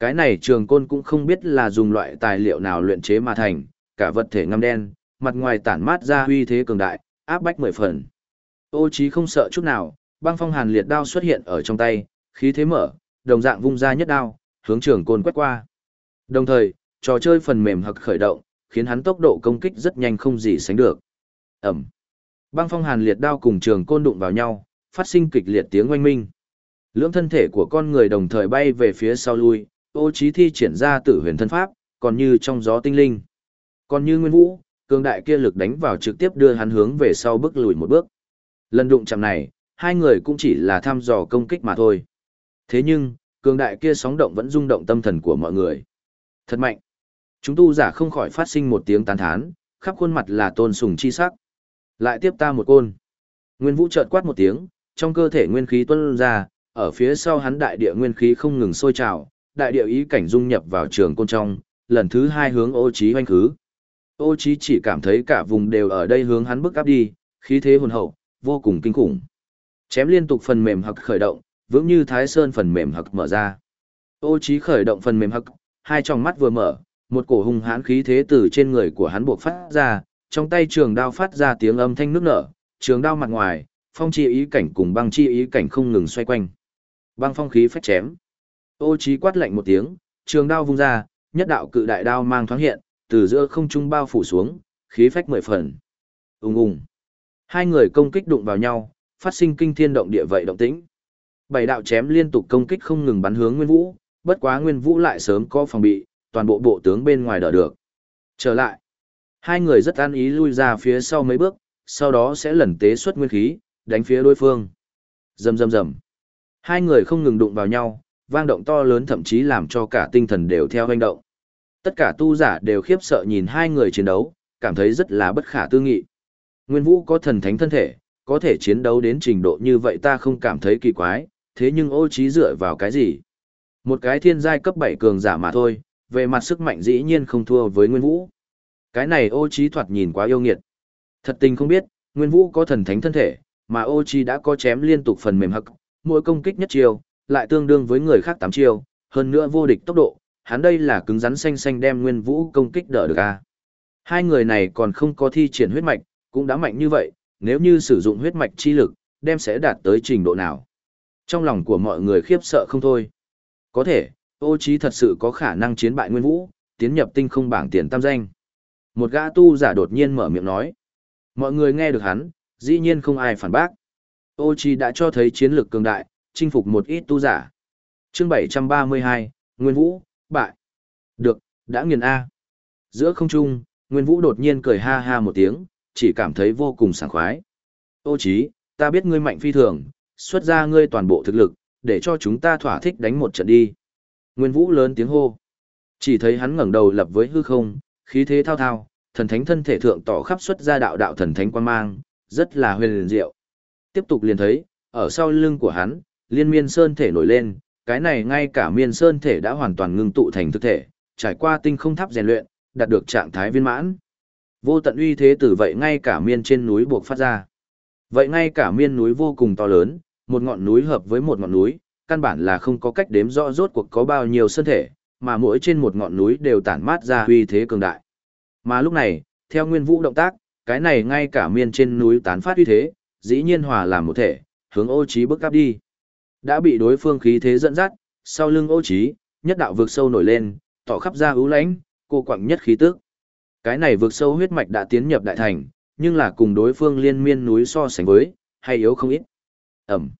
Cái này trường côn cũng không biết là dùng loại tài liệu nào luyện chế mà thành, cả vật thể ngăm đen, mặt ngoài tản mát ra uy thế cường đại, áp bách mười phần. Ô trí không sợ chút nào, băng phong hàn liệt đao xuất hiện ở trong tay, khí thế mở, đồng dạng vung ra nhất đao, hướng trường côn quét qua. Đồng thời, trò chơi phần mềm hực khởi động, khiến hắn tốc độ công kích rất nhanh không gì sánh được. Ẩm. Băng phong hàn liệt đao cùng trường côn đụng vào nhau, phát sinh kịch liệt tiếng oanh minh. Lưỡng thân thể của con người đồng thời bay về phía sau lui, ô trí thi triển ra tử huyền thân pháp, còn như trong gió tinh linh. Còn như nguyên vũ, cường đại kia lực đánh vào trực tiếp đưa hắn hướng về sau bước lùi một bước. Lần đụng chạm này, hai người cũng chỉ là thăm dò công kích mà thôi. Thế nhưng, cường đại kia sóng động vẫn rung động tâm thần của mọi người. Thật mạnh. Chúng tu giả không khỏi phát sinh một tiếng tán thán, khắp khuôn mặt là tôn sùng chi sắc. Lại tiếp ta một côn. Nguyên Vũ chợt quát một tiếng, trong cơ thể nguyên khí tuôn ra, ở phía sau hắn đại địa nguyên khí không ngừng sôi trào, đại địa ý cảnh dung nhập vào trường côn trong, lần thứ hai hướng ô trí hoanh khứ. Ô trí chỉ cảm thấy cả vùng đều ở đây hướng hắn bước áp đi, khí thế hồn hậu, vô cùng kinh khủng. Chém liên tục phần mềm hặc khởi động, vững như thái sơn phần mềm hặc mở ra. Ô trí khởi động phần mềm hặc, hai tròng mắt vừa mở, một cổ hung hãn khí thế từ trên người của hắn buộc phát ra, trong tay trường đao phát ra tiếng âm thanh nước nở, trường đao mặt ngoài, phong chi ý cảnh cùng băng chi ý cảnh không ngừng xoay quanh. Băng phong khí phách chém. Ô chí quát lạnh một tiếng, trường đao vung ra, nhất đạo cự đại đao mang thoáng hiện, từ giữa không trung bao phủ xuống, khí phách mười phần. Ùng ùng. Hai người công kích đụng vào nhau, phát sinh kinh thiên động địa vậy động tĩnh. Bảy đạo chém liên tục công kích không ngừng bắn hướng Nguyên Vũ, bất quá Nguyên Vũ lại sớm có phòng bị, toàn bộ bộ tướng bên ngoài đỡ được. Trở lại. Hai người rất an ý lui ra phía sau mấy bước, sau đó sẽ lần tế xuất nguyên khí, đánh phía đối phương. Rầm rầm rầm. Hai người không ngừng đụng vào nhau, vang động to lớn thậm chí làm cho cả tinh thần đều theo hành động. Tất cả tu giả đều khiếp sợ nhìn hai người chiến đấu, cảm thấy rất là bất khả tư nghị. Nguyên Vũ có thần thánh thân thể, có thể chiến đấu đến trình độ như vậy ta không cảm thấy kỳ quái, thế nhưng ô trí dựa vào cái gì? Một cái thiên giai cấp 7 cường giả mà thôi, về mặt sức mạnh dĩ nhiên không thua với Nguyên Vũ. Cái này ô trí thoạt nhìn quá yêu nghiệt. Thật tình không biết, Nguyên Vũ có thần thánh thân thể, mà ô trí đã có chém liên tục phần mềm hắc, mỗi công kích nhất chiêu, lại tương đương với người khác 8 chiêu, hơn nữa vô địch tốc độ, hắn đây là cứng rắn xanh xanh đem Nguyên Vũ công kích đỡ được a. Hai người này còn không có thi triển huyết mạch, cũng đã mạnh như vậy, nếu như sử dụng huyết mạch chi lực, đem sẽ đạt tới trình độ nào. Trong lòng của mọi người khiếp sợ không thôi. Có thể, ô trí thật sự có khả năng chiến bại Nguyên Vũ, tiến nhập tinh không bảng tiền tam danh. Một gã tu giả đột nhiên mở miệng nói. Mọi người nghe được hắn, dĩ nhiên không ai phản bác. Ô trí đã cho thấy chiến lược cường đại, chinh phục một ít tu giả. Chương 732, Nguyên Vũ, bại. Được, đã nghiền A. Giữa không trung, Nguyên Vũ đột nhiên cười ha ha một tiếng, chỉ cảm thấy vô cùng sảng khoái. Ô trí, ta biết ngươi mạnh phi thường, xuất ra ngươi toàn bộ thực lực, để cho chúng ta thỏa thích đánh một trận đi. Nguyên Vũ lớn tiếng hô. Chỉ thấy hắn ngẩng đầu lập với hư không, khí thế thao thao, thần thánh thân thể thượng tỏ khắp xuất ra đạo đạo thần thánh quan mang, rất là huyền diệu. Tiếp tục liền thấy, ở sau lưng của hắn, liên miên sơn thể nổi lên, cái này ngay cả miên sơn thể đã hoàn toàn ngưng tụ thành thực thể, trải qua tinh không tháp rèn luyện, đạt được trạng thái viên mãn. Vô tận uy thế từ vậy ngay cả miên trên núi buộc phát ra. Vậy ngay cả miên núi vô cùng to lớn, một ngọn núi hợp với một ngọn núi, căn bản là không có cách đếm rõ rốt cuộc có bao nhiêu sơn thể, mà mỗi trên một ngọn núi đều tản mát ra uy thế cường đại. Mà lúc này, theo nguyên vũ động tác, cái này ngay cả miên trên núi tán phát uy thế, dĩ nhiên hòa làm một thể, hướng ô trí bước áp đi. Đã bị đối phương khí thế dẫn dắt, sau lưng ô trí, nhất đạo vực sâu nổi lên, tỏ khắp ra ưu lãnh, cô quặng nhất khí tức. Cái này vực sâu huyết mạch đã tiến nhập đại thành, nhưng là cùng đối phương liên miên núi so sánh với, hay yếu không ít. Ẩm.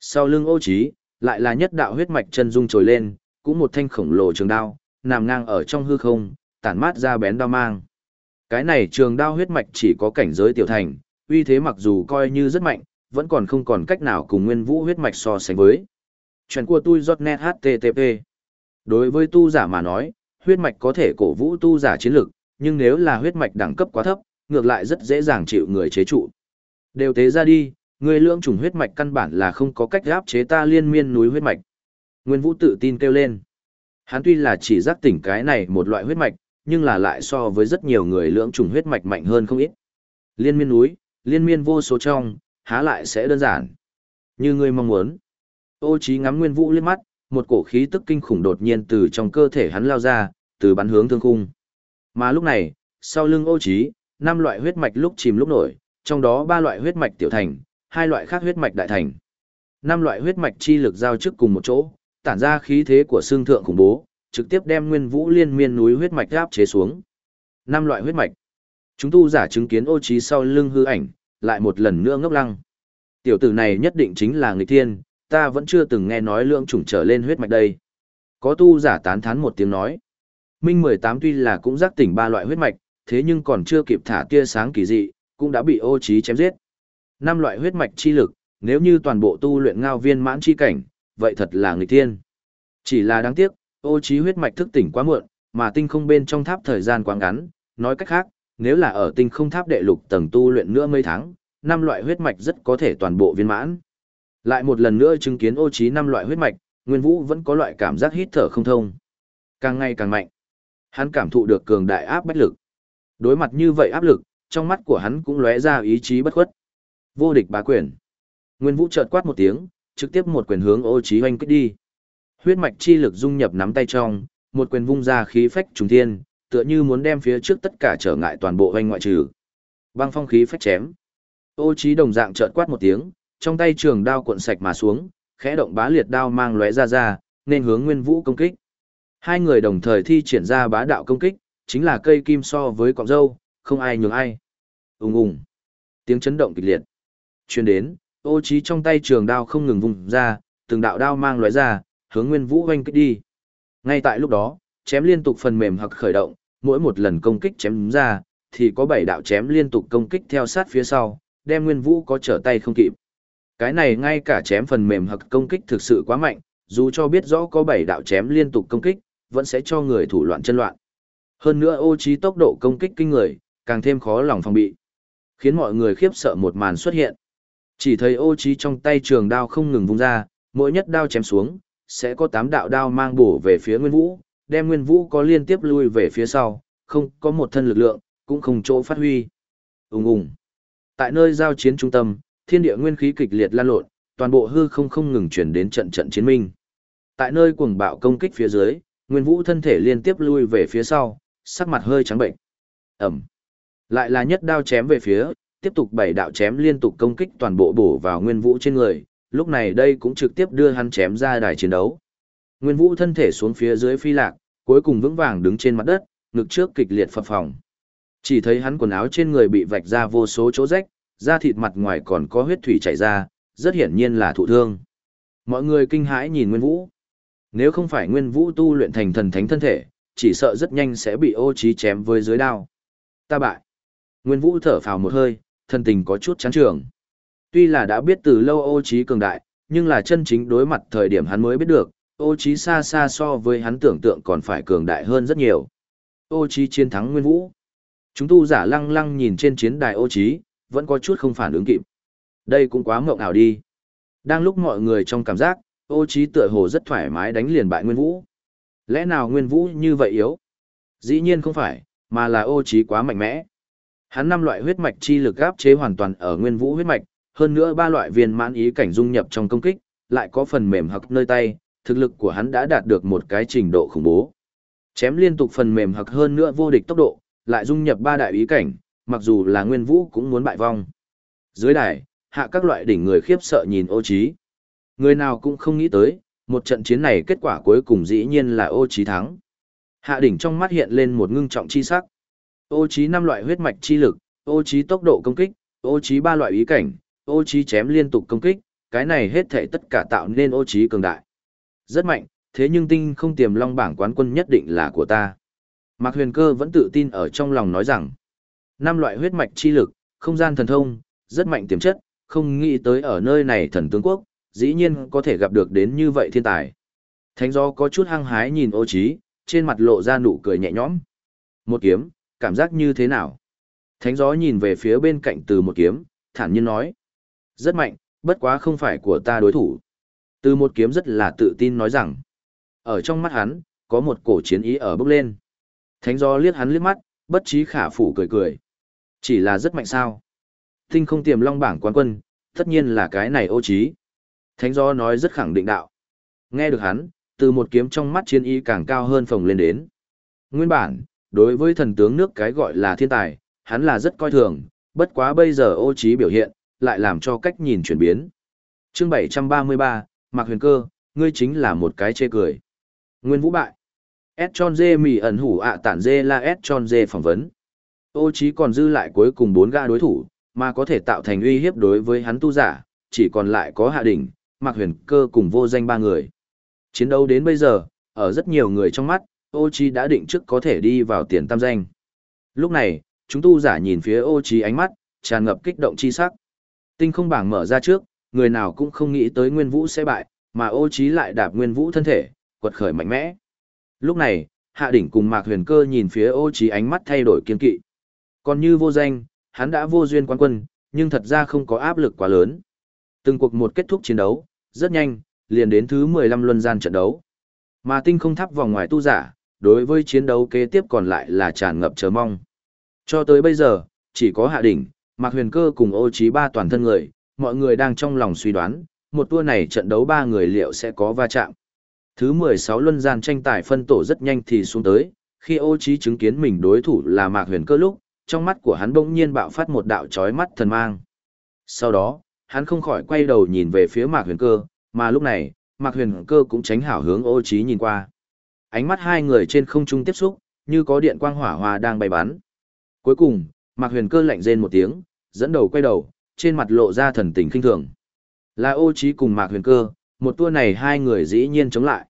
Sau lưng ô trí, lại là nhất đạo huyết mạch chân dung trồi lên, cũng một thanh khổng lồ trường đao, nằm ngang ở trong hư không, tản mát ra bén đao mang. Cái này trường đao huyết mạch chỉ có cảnh giới tiểu thành, uy thế mặc dù coi như rất mạnh, vẫn còn không còn cách nào cùng nguyên vũ huyết mạch so sánh với. Chuyện của tôi giọt net HTTP. Đối với tu giả mà nói, huyết mạch có thể cổ vũ tu giả chiến lực, nhưng nếu là huyết mạch đẳng cấp quá thấp, ngược lại rất dễ dàng chịu người chế trụ. Đều tế ra đi, người lưỡng trùng huyết mạch căn bản là không có cách áp chế ta liên miên núi huyết mạch. Nguyên Vũ tự tin kêu lên. Hắn tuy là chỉ giác tỉnh cái này một loại huyết mạch, nhưng là lại so với rất nhiều người lưỡng trùng huyết mạch mạnh hơn không ít. Liên miên núi, liên miên vô số trong, há lại sẽ đơn giản. Như ngươi mong muốn. Ô trí ngắm Nguyên Vũ liếc mắt, một cổ khí tức kinh khủng đột nhiên từ trong cơ thể hắn lao ra, từ bắn hướng thương khung. Mà lúc này, sau lưng ô trí, năm loại huyết mạch lúc chìm lúc nổi, trong đó ba loại huyết mạch tiểu thành, hai loại khác huyết mạch đại thành. Năm loại huyết mạch chi lực giao chức cùng một chỗ, tản ra khí thế của xương thượng khủng bố, trực tiếp đem nguyên vũ liên miên núi huyết mạch áp chế xuống. Năm loại huyết mạch. Chúng tu giả chứng kiến ô trí sau lưng hư ảnh, lại một lần nữa ngốc lăng. Tiểu tử này nhất định chính là người thiên, ta vẫn chưa từng nghe nói lượng chủng trở lên huyết mạch đây. Có tu giả tán thán một tiếng nói. Minh 18 tuy là cũng giác tỉnh ba loại huyết mạch, thế nhưng còn chưa kịp thả tia sáng kỳ dị, cũng đã bị ô trí chém giết. Năm loại huyết mạch chi lực, nếu như toàn bộ tu luyện ngao viên mãn chi cảnh, vậy thật là người tiên. Chỉ là đáng tiếc, ô trí huyết mạch thức tỉnh quá muộn, mà tinh không bên trong tháp thời gian quá ngắn, nói cách khác, nếu là ở tinh không tháp đệ lục tầng tu luyện nữa mấy tháng, năm loại huyết mạch rất có thể toàn bộ viên mãn. Lại một lần nữa chứng kiến ô trí năm loại huyết mạch, Nguyên Vũ vẫn có loại cảm giác hít thở không thông. Càng ngày càng mạnh. Hắn cảm thụ được cường đại áp bách lực. Đối mặt như vậy áp lực, trong mắt của hắn cũng lóe ra ý chí bất khuất. Vô địch bá quyền. Nguyên Vũ chợt quát một tiếng, trực tiếp một quyền hướng Ô Chí Hoành kích đi. Huyết mạch chi lực dung nhập nắm tay trong, một quyền vung ra khí phách trùng thiên, tựa như muốn đem phía trước tất cả trở ngại toàn bộ hoành ngoại trừ. Băng phong khí phách chém. Ô Chí đồng dạng chợt quát một tiếng, trong tay trường đao cuộn sạch mà xuống, khẽ động bá liệt đao mang lóe ra ra, nên hướng Nguyên Vũ công kích. Hai người đồng thời thi triển ra bá đạo công kích, chính là cây kim so với cọng dâu, không ai nhường ai. Ùng ùng. Tiếng chấn động kịch liệt. Truyền đến, ô trí trong tay trường đao không ngừng vùng ra, từng đạo đao mang lóe ra, hướng Nguyên Vũ hoanh kích đi. Ngay tại lúc đó, chém liên tục phần mềm hoặc khởi động, mỗi một lần công kích chém ra, thì có bảy đạo chém liên tục công kích theo sát phía sau, đem Nguyên Vũ có trở tay không kịp. Cái này ngay cả chém phần mềm hoặc công kích thực sự quá mạnh, dù cho biết rõ có bảy đạo chém liên tục công kích, vẫn sẽ cho người thủ loạn chân loạn. Hơn nữa ô trí tốc độ công kích kinh người, càng thêm khó lòng phòng bị. Khiến mọi người khiếp sợ một màn xuất hiện. Chỉ thấy ô trí trong tay trường đao không ngừng vung ra, mỗi nhất đao chém xuống, sẽ có tám đạo đao mang bổ về phía Nguyên Vũ, đem Nguyên Vũ có liên tiếp lui về phía sau, không có một thân lực lượng, cũng không chỗ phát huy. Ùng ùng. Tại nơi giao chiến trung tâm, thiên địa nguyên khí kịch liệt lan lộn, toàn bộ hư không không ngừng chuyển đến trận trận chiến minh. Tại nơi cuồng bạo công kích phía dưới, Nguyên Vũ thân thể liên tiếp lui về phía sau, sắc mặt hơi trắng bệnh. Ẩm. Lại là nhất đao chém về phía, tiếp tục bảy đạo chém liên tục công kích toàn bộ bổ vào Nguyên Vũ trên người, lúc này đây cũng trực tiếp đưa hắn chém ra đài chiến đấu. Nguyên Vũ thân thể xuống phía dưới phi lạc, cuối cùng vững vàng đứng trên mặt đất, ngực trước kịch liệt phập phồng. Chỉ thấy hắn quần áo trên người bị vạch ra vô số chỗ rách, da thịt mặt ngoài còn có huyết thủy chảy ra, rất hiển nhiên là thụ thương. Mọi người kinh hãi nhìn Nguyên Vũ. Nếu không phải Nguyên Vũ tu luyện thành thần thánh thân thể, chỉ sợ rất nhanh sẽ bị ô trí chém với dưới đao. Ta bại. Nguyên Vũ thở phào một hơi, thân tình có chút chán trường. Tuy là đã biết từ lâu ô trí cường đại, nhưng là chân chính đối mặt thời điểm hắn mới biết được, ô trí xa xa so với hắn tưởng tượng còn phải cường đại hơn rất nhiều. Ô trí chiến thắng Nguyên Vũ. Chúng tu giả lăng lăng nhìn trên chiến đài ô trí, vẫn có chút không phản ứng kịp. Đây cũng quá mộng ảo đi. Đang lúc mọi người trong cảm giác, ô trí tựa hồ rất thoải mái đánh liền bại Nguyên Vũ. Lẽ nào Nguyên Vũ như vậy yếu? Dĩ nhiên không phải, mà là ô trí quá mạnh mẽ. Hắn năm loại huyết mạch chi lực áp chế hoàn toàn ở Nguyên Vũ huyết mạch, hơn nữa ba loại viên mãn ý cảnh dung nhập trong công kích, lại có phần mềm hặc nơi tay, thực lực của hắn đã đạt được một cái trình độ khủng bố. Chém liên tục phần mềm hặc hơn nữa vô địch tốc độ, lại dung nhập ba đại ý cảnh, mặc dù là Nguyên Vũ cũng muốn bại vong. Dưới đài, hạ các loại đỉnh người khiếp sợ nhìn ô trí. Người nào cũng không nghĩ tới, một trận chiến này kết quả cuối cùng dĩ nhiên là ô trí thắng. Hạ đỉnh trong mắt hiện lên một ngưng trọng chi sắc. Ô trí năm loại huyết mạch chi lực, ô trí tốc độ công kích, ô trí ba loại ý cảnh, ô trí chém liên tục công kích, cái này hết thảy tất cả tạo nên ô trí cường đại. Rất mạnh, thế nhưng tinh không tiềm long bảng quán quân nhất định là của ta. Mạc Huyền Cơ vẫn tự tin ở trong lòng nói rằng, năm loại huyết mạch chi lực, không gian thần thông, rất mạnh tiềm chất, không nghĩ tới ở nơi này thần tướng quốc, dĩ nhiên có thể gặp được đến như vậy thiên tài. Thánh Do có chút hăng hái nhìn ô trí, trên mặt lộ ra nụ cười nhẹ nhõm. Một kiếm, cảm giác như thế nào? Thánh gió nhìn về phía bên cạnh từ một kiếm, thản nhiên nói. Rất mạnh, bất quá không phải của ta đối thủ. Từ một kiếm rất là tự tin nói rằng. Ở trong mắt hắn, có một cổ chiến ý ở bước lên. Thánh gió liếc hắn liếc mắt, bất trí khả phủ cười cười. Chỉ là rất mạnh sao. Tinh không tiềm long bảng quán quân, tất nhiên là cái này ô trí. Thánh gió nói rất khẳng định đạo. Nghe được hắn, từ một kiếm trong mắt chiến ý càng cao hơn phồng lên đến. Nguyên bản, đối với thần tướng nước cái gọi là thiên tài, hắn là rất coi thường, bất quá bây giờ ô trí biểu hiện, lại làm cho cách nhìn chuyển biến. Chương 733, Mạc Huyền Cơ, ngươi chính là một cái chê cười. Nguyên Vũ bại. S tròn dê mì ẩn hủ ạ tản dê la S tròn dê phỏng vấn. Ô trí còn dư lại cuối cùng bốn gã đối thủ, mà có thể tạo thành uy hiếp đối với hắn tu giả, chỉ còn lại có Hạ Đỉnh, Mạc Huyền Cơ cùng vô danh ba người. Chiến đấu đến bây giờ, ở rất nhiều người trong mắt, ô Chi đã định trước có thể đi vào tiền tam danh. Lúc này, chúng tu giả nhìn phía ô Chi ánh mắt, tràn ngập kích động chi sắc. Tinh không bảng mở ra trước, người nào cũng không nghĩ tới Nguyên Vũ sẽ bại, mà ô Chi lại đạp Nguyên Vũ thân thể, quật khởi mạnh mẽ. Lúc này, Hạ Đỉnh cùng Mạc Huyền Cơ nhìn phía ô Chi ánh mắt thay đổi kiên kỵ. Còn như vô danh, hắn đã vô duyên quan quân, nhưng thật ra không có áp lực quá lớn. Từng cuộc một kết thúc chiến đấu, rất nhanh, liền đến thứ 15 luân gian trận đấu. Mà tinh không tháp vòng ngoài tu giả, đối với chiến đấu kế tiếp còn lại là tràn ngập chờ mong. Cho tới bây giờ, chỉ có hạ đỉnh, Mạc Huyền Cơ cùng ô Chí ba toàn thân người, mọi người đang trong lòng suy đoán, một tour này trận đấu ba người liệu sẽ có va chạm. Thứ 16 luân gian tranh tài phân tổ rất nhanh thì xuống tới, khi ô Chí chứng kiến mình đối thủ là Mạc Huyền Cơ lúc, trong mắt của hắn bỗng nhiên bạo phát một đạo chói mắt thần mang. Sau đó, hắn không khỏi quay đầu nhìn về phía Mạc Huyền Cơ, mà lúc này, Mạc Huyền Cơ cũng tránh hảo hướng ô Chí nhìn qua. Ánh mắt hai người trên không trung tiếp xúc, như có điện quang hỏa hoa đang bay bắn. Cuối cùng, Mạc Huyền Cơ lạnh rên một tiếng, dẫn đầu quay đầu, trên mặt lộ ra thần tình kinh thường. Là ô Chí cùng Mạc Huyền Cơ, một tour này hai người dĩ nhiên chống lại.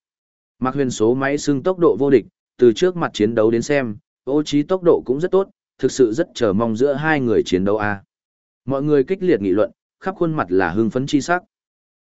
Mạc Huyền số máy xưng tốc độ vô địch, từ trước mặt chiến đấu đến xem, ô Chí tốc độ cũng rất tốt, thực sự rất chờ mong giữa hai người chiến đấu a. Mọi người kích liệt nghị luận, khắp khuôn mặt là hưng phấn chi sắc.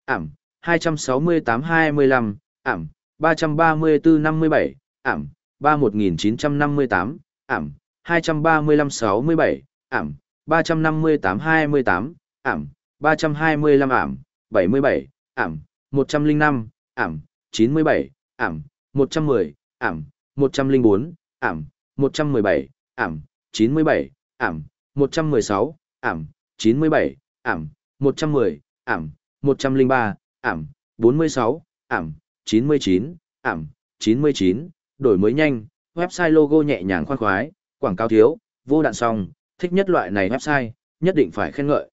Ảm, 268-25, ảm, 334-57, ảm, 31958, ảm, 235-67, ảm, 358-28, ảm, 325 ảm, 77, ảm, 105, ảm, 97, ảm, 110, ảm, 104, ảm, 117, ảm, 97, ảm, 116, ảm, 97, ảm, 110, ảm, 103, ảm, 46, ảm, 99, ảm, 99, đổi mới nhanh, website logo nhẹ nhàng khoan khoái, quảng cáo thiếu, vô đạn song, thích nhất loại này website, nhất định phải khen ngợi.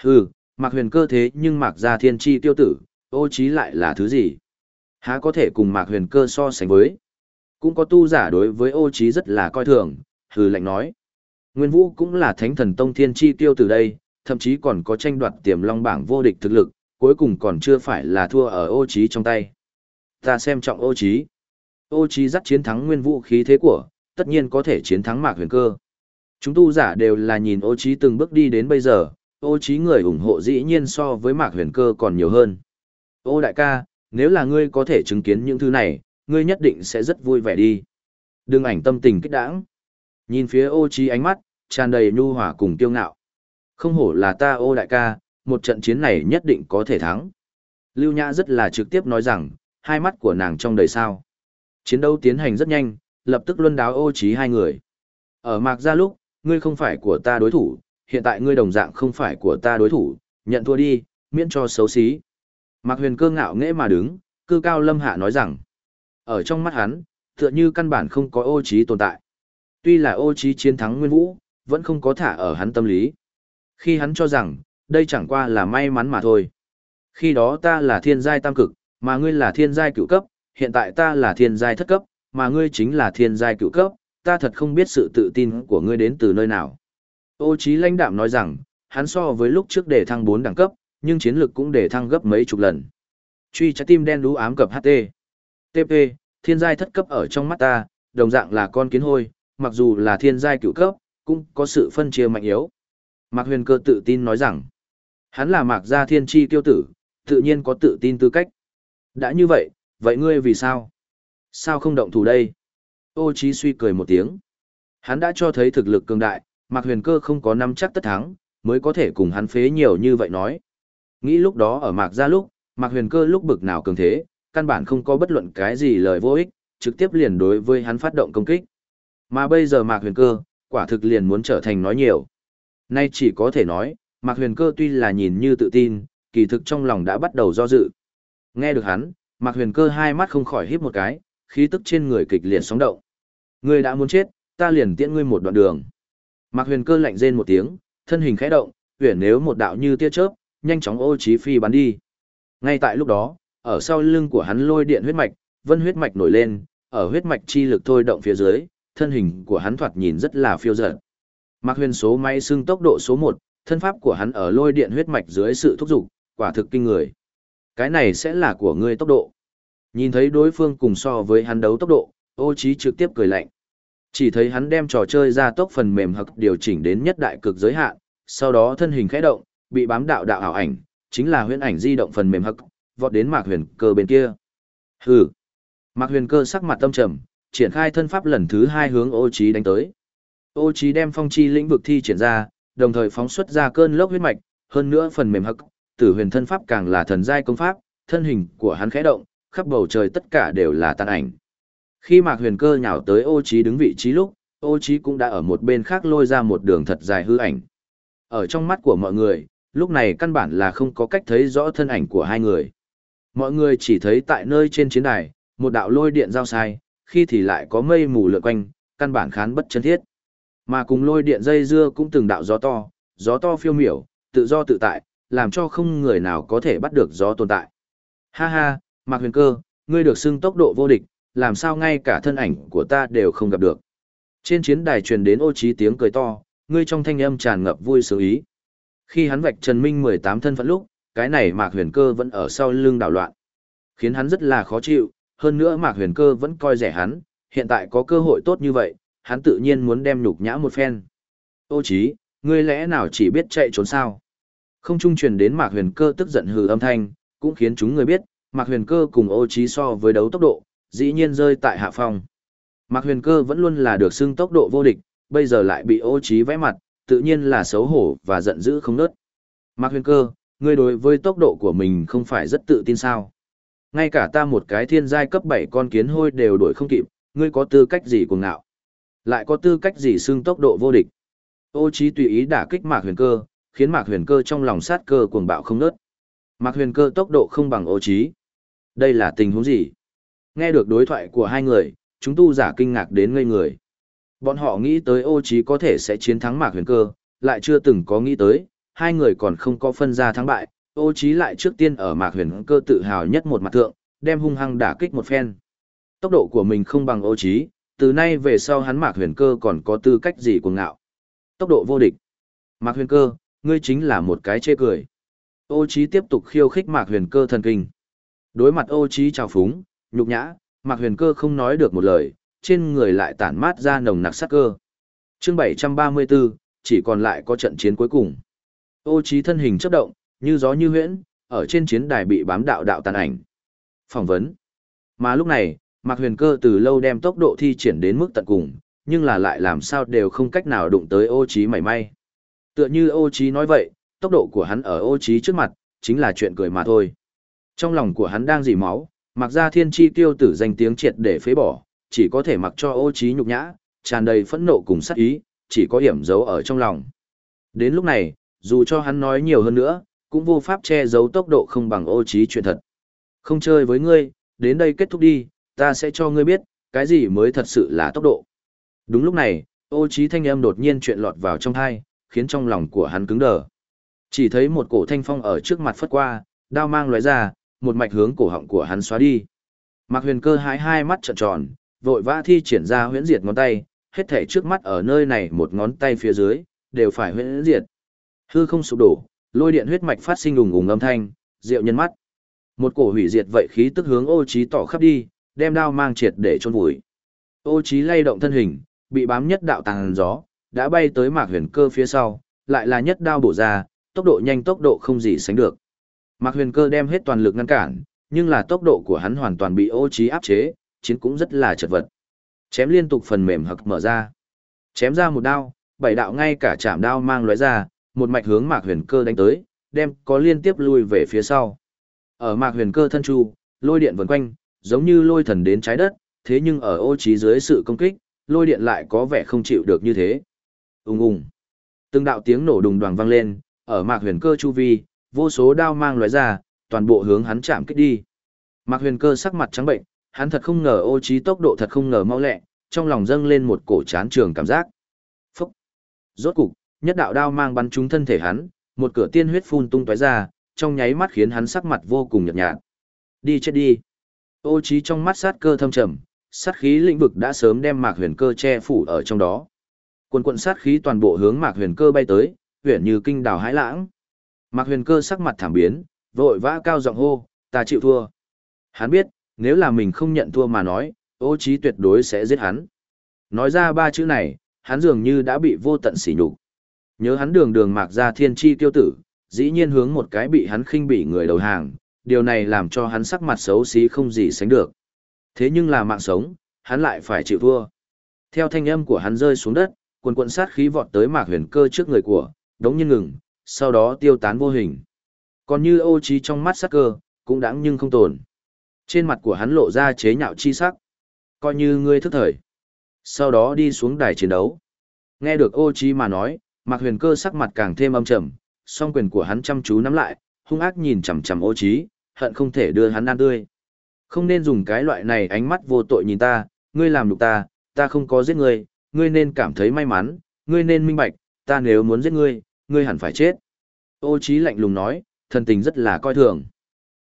Hừ, mặc huyền cơ thế nhưng mặc ra thiên tri tiêu tử, ô trí lại là thứ gì? Há có thể cùng mạc huyền cơ so sánh với? Cũng có tu giả đối với ô trí rất là coi thường, hừ lạnh nói. Nguyên Vũ cũng là thánh thần tông thiên chi tiêu tử đây, thậm chí còn có tranh đoạt tiềm long bảng vô địch thực lực, cuối cùng còn chưa phải là thua ở ô trí trong tay. Ta xem trọng ô trí. Ô trí dắt chiến thắng nguyên vũ khí thế của, tất nhiên có thể chiến thắng mạc huyền cơ. Chúng tu giả đều là nhìn ô trí từng bước đi đến bây giờ, ô trí người ủng hộ dĩ nhiên so với mạc huyền cơ còn nhiều hơn. Ô đại ca, nếu là ngươi có thể chứng kiến những thứ này, ngươi nhất định sẽ rất vui vẻ đi. Đừng ảnh tâm tình kích đãng. Nhìn phía ô trí ánh mắt, tràn đầy nhu hòa cùng tiêu ngạo. Không hổ là ta ô đại ca, một trận chiến này nhất định có thể thắng. Lưu Nhã rất là trực tiếp nói rằng, hai mắt của nàng trong đầy sao. Chiến đấu tiến hành rất nhanh, lập tức luân đáo ô trí hai người. Ở mạc ra lúc, ngươi không phải của ta đối thủ, hiện tại ngươi đồng dạng không phải của ta đối thủ, nhận thua đi, miễn cho xấu xí. Mạc huyền cơ ngạo nghễ mà đứng, cư cao lâm hạ nói rằng, ở trong mắt hắn, tựa như căn bản không có ô trí tồn tại. Tuy là ô trí chiến thắng nguyên vũ, vẫn không có thả ở hắn tâm lý. Khi hắn cho rằng, đây chẳng qua là may mắn mà thôi. Khi đó ta là thiên giai tam cực, mà ngươi là thiên giai cửu cấp, hiện tại ta là thiên giai thất cấp, mà ngươi chính là thiên giai cửu cấp, ta thật không biết sự tự tin của ngươi đến từ nơi nào. Ô Chí lãnh đạm nói rằng, hắn so với lúc trước để thăng 4 đẳng cấp, nhưng chiến lực cũng để thăng gấp mấy chục lần. Truy trái tim đen đú ám cập HT. TP, thiên giai thất cấp ở trong mắt ta, đồng dạng là con kiến hôi, mặc dù là thiên giai cửu cấp, cũng có sự phân chia mạnh yếu. Mạc Huyền Cơ tự tin nói rằng, hắn là Mạc gia thiên chi tiêu tử, tự nhiên có tự tin tư cách. Đã như vậy, vậy ngươi vì sao? Sao không động thủ đây? Ô Chí suy cười một tiếng. Hắn đã cho thấy thực lực cường đại, Mạc Huyền Cơ không có nắm chắc tất thắng, mới có thể cùng hắn phế nhiều như vậy nói. Nghĩ lúc đó ở Mạc gia lúc, Mạc Huyền Cơ lúc bực nào cường thế, căn bản không có bất luận cái gì lời vô ích, trực tiếp liền đối với hắn phát động công kích. Mà bây giờ Mạc Huyền Cơ, quả thực liền muốn trở thành nói nhiều. Nay chỉ có thể nói, Mạc Huyền Cơ tuy là nhìn như tự tin, kỳ thực trong lòng đã bắt đầu do dự. Nghe được hắn, Mạc Huyền Cơ hai mắt không khỏi híp một cái, khí tức trên người kịch liệt sóng động. Ngươi đã muốn chết, ta liền tiễn ngươi một đoạn đường. Mạc Huyền Cơ lạnh rên một tiếng, thân hình khẽ động, huyền nếu một đạo như tia chớp, nhanh chóng ô chí phi bắn đi. Ngay tại lúc đó, ở sau lưng của hắn lôi điện huyết mạch, vân huyết mạch nổi lên, ở huyết mạch chi lực thôi động phía dưới, thân hình của hắn thoạt nhìn rất là phiêu dật. Mạc Huyền số máy xưng tốc độ số 1, thân pháp của hắn ở lôi điện huyết mạch dưới sự thúc giục, quả thực kinh người. Cái này sẽ là của ngươi tốc độ. Nhìn thấy đối phương cùng so với hắn đấu tốc độ, ô Chí trực tiếp cười lạnh. Chỉ thấy hắn đem trò chơi ra tốc phần mềm hực điều chỉnh đến nhất đại cực giới hạn, sau đó thân hình khẽ động, bị bám đạo đạo ảo ảnh, chính là huyễn ảnh di động phần mềm hực, vọt đến Mạc Huyền Cơ bên kia. Hừ. Mạc Huyền Cơ sắc mặt tâm trầm, triển khai thân pháp lần thứ hai hướng Ô Chí đánh tới. Ô Chí đem phong chi lĩnh vực thi triển ra, đồng thời phóng xuất ra cơn lốc huyết mạch, hơn nữa phần mềm hực, tử huyền thân pháp càng là thần giai công pháp, thân hình của hắn khẽ động, khắp bầu trời tất cả đều là tàn ảnh. Khi Mạc Huyền Cơ nhào tới Ô Chí đứng vị trí lúc, Ô Chí cũng đã ở một bên khác lôi ra một đường thật dài hư ảnh. Ở trong mắt của mọi người, lúc này căn bản là không có cách thấy rõ thân ảnh của hai người. Mọi người chỉ thấy tại nơi trên chiến đài, một đạo lôi điện giao sai, khi thì lại có mây mù lượn quanh, căn bản khán bất chân thiết. Mà cùng lôi điện dây dưa cũng từng đạo gió to, gió to phiêu miểu, tự do tự tại, làm cho không người nào có thể bắt được gió tồn tại. Ha ha, Mạc Huyền Cơ, ngươi được xưng tốc độ vô địch, làm sao ngay cả thân ảnh của ta đều không gặp được. Trên chiến đài truyền đến ô trí tiếng cười to, ngươi trong thanh âm tràn ngập vui sướng ý. Khi hắn vạch Trần Minh 18 thân phận lúc, cái này Mạc Huyền Cơ vẫn ở sau lưng đảo loạn. Khiến hắn rất là khó chịu, hơn nữa Mạc Huyền Cơ vẫn coi rẻ hắn, hiện tại có cơ hội tốt như vậy, hắn tự nhiên muốn đem nhục nhã một phen. Ô chí, ngươi lẽ nào chỉ biết chạy trốn sao? Không trung truyền đến Mạc Huyền Cơ tức giận hừ âm thanh, cũng khiến chúng người biết, Mạc Huyền Cơ cùng Ô Chí so với đấu tốc độ, dĩ nhiên rơi tại hạ phong. Mạc Huyền Cơ vẫn luôn là được xưng tốc độ vô địch, bây giờ lại bị Ô Chí vẽ mặt, tự nhiên là xấu hổ và giận dữ không nớt. Mạc Huyền Cơ, ngươi đối với tốc độ của mình không phải rất tự tin sao? Ngay cả ta một cái thiên giai cấp 7 con kiến hôi đều đuổi không kịp, ngươi có tư cách gì cuồng ngạo? Lại có tư cách gì xưng tốc độ vô địch? Ô Chí tùy ý đả kích Mạc Huyền Cơ, khiến Mạc Huyền Cơ trong lòng sát cơ cuồng bạo không ngớt. Mạc Huyền Cơ tốc độ không bằng Ô Chí. Đây là tình huống gì? Nghe được đối thoại của hai người, chúng tu giả kinh ngạc đến ngây người. Bọn họ nghĩ tới Ô Chí có thể sẽ chiến thắng Mạc Huyền Cơ, lại chưa từng có nghĩ tới, hai người còn không có phân ra thắng bại, Ô Chí lại trước tiên ở Mạc Huyền Cơ tự hào nhất một mặt thượng, đem hung hăng đả kích một phen. Tốc độ của mình không bằng Ô Chí, từ nay về sau hắn Mạc Huyền Cơ còn có tư cách gì cuồng ngạo. Tốc độ vô địch. Mạc Huyền Cơ, ngươi chính là một cái chê cười. Ô Chí tiếp tục khiêu khích Mạc Huyền Cơ thần kinh. Đối mặt Ô Chí trào phúng, nhục nhã, Mạc Huyền Cơ không nói được một lời, trên người lại tản mát ra nồng nặc sát cơ. Chương 734, chỉ còn lại có trận chiến cuối cùng. Ô Chí thân hình chớp động, như gió như huyễn, ở trên chiến đài bị bám đạo đạo tàn ảnh. Phỏng vấn. Mà lúc này, Mạc Huyền Cơ từ lâu đem tốc độ thi triển đến mức tận cùng, nhưng là lại làm sao đều không cách nào đụng tới ô Chí mảy may. Tựa như ô Chí nói vậy, tốc độ của hắn ở ô Chí trước mặt, chính là chuyện cười mà thôi. Trong lòng của hắn đang dỉ máu, mặc ra thiên chi tiêu tử danh tiếng triệt để phế bỏ, chỉ có thể mặc cho ô Chí nhục nhã, tràn đầy phẫn nộ cùng sát ý, chỉ có hiểm giấu ở trong lòng. Đến lúc này, dù cho hắn nói nhiều hơn nữa, cũng vô pháp che giấu tốc độ không bằng ô Chí chuyện thật. Không chơi với ngươi, đến đây kết thúc đi, ta sẽ cho ngươi biết, cái gì mới thật sự là tốc độ. Đúng lúc này, ô trí thanh âm đột nhiên chuyện lọt vào trong thai, khiến trong lòng của hắn cứng đờ. Chỉ thấy một cổ thanh phong ở trước mặt phất qua, đao mang lóe ra, một mạch hướng cổ họng của hắn xóa đi. Mạc Huyền Cơ hái hai mắt trợn tròn, vội vã thi triển ra huyễn diệt ngón tay, hết thảy trước mắt ở nơi này một ngón tay phía dưới, đều phải huyễn diệt. Hư không sụp đổ, lôi điện huyết mạch phát sinh ùng ùng âm thanh, diệu nhân mắt. Một cổ hủy diệt vậy khí tức hướng Ô Chí tỏ khắp đi, đem đao mang triệt để chôn vùi. Ô Chí lay động thân hình, bị bám nhất đạo tàng gió, đã bay tới Mạc Huyền Cơ phía sau, lại là nhất đao bổ ra, tốc độ nhanh tốc độ không gì sánh được. Mạc Huyền Cơ đem hết toàn lực ngăn cản, nhưng là tốc độ của hắn hoàn toàn bị Ô trí áp chế, chiến cũng rất là chật vật. Chém liên tục phần mềm hực mở ra. Chém ra một đao, bảy đạo ngay cả chạm đao mang lóe ra, một mạch hướng Mạc Huyền Cơ đánh tới, đem có liên tiếp lui về phía sau. Ở Mạc Huyền Cơ thân chu, lôi điện vần quanh, giống như lôi thần đến trái đất, thế nhưng ở ô trí dưới sự công kích, lôi điện lại có vẻ không chịu được như thế. Ùng ùng. Từng đạo tiếng nổ đùng đoàng vang lên, ở Mạc Huyền Cơ chu vi, vô số đao mang lóe ra, toàn bộ hướng hắn chạm kích đi. Mạc Huyền Cơ sắc mặt trắng bệnh, hắn thật không ngờ ô trí tốc độ thật không ngờ mau lẹ, trong lòng dâng lên một cổ chán trường cảm giác. Phúc! Rốt cục, nhất đạo đao mang bắn trúng thân thể hắn, một cửa tiên huyết phun tung tóe ra, trong nháy mắt khiến hắn sắc mặt vô cùng nhợt nhạt. Đi chết đi! Ô trí trong mắt sát cơ thâm trầm, sát khí lĩnh vực đã sớm đem mạc huyền cơ che phủ ở trong đó. Quần quận sát khí toàn bộ hướng mạc huyền cơ bay tới, huyền như kinh đào hãi lãng. Mạc huyền cơ sắc mặt thảm biến, vội vã cao giọng hô, ta chịu thua. Hắn biết, nếu là mình không nhận thua mà nói, ô trí tuyệt đối sẽ giết hắn. Nói ra ba chữ này, hắn dường như đã bị vô tận sỉ nhục. Nhớ hắn đường đường mạc ra thiên chi tiêu tử, dĩ nhiên hướng một cái bị hắn khinh bị người đầu hàng, điều này làm cho hắn sắc mặt xấu xí không gì sánh được. Thế nhưng là mạng sống, hắn lại phải chịu thua. Theo thanh âm của hắn rơi xuống đất, quần quận sát khí vọt tới mạc huyền cơ trước người của, đống nhiên ngừng, sau đó tiêu tán vô hình. Còn như ô trí trong mắt sắc cơ, cũng đáng nhưng không tồn. Trên mặt của hắn lộ ra chế nhạo chi sắc. Coi như ngươi thức thời. Sau đó đi xuống đài chiến đấu. Nghe được ô trí mà nói, mạc huyền cơ sắc mặt càng thêm âm trầm, song quyền của hắn chăm chú nắm lại, hung ác nhìn chằm chằm ô trí, hận không thể đưa hắn ăn tươi. Không nên dùng cái loại này ánh mắt vô tội nhìn ta, ngươi làm nhục ta, ta không có giết ngươi, ngươi nên cảm thấy may mắn, ngươi nên minh bạch, ta nếu muốn giết ngươi, ngươi hẳn phải chết. Ô Chí lạnh lùng nói, thần tình rất là coi thường.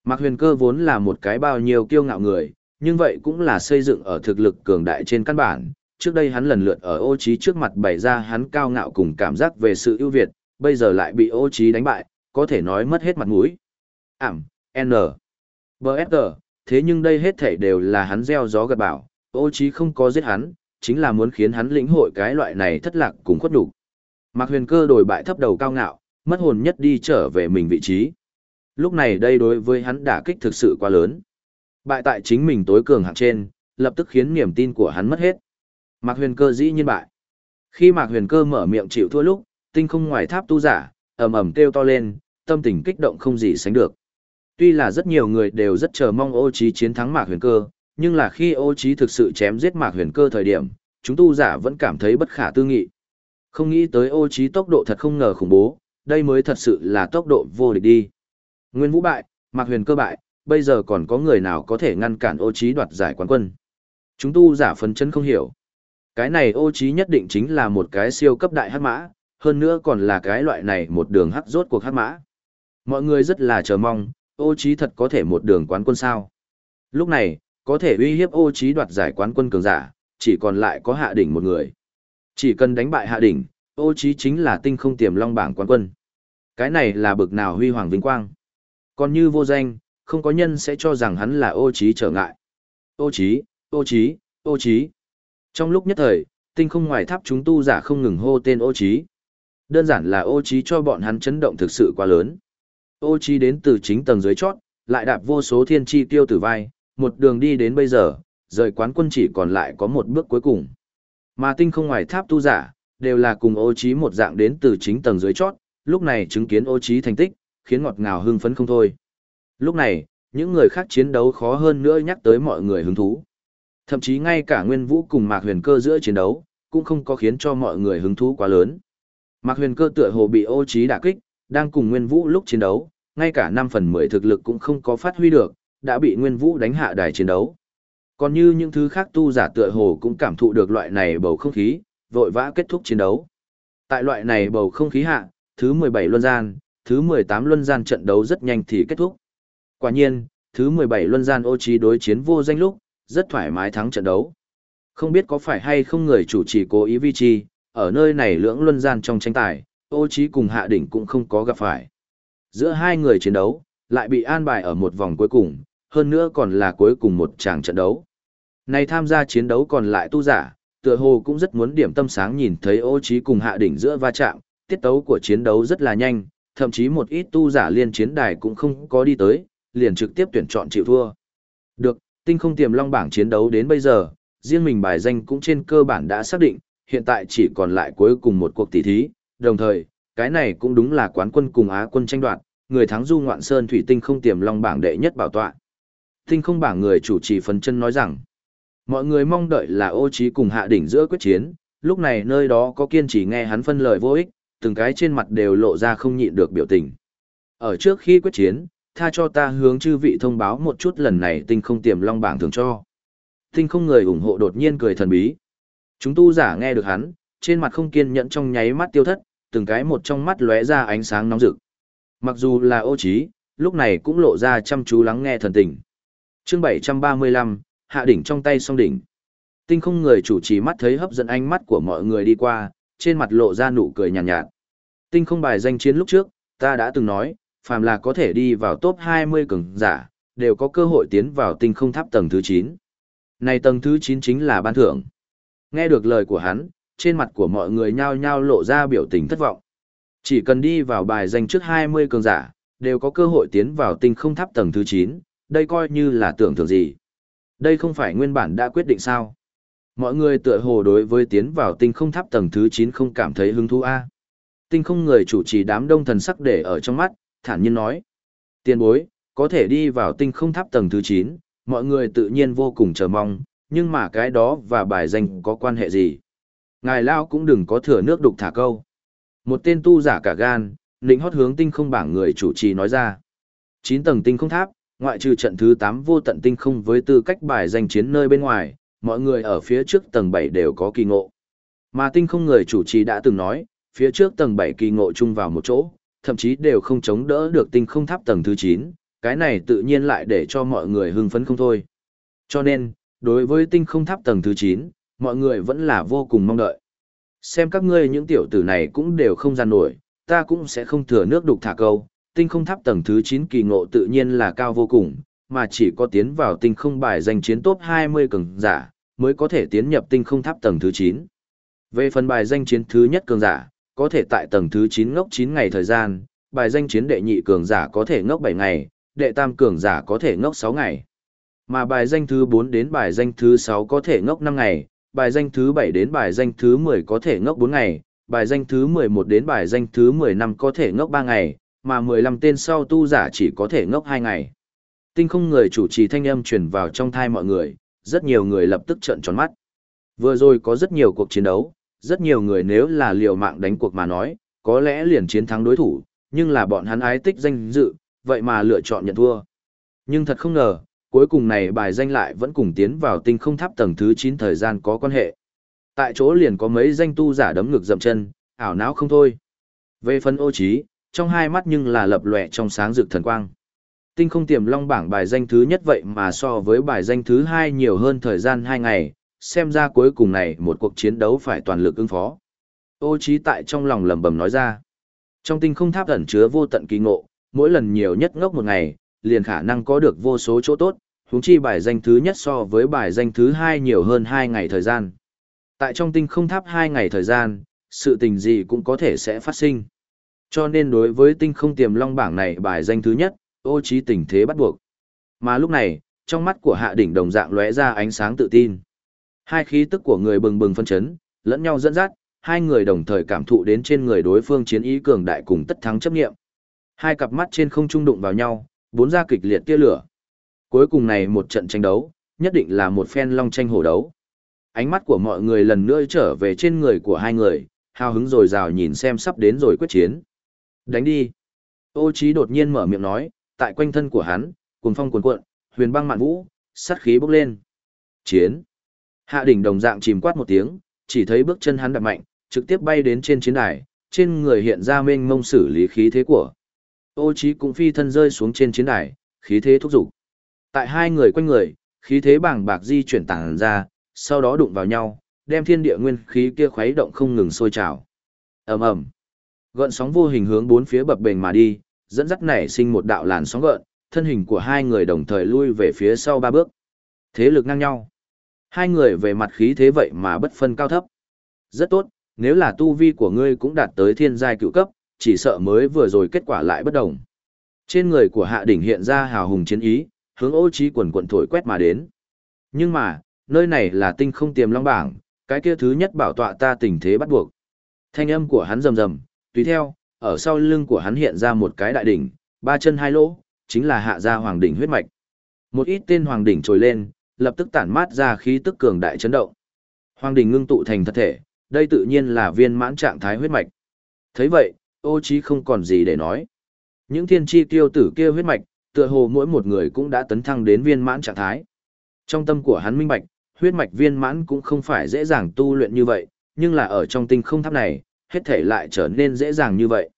Mạc huyền cơ vốn là một cái bao nhiêu kiêu ngạo người, nhưng vậy cũng là xây dựng ở thực lực cường đại trên căn bản. Trước đây hắn lần lượt ở ô Chí trước mặt bày ra hắn cao ngạo cùng cảm giác về sự ưu việt, bây giờ lại bị ô Chí đánh bại, có thể nói mất hết mặt mũi. Ảm, N. Mr. Thế nhưng đây hết thảy đều là hắn gieo gió gật bảo, ô Chí không có giết hắn, chính là muốn khiến hắn lĩnh hội cái loại này thất lạc cùng khuất đủ. Mạc huyền cơ đổi bại thấp đầu cao ngạo, mất hồn nhất đi trở về mình vị trí. Lúc này đây đối với hắn đả kích thực sự quá lớn. Bại tại chính mình tối cường hạng trên, lập tức khiến niềm tin của hắn mất hết. Mạc huyền cơ dĩ nhiên bại. Khi Mạc huyền cơ mở miệng chịu thua lúc, tinh không ngoài tháp tu giả, ầm ầm kêu to lên, tâm tình kích động không gì sánh được. Tuy là rất nhiều người đều rất chờ mong ô trí chiến thắng Mạc huyền cơ, nhưng là khi ô trí thực sự chém giết Mạc huyền cơ thời điểm, chúng tu giả vẫn cảm thấy bất khả tư nghị. Không nghĩ tới ô trí tốc độ thật không ngờ khủng bố, đây mới thật sự là tốc độ vô địch đi. Nguyên Vũ bại, Mạc Huyền cơ bại, bây giờ còn có người nào có thể ngăn cản ô trí đoạt giải quán quân. Chúng tu giả phấn chấn không hiểu. Cái này ô trí nhất định chính là một cái siêu cấp đại hắc mã, hơn nữa còn là cái loại này một đường hắc rốt cuộc hắc mã. Mọi người rất là chờ mong, ô trí thật có thể một đường quán quân sao. Lúc này, có thể uy hiếp ô trí đoạt giải quán quân cường giả, chỉ còn lại có hạ đỉnh một người. Chỉ cần đánh bại hạ đỉnh, ô trí chính là tinh không tiềm long bảng quán quân. Cái này là bực nào huy hoàng vinh quang. Còn như vô danh, không có nhân sẽ cho rằng hắn là ô trí trở ngại. Ô trí, ô trí, ô trí. Trong lúc nhất thời, tinh không ngoài tháp chúng tu giả không ngừng hô tên ô trí. Đơn giản là ô trí cho bọn hắn chấn động thực sự quá lớn. Ô trí đến từ chính tầng dưới chót, lại đạp vô số thiên chi tiêu tử vai, một đường đi đến bây giờ, rời quán quân chỉ còn lại có một bước cuối cùng. Mà tinh không ngoài tháp tu giả, đều là cùng ô trí một dạng đến từ chính tầng dưới chót, lúc này chứng kiến ô trí thành tích, khiến ngọt ngào hưng phấn không thôi. Lúc này, những người khác chiến đấu khó hơn nữa nhắc tới mọi người hứng thú. Thậm chí ngay cả Nguyên Vũ cùng Mạc Huyền Cơ giữa chiến đấu, cũng không có khiến cho mọi người hứng thú quá lớn. Mạc Huyền Cơ tựa hồ bị ô trí đả kích, đang cùng Nguyên Vũ lúc chiến đấu, ngay cả 5 phần 10 thực lực cũng không có phát huy được, đã bị Nguyên Vũ đánh hạ đài chiến đấu. Còn như những thứ khác tu giả tựa hồ cũng cảm thụ được loại này bầu không khí, vội vã kết thúc chiến đấu. Tại loại này bầu không khí hạ, thứ 17 luân gian, thứ 18 luân gian trận đấu rất nhanh thì kết thúc. Quả nhiên, thứ 17 luân gian ô trí đối chiến vô danh lúc, rất thoải mái thắng trận đấu. Không biết có phải hay không người chủ trì cố ý vi chi, ở nơi này lưỡng luân gian trong tranh tài, ô trí cùng hạ đỉnh cũng không có gặp phải. Giữa hai người chiến đấu, lại bị an bài ở một vòng cuối cùng, hơn nữa còn là cuối cùng một tràng trận đấu. Này tham gia chiến đấu còn lại tu giả, tựa hồ cũng rất muốn điểm tâm sáng nhìn thấy ô trí cùng hạ đỉnh giữa va chạm, tiết tấu của chiến đấu rất là nhanh, thậm chí một ít tu giả liên chiến đài cũng không có đi tới, liền trực tiếp tuyển chọn chịu thua. Được, tinh không tiềm long bảng chiến đấu đến bây giờ, riêng mình bài danh cũng trên cơ bản đã xác định, hiện tại chỉ còn lại cuối cùng một cuộc tỷ thí, đồng thời, cái này cũng đúng là quán quân cùng Á quân tranh đoạt, người thắng Du Ngoạn Sơn Thủy Tinh không tiềm long bảng đệ nhất bảo tọa. Tinh không bảng người chủ trì phấn chân nói rằng, mọi người mong đợi là ô trí cùng hạ đỉnh giữa quyết chiến, lúc này nơi đó có kiên trì nghe hắn phân lời vô ích, từng cái trên mặt đều lộ ra không nhịn được biểu tình. Ở trước khi quyết chiến, tha cho ta hướng chư vị thông báo một chút lần này tinh không tiềm long bảng thường cho. Tinh không người ủng hộ đột nhiên cười thần bí. Chúng tu giả nghe được hắn, trên mặt không kiên nhẫn trong nháy mắt tiêu thất, từng cái một trong mắt lóe ra ánh sáng nóng rực. Mặc dù là ô trí, lúc này cũng lộ ra chăm chú lắng nghe thần tình. Chương 735, hạ đỉnh trong tay song đỉnh. Tinh không người chủ trì mắt thấy hấp dẫn ánh mắt của mọi người đi qua, trên mặt lộ ra nụ cười nhàn nhạt, nhạt. Tinh không bài danh chiến lúc trước, ta đã từng nói, phàm là có thể đi vào top 20 cường giả, đều có cơ hội tiến vào tinh không tháp tầng thứ 9. Này tầng thứ 9 chính là ban thưởng. Nghe được lời của hắn, trên mặt của mọi người nhao nhao lộ ra biểu tình thất vọng. Chỉ cần đi vào bài danh trước 20 cường giả, đều có cơ hội tiến vào tinh không tháp tầng thứ 9, đây coi như là tưởng tượng gì. Đây không phải nguyên bản đã quyết định sao. Mọi người tựa hồ đối với tiến vào tinh không tháp tầng thứ 9 không cảm thấy hứng thú a. Tinh không người chủ trì đám đông thần sắc để ở trong mắt, thản nhiên nói. Tiên bối, có thể đi vào tinh không tháp tầng thứ 9, mọi người tự nhiên vô cùng chờ mong, nhưng mà cái đó và bài danh có quan hệ gì? Ngài Lao cũng đừng có thừa nước đục thả câu. Một tên tu giả cả gan, lĩnh hót hướng tinh không bảng người chủ trì nói ra. chín tầng tinh không tháp, ngoại trừ trận thứ tám vô tận tinh không với tư cách bài danh chiến nơi bên ngoài, mọi người ở phía trước tầng bảy đều có kỳ ngộ. Mà tinh không người chủ trì đã từng nói, phía trước tầng bảy kỳ ngộ chung vào một chỗ, thậm chí đều không chống đỡ được tinh không tháp tầng thứ chín. cái này tự nhiên lại để cho mọi người hưng phấn không thôi. Cho nên, đối với tinh không tháp tầng thứ chín, mọi người vẫn là vô cùng mong đợi. Xem các ngươi những tiểu tử này cũng đều không gian nổi, ta cũng sẽ không thừa nước đục thả câu, tinh không tháp tầng thứ 9 kỳ ngộ tự nhiên là cao vô cùng, mà chỉ có tiến vào tinh không bài danh chiến top 20 cường giả, mới có thể tiến nhập tinh không tháp tầng thứ 9. Về phần bài danh chiến thứ nhất cường giả, có thể tại tầng thứ 9 ngốc 9 ngày thời gian, bài danh chiến đệ nhị cường giả có thể ngốc 7 ngày, đệ tam cường giả có thể ngốc 6 ngày. Mà bài danh thứ 4 đến bài danh thứ 6 có thể ngốc 5 ngày, bài danh thứ 7 đến bài danh thứ 10 có thể ngốc 4 ngày, bài danh thứ 11 đến bài danh thứ 15 có thể ngốc 3 ngày, mà 15 tên sau tu giả chỉ có thể ngốc 2 ngày. Tinh không người chủ trì thanh âm truyền vào trong thai mọi người, rất nhiều người lập tức trợn tròn mắt. Vừa rồi có rất nhiều cuộc chiến đấu, rất nhiều người nếu là liều mạng đánh cuộc mà nói, có lẽ liền chiến thắng đối thủ, nhưng là bọn hắn ái tích danh dự, vậy mà lựa chọn nhận thua. Nhưng thật không ngờ, cuối cùng này bài danh lại vẫn cùng tiến vào tinh không tháp tầng thứ 9 thời gian có quan hệ. Tại chỗ liền có mấy danh tu giả đấm ngực dậm chân, ảo não không thôi. Về phần ô trí, trong hai mắt nhưng là lập lòe trong sáng rực thần quang. Tinh không tiềm long bảng bài danh thứ nhất vậy mà so với bài danh thứ hai nhiều hơn thời gian hai ngày, xem ra cuối cùng này một cuộc chiến đấu phải toàn lực ứng phó. Ô trí tại trong lòng lẩm bẩm nói ra. Trong tinh không tháp ẩn chứa vô tận kỳ ngộ, mỗi lần nhiều nhất ngốc một ngày, liền khả năng có được vô số chỗ tốt, huống chi bài danh thứ nhất so với bài danh thứ hai nhiều hơn hai ngày thời gian. Tại trong tinh không tháp hai ngày thời gian, sự tình gì cũng có thể sẽ phát sinh. Cho nên đối với tinh không tiềm long bảng này bài danh thứ nhất, ô trí tình thế bắt buộc. Mà lúc này, trong mắt của hạ đỉnh đồng dạng lóe ra ánh sáng tự tin. Hai khí tức của người bừng bừng phân chấn, lẫn nhau dẫn dắt, hai người đồng thời cảm thụ đến trên người đối phương chiến ý cường đại cùng tất thắng chấp nghiệm. Hai cặp mắt trên không trung đụng vào nhau, bốn ra kịch liệt tia lửa. Cuối cùng này một trận tranh đấu, nhất định là một phen long tranh hổ đấu. Ánh mắt của mọi người lần nữa trở về trên người của hai người, hào hứng rồi rào nhìn xem sắp đến rồi quyết chiến. Đánh đi. Ô Chí đột nhiên mở miệng nói, tại quanh thân của hắn, cuồng phong cuồn cuộn, huyền băng mạn vũ, sát khí bốc lên. Chiến. Hạ đỉnh đồng dạng chìm quát một tiếng, chỉ thấy bước chân hắn đạp mạnh, trực tiếp bay đến trên chiến đài, trên người hiện ra mênh mông xử lý khí thế của. Ô Chí cũng phi thân rơi xuống trên chiến đài, khí thế thúc giục. Tại hai người quanh người, khí thế bàng bạc di chuyển tản ra, sau đó đụng vào nhau, đem thiên địa nguyên khí kia khuấy động không ngừng sôi trào. Ầm ầm. Gợn sóng vô hình hướng bốn phía bập bềnh mà đi, dẫn dắt nảy sinh một đạo làn sóng gợn, thân hình của hai người đồng thời lui về phía sau ba bước. Thế lực ngang nhau. Hai người về mặt khí thế vậy mà bất phân cao thấp. Rất tốt, nếu là tu vi của ngươi cũng đạt tới thiên giai cựu cấp, chỉ sợ mới vừa rồi kết quả lại bất đồng. Trên người của hạ đỉnh hiện ra hào hùng chiến ý, hướng ô trí quần quần thổi quét mà đến. Nhưng mà, nơi này là tinh không tiềm long bảng, cái kia thứ nhất bảo tọa ta tình thế bắt buộc. Thanh âm của hắn rầm rầm, tùy theo, ở sau lưng của hắn hiện ra một cái đại đỉnh, ba chân hai lỗ, chính là hạ gia hoàng đỉnh huyết mạch. Một ít tên hoàng đỉnh trồi lên, lập tức tản mát ra khí tức cường đại chấn động. Hoàng đỉnh ngưng tụ thành thật thể, đây tự nhiên là viên mãn trạng thái huyết mạch. Thấy vậy, ô trí không còn gì để nói. Những thiên chi tiêu tử kia huyết mạch, tựa hồ mỗi một người cũng đã tấn thăng đến viên mãn trạng thái. Trong tâm của hắn minh bạch, huyết mạch viên mãn cũng không phải dễ dàng tu luyện như vậy, nhưng là ở trong tinh không tháp này, hết thể lại trở nên dễ dàng như vậy.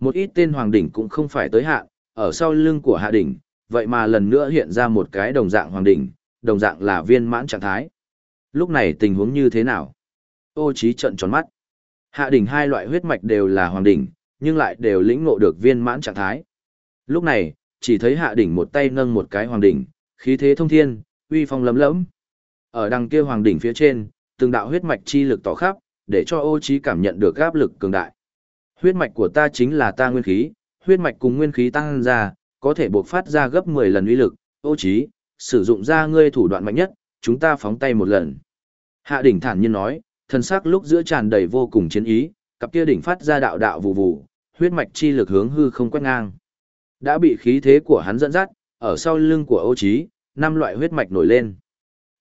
Một ít tên hoàng đỉnh cũng không phải tới hạn, ở sau lưng của hạ đỉnh, vậy mà lần nữa hiện ra một cái đồng dạng hoàng đỉnh, đồng dạng là viên mãn trạng thái. Lúc này tình huống như thế nào? Ô trí trận tròn mắt. Hạ đỉnh hai loại huyết mạch đều là hoàng đỉnh, nhưng lại đều lĩnh ngộ được viên mãn trạng thái. Lúc này, chỉ thấy hạ đỉnh một tay nâng một cái hoàng đỉnh, khí thế thông thiên, uy phong lấm lẫm. Ở đằng kia hoàng đỉnh phía trên, từng đạo huyết mạch chi lực tỏ khắp, để cho ô Chí cảm nhận được áp lực cường đại. Huyết mạch của ta chính là ta nguyên khí, huyết mạch cùng nguyên khí tăng ra, có thể bộc phát ra gấp 10 lần uy lực, ô Chí sử dụng ra ngươi thủ đoạn mạnh nhất, chúng ta phóng tay một lần. Hạ đỉnh thản nhiên nói, thân sắc lúc giữa tràn đầy vô cùng chiến ý, cặp kia đỉnh phát ra đạo đạo vụ vụ, huyết mạch chi lực hướng hư không quét ngang. Đã bị khí thế của hắn dẫn dắt, ở sau lưng của Âu Chí, năm loại huyết mạch nổi lên.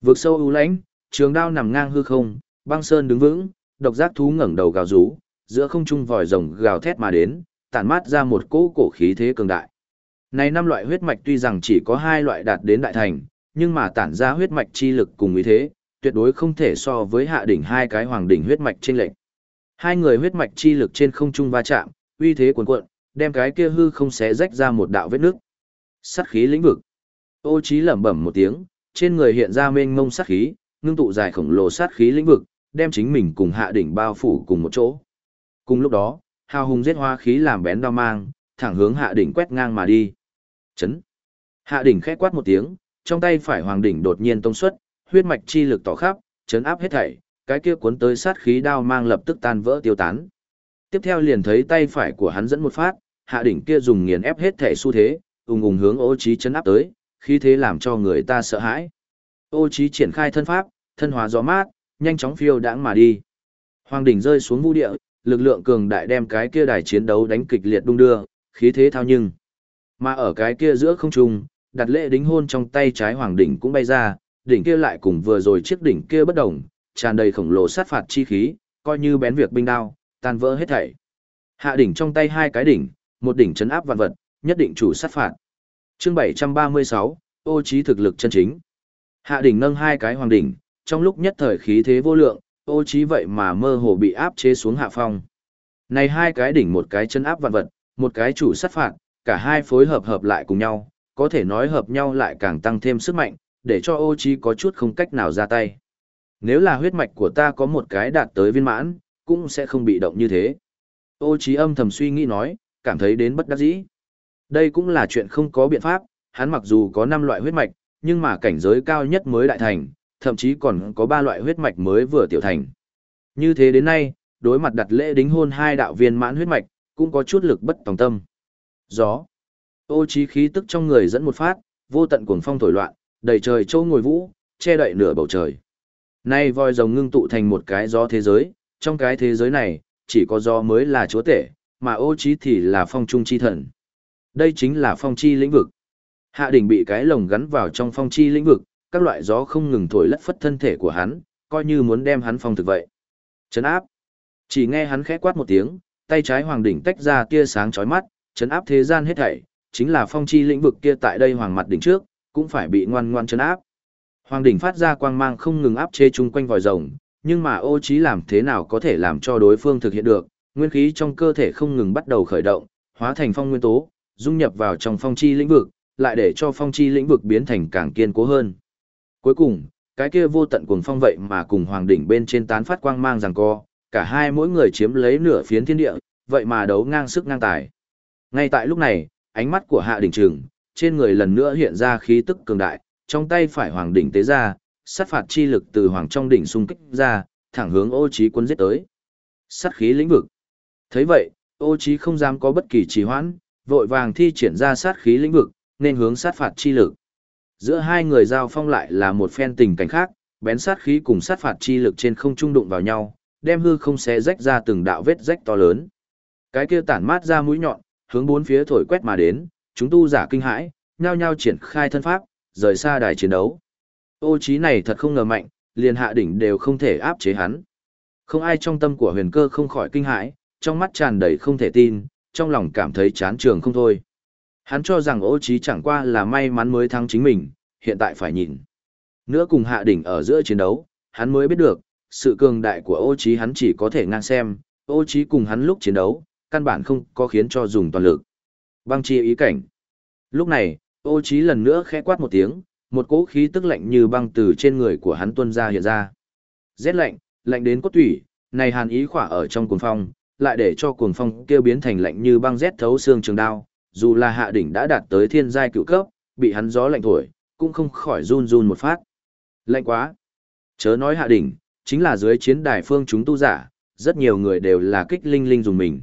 Vực sâu u lãnh, trường đao nằm ngang hư không, băng sơn đứng vững, độc giác thú ngẩng đầu gào rú, giữa không trung vòi rồng gào thét mà đến, tản mát ra một cỗ cổ khí thế cường đại. Này năm loại huyết mạch tuy rằng chỉ có hai loại đạt đến đại thành, nhưng mà tản ra huyết mạch chi lực cùng ý thế, tuyệt đối không thể so với hạ đỉnh hai cái hoàng đỉnh huyết mạch trên lệnh. Hai người huyết mạch chi lực trên không trung va chạm, uy thế cuồn cuộn, đem cái kia hư không xé rách ra một đạo vết nước. Sát khí lĩnh vực. Ô Chí lẩm bẩm một tiếng, trên người hiện ra mênh mông sát khí, ngưng tụ dài khổng lồ sát khí lĩnh vực, đem chính mình cùng hạ đỉnh bao phủ cùng một chỗ. Cùng lúc đó, hào hùng giết hoa khí làm bén đao mang, thẳng hướng hạ đỉnh quét ngang mà đi. Chấn. Hạ đỉnh khẽ quát một tiếng, trong tay phải hoàng đỉnh đột nhiên tông xuất, huyết mạch chi lực tỏ khắp, chấn áp hết thảy, cái kia cuốn tới sát khí đao mang lập tức tan vỡ tiêu tán. Tiếp theo liền thấy tay phải của hắn dẫn một phát, hạ đỉnh kia dùng nghiền ép hết thể xu thế, ùng ùng hướng Ô Chí chấn áp tới, khí thế làm cho người ta sợ hãi. Ô Chí triển khai thân pháp, thân hóa gió mát, nhanh chóng phiêu đãng mà đi. Hoàng đỉnh rơi xuống vũ địa, lực lượng cường đại đem cái kia đài chiến đấu đánh kịch liệt đung đưa, khí thế thao nhưng. Mà ở cái kia giữa không trung, đặt lễ đính hôn trong tay trái hoàng đỉnh cũng bay ra, đỉnh kia lại cùng vừa rồi chiếc đỉnh kia bất động, tràn đầy khổng lồ sát phạt chi khí, coi như bén việc binh đao, tan vỡ hết thảy. Hạ đỉnh trong tay hai cái đỉnh, một đỉnh chấn áp vạn vật, nhất định chủ sát phạt. Chương 736, ô trí thực lực chân chính. Hạ đỉnh nâng hai cái hoàng đỉnh, trong lúc nhất thời khí thế vô lượng, ô trí vậy mà mơ hồ bị áp chế xuống hạ phong. Này hai cái đỉnh một cái chân áp vạn vật, một cái chủ sát phạt, cả hai phối hợp hợp lại cùng nhau, có thể nói hợp nhau lại càng tăng thêm sức mạnh, để cho ô trí có chút không cách nào ra tay. Nếu là huyết mạch của ta có một cái đạt tới viên mãn, cũng sẽ không bị động như thế. Ô trí âm thầm suy nghĩ nói, cảm thấy đến bất đắc dĩ. Đây cũng là chuyện không có biện pháp, hắn mặc dù có 5 loại huyết mạch, nhưng mà cảnh giới cao nhất mới đại thành, thậm chí còn có 3 loại huyết mạch mới vừa tiểu thành. Như thế đến nay, đối mặt đặt lễ đính hôn hai đạo viên mãn huyết mạch, cũng có chút lực bất tòng tâm. Gió. Ô trí khí tức trong người dẫn một phát, vô tận cuồng phong thổi loạn, đầy trời châu ngồi vũ, che đậy nửa bầu trời. Nay voi rồng ngưng tụ thành một cái gió thế giới, trong cái thế giới này, chỉ có gió mới là chúa tể, mà ô trí thì là phong trung chi thần. Đây chính là phong chi lĩnh vực. Hạ đỉnh bị cái lồng gắn vào trong phong chi lĩnh vực, các loại gió không ngừng thổi lất phất thân thể của hắn, coi như muốn đem hắn phong thực vậy. Chấn áp. Chỉ nghe hắn khẽ quát một tiếng, tay trái hoàng đỉnh tách ra tia sáng chói mắt, chấn áp thế gian hết thảy, chính là phong chi lĩnh vực kia tại đây hoàng mặt đỉnh trước, cũng phải bị ngoan ngoan chấn áp. Hoàng đỉnh phát ra quang mang không ngừng áp chế chung quanh vòi rồng, nhưng mà ô trí làm thế nào có thể làm cho đối phương thực hiện được, nguyên khí trong cơ thể không ngừng bắt đầu khởi động, hóa thành phong nguyên tố, dung nhập vào trong phong chi lĩnh vực, lại để cho phong chi lĩnh vực biến thành càng kiên cố hơn. Cuối cùng, cái kia vô tận cuồng phong vậy mà cùng hoàng đỉnh bên trên tán phát quang mang rằng co, cả hai mỗi người chiếm lấy nửa phiến thiên địa, vậy mà đấu ngang sức ngang tài. Ngay tại lúc này, ánh mắt của hạ đỉnh trường, trên người lần nữa hiện ra khí tức cường đại, trong tay phải hoàng đỉnh tế ra, sát phạt chi lực từ hoàng trong đỉnh xung kích ra, thẳng hướng ô Chí quân giết tới. Sát khí lĩnh vực. thấy vậy, ô Chí không dám có bất kỳ trì hoãn, vội vàng thi triển ra sát khí lĩnh vực, nên hướng sát phạt chi lực. Giữa hai người giao phong lại là một phen tình cảnh khác, bén sát khí cùng sát phạt chi lực trên không trung đụng vào nhau, đem hư không xé rách ra từng đạo vết rách to lớn. Cái kia tản mát ra mũi nhọn, hướng bốn phía thổi quét mà đến, chúng tu giả kinh hãi, nhao nhao triển khai thân pháp, rời xa đài chiến đấu. Ô trí này thật không ngờ mạnh, liền hạ đỉnh đều không thể áp chế hắn. Không ai trong tâm của huyền cơ không khỏi kinh hãi, trong mắt tràn đầy không thể tin, trong lòng cảm thấy chán trường không thôi. Hắn cho rằng ô trí chẳng qua là may mắn mới thắng chính mình, hiện tại phải nhìn. Nữa cùng hạ đỉnh ở giữa chiến đấu, hắn mới biết được, sự cường đại của ô trí hắn chỉ có thể ngang xem, ô trí cùng hắn lúc chiến đấu, căn bản không có khiến cho dùng toàn lực. Băng chi ý cảnh. Lúc này, ô trí lần nữa khẽ quát một tiếng, một cỗ khí tức lạnh như băng từ trên người của hắn tuôn ra hiện ra. Rét lạnh, lạnh đến cốt tủy, này hàn ý khỏa ở trong cuồng phong, lại để cho cuồng phong kêu biến thành lạnh như băng rét thấu xương trường đao, dù là hạ đỉnh đã đạt tới thiên giai cựu cấp, bị hắn gió lạnh thổi, cũng không khỏi run run một phát. Lạnh quá. Chớ nói hạ đỉnh, chính là dưới chiến đài phương chúng tu giả, rất nhiều người đều là kích linh linh dùng mình.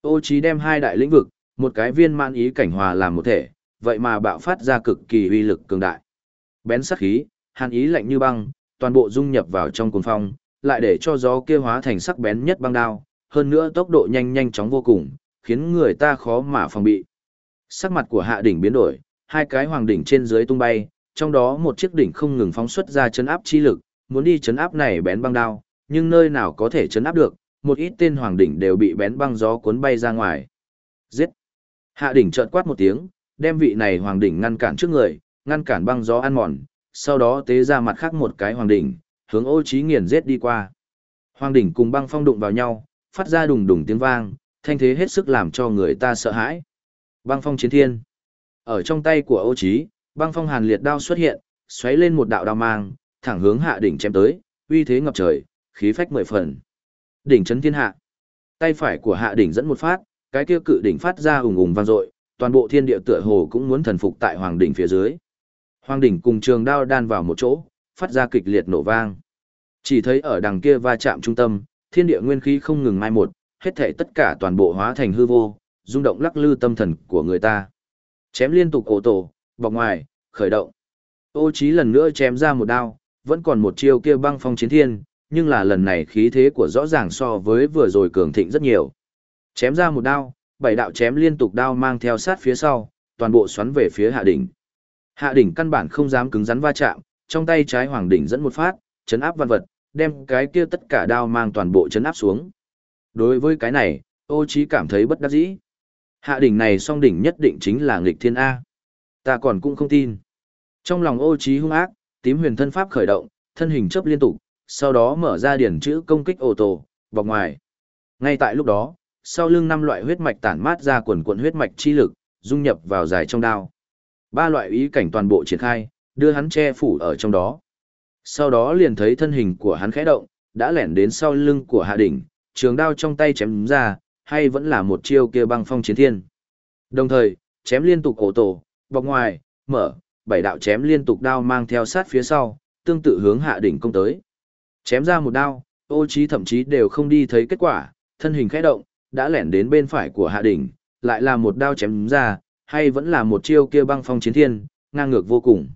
Ô trí đem hai đại lĩnh vực, một cái viên mãn ý cảnh hòa làm một thể, vậy mà bạo phát ra cực kỳ uy lực cường đại. Bén sắc khí, hàn ý lạnh như băng, toàn bộ dung nhập vào trong cuồng phong, lại để cho gió kia hóa thành sắc bén nhất băng đao, hơn nữa tốc độ nhanh nhanh chóng vô cùng, khiến người ta khó mà phòng bị. Sắc mặt của hạ đỉnh biến đổi, hai cái hoàng đỉnh trên dưới tung bay, trong đó một chiếc đỉnh không ngừng phóng xuất ra chấn áp chi lực, muốn đi chấn áp này bén băng đao, nhưng nơi nào có thể chấn áp được, một ít tên hoàng đỉnh đều bị bén băng gió cuốn bay ra ngoài. Giết! Hạ đỉnh chợt quát một tiếng, đem vị này hoàng đỉnh ngăn cản trước người, ngăn cản băng gió ăn mòn, sau đó tế ra mặt khác một cái hoàng đỉnh, hướng ô trí nghiền giết đi qua. Hoàng đỉnh cùng băng phong đụng vào nhau, phát ra đùng đùng tiếng vang, thanh thế hết sức làm cho người ta sợ hãi. Băng phong chiến thiên. Ở trong tay của ô trí, băng phong hàn liệt đao xuất hiện, xoáy lên một đạo đao mang, thẳng hướng hạ đỉnh chém tới, uy thế ngập trời, khí phách mười phần. Đỉnh chấn thiên hạ. Tay phải của hạ đỉnh dẫn một phát, cái kia cự đỉnh phát ra ùng ùng vang dội, toàn bộ thiên địa tựa hồ cũng muốn thần phục tại hoàng đỉnh phía dưới. Hoàng đỉnh cùng trường đao đan vào một chỗ, phát ra kịch liệt nổ vang. Chỉ thấy ở đằng kia va chạm trung tâm, thiên địa nguyên khí không ngừng mai một, hết thảy tất cả toàn bộ hóa thành hư vô, rung động lắc lư tâm thần của người ta. Chém liên tục cổ tổ, bọc ngoài, khởi động. Ô Chí lần nữa chém ra một đao, vẫn còn một chiêu kia băng phong chiến thiên, nhưng là lần này khí thế của rõ ràng so với vừa rồi cường thịnh rất nhiều. Chém ra một đao, bảy đạo chém liên tục đao mang theo sát phía sau, toàn bộ xoắn về phía hạ đỉnh. Hạ đỉnh căn bản không dám cứng rắn va chạm, trong tay trái hoàng đỉnh dẫn một phát, chấn áp văn vật, đem cái kia tất cả đao mang toàn bộ chấn áp xuống. Đối với cái này, ô trí cảm thấy bất đắc dĩ. Hạ đỉnh này song đỉnh nhất định chính là nghịch thiên A. Ta còn cũng không tin. Trong lòng ô trí hung ác, tím huyền thân pháp khởi động, thân hình chớp liên tục, sau đó mở ra điển chữ công kích ô tô, bọc ngoài. Ngay tại lúc đó, sau lưng năm loại huyết mạch tản mát ra quần cuộn huyết mạch chi lực, dung nhập vào dài trong đao. Ba loại ý cảnh toàn bộ triển khai, đưa hắn che phủ ở trong đó. Sau đó liền thấy thân hình của hắn khẽ động, đã lẻn đến sau lưng của hạ đỉnh, trường đao trong tay chém ra, hay vẫn là một chiêu kia băng phong chiến thiên. Đồng thời, chém liên tục cổ tổ, bọc ngoài, mở, bảy đạo chém liên tục đao mang theo sát phía sau, tương tự hướng hạ đỉnh công tới. Chém ra một đao, ô trí thậm chí đều không đi thấy kết quả, thân hình khẽ động, đã lẻn đến bên phải của hạ đỉnh, lại là một đao chém ra, hay vẫn là một chiêu kia băng phong chiến thiên, ngang ngược vô cùng.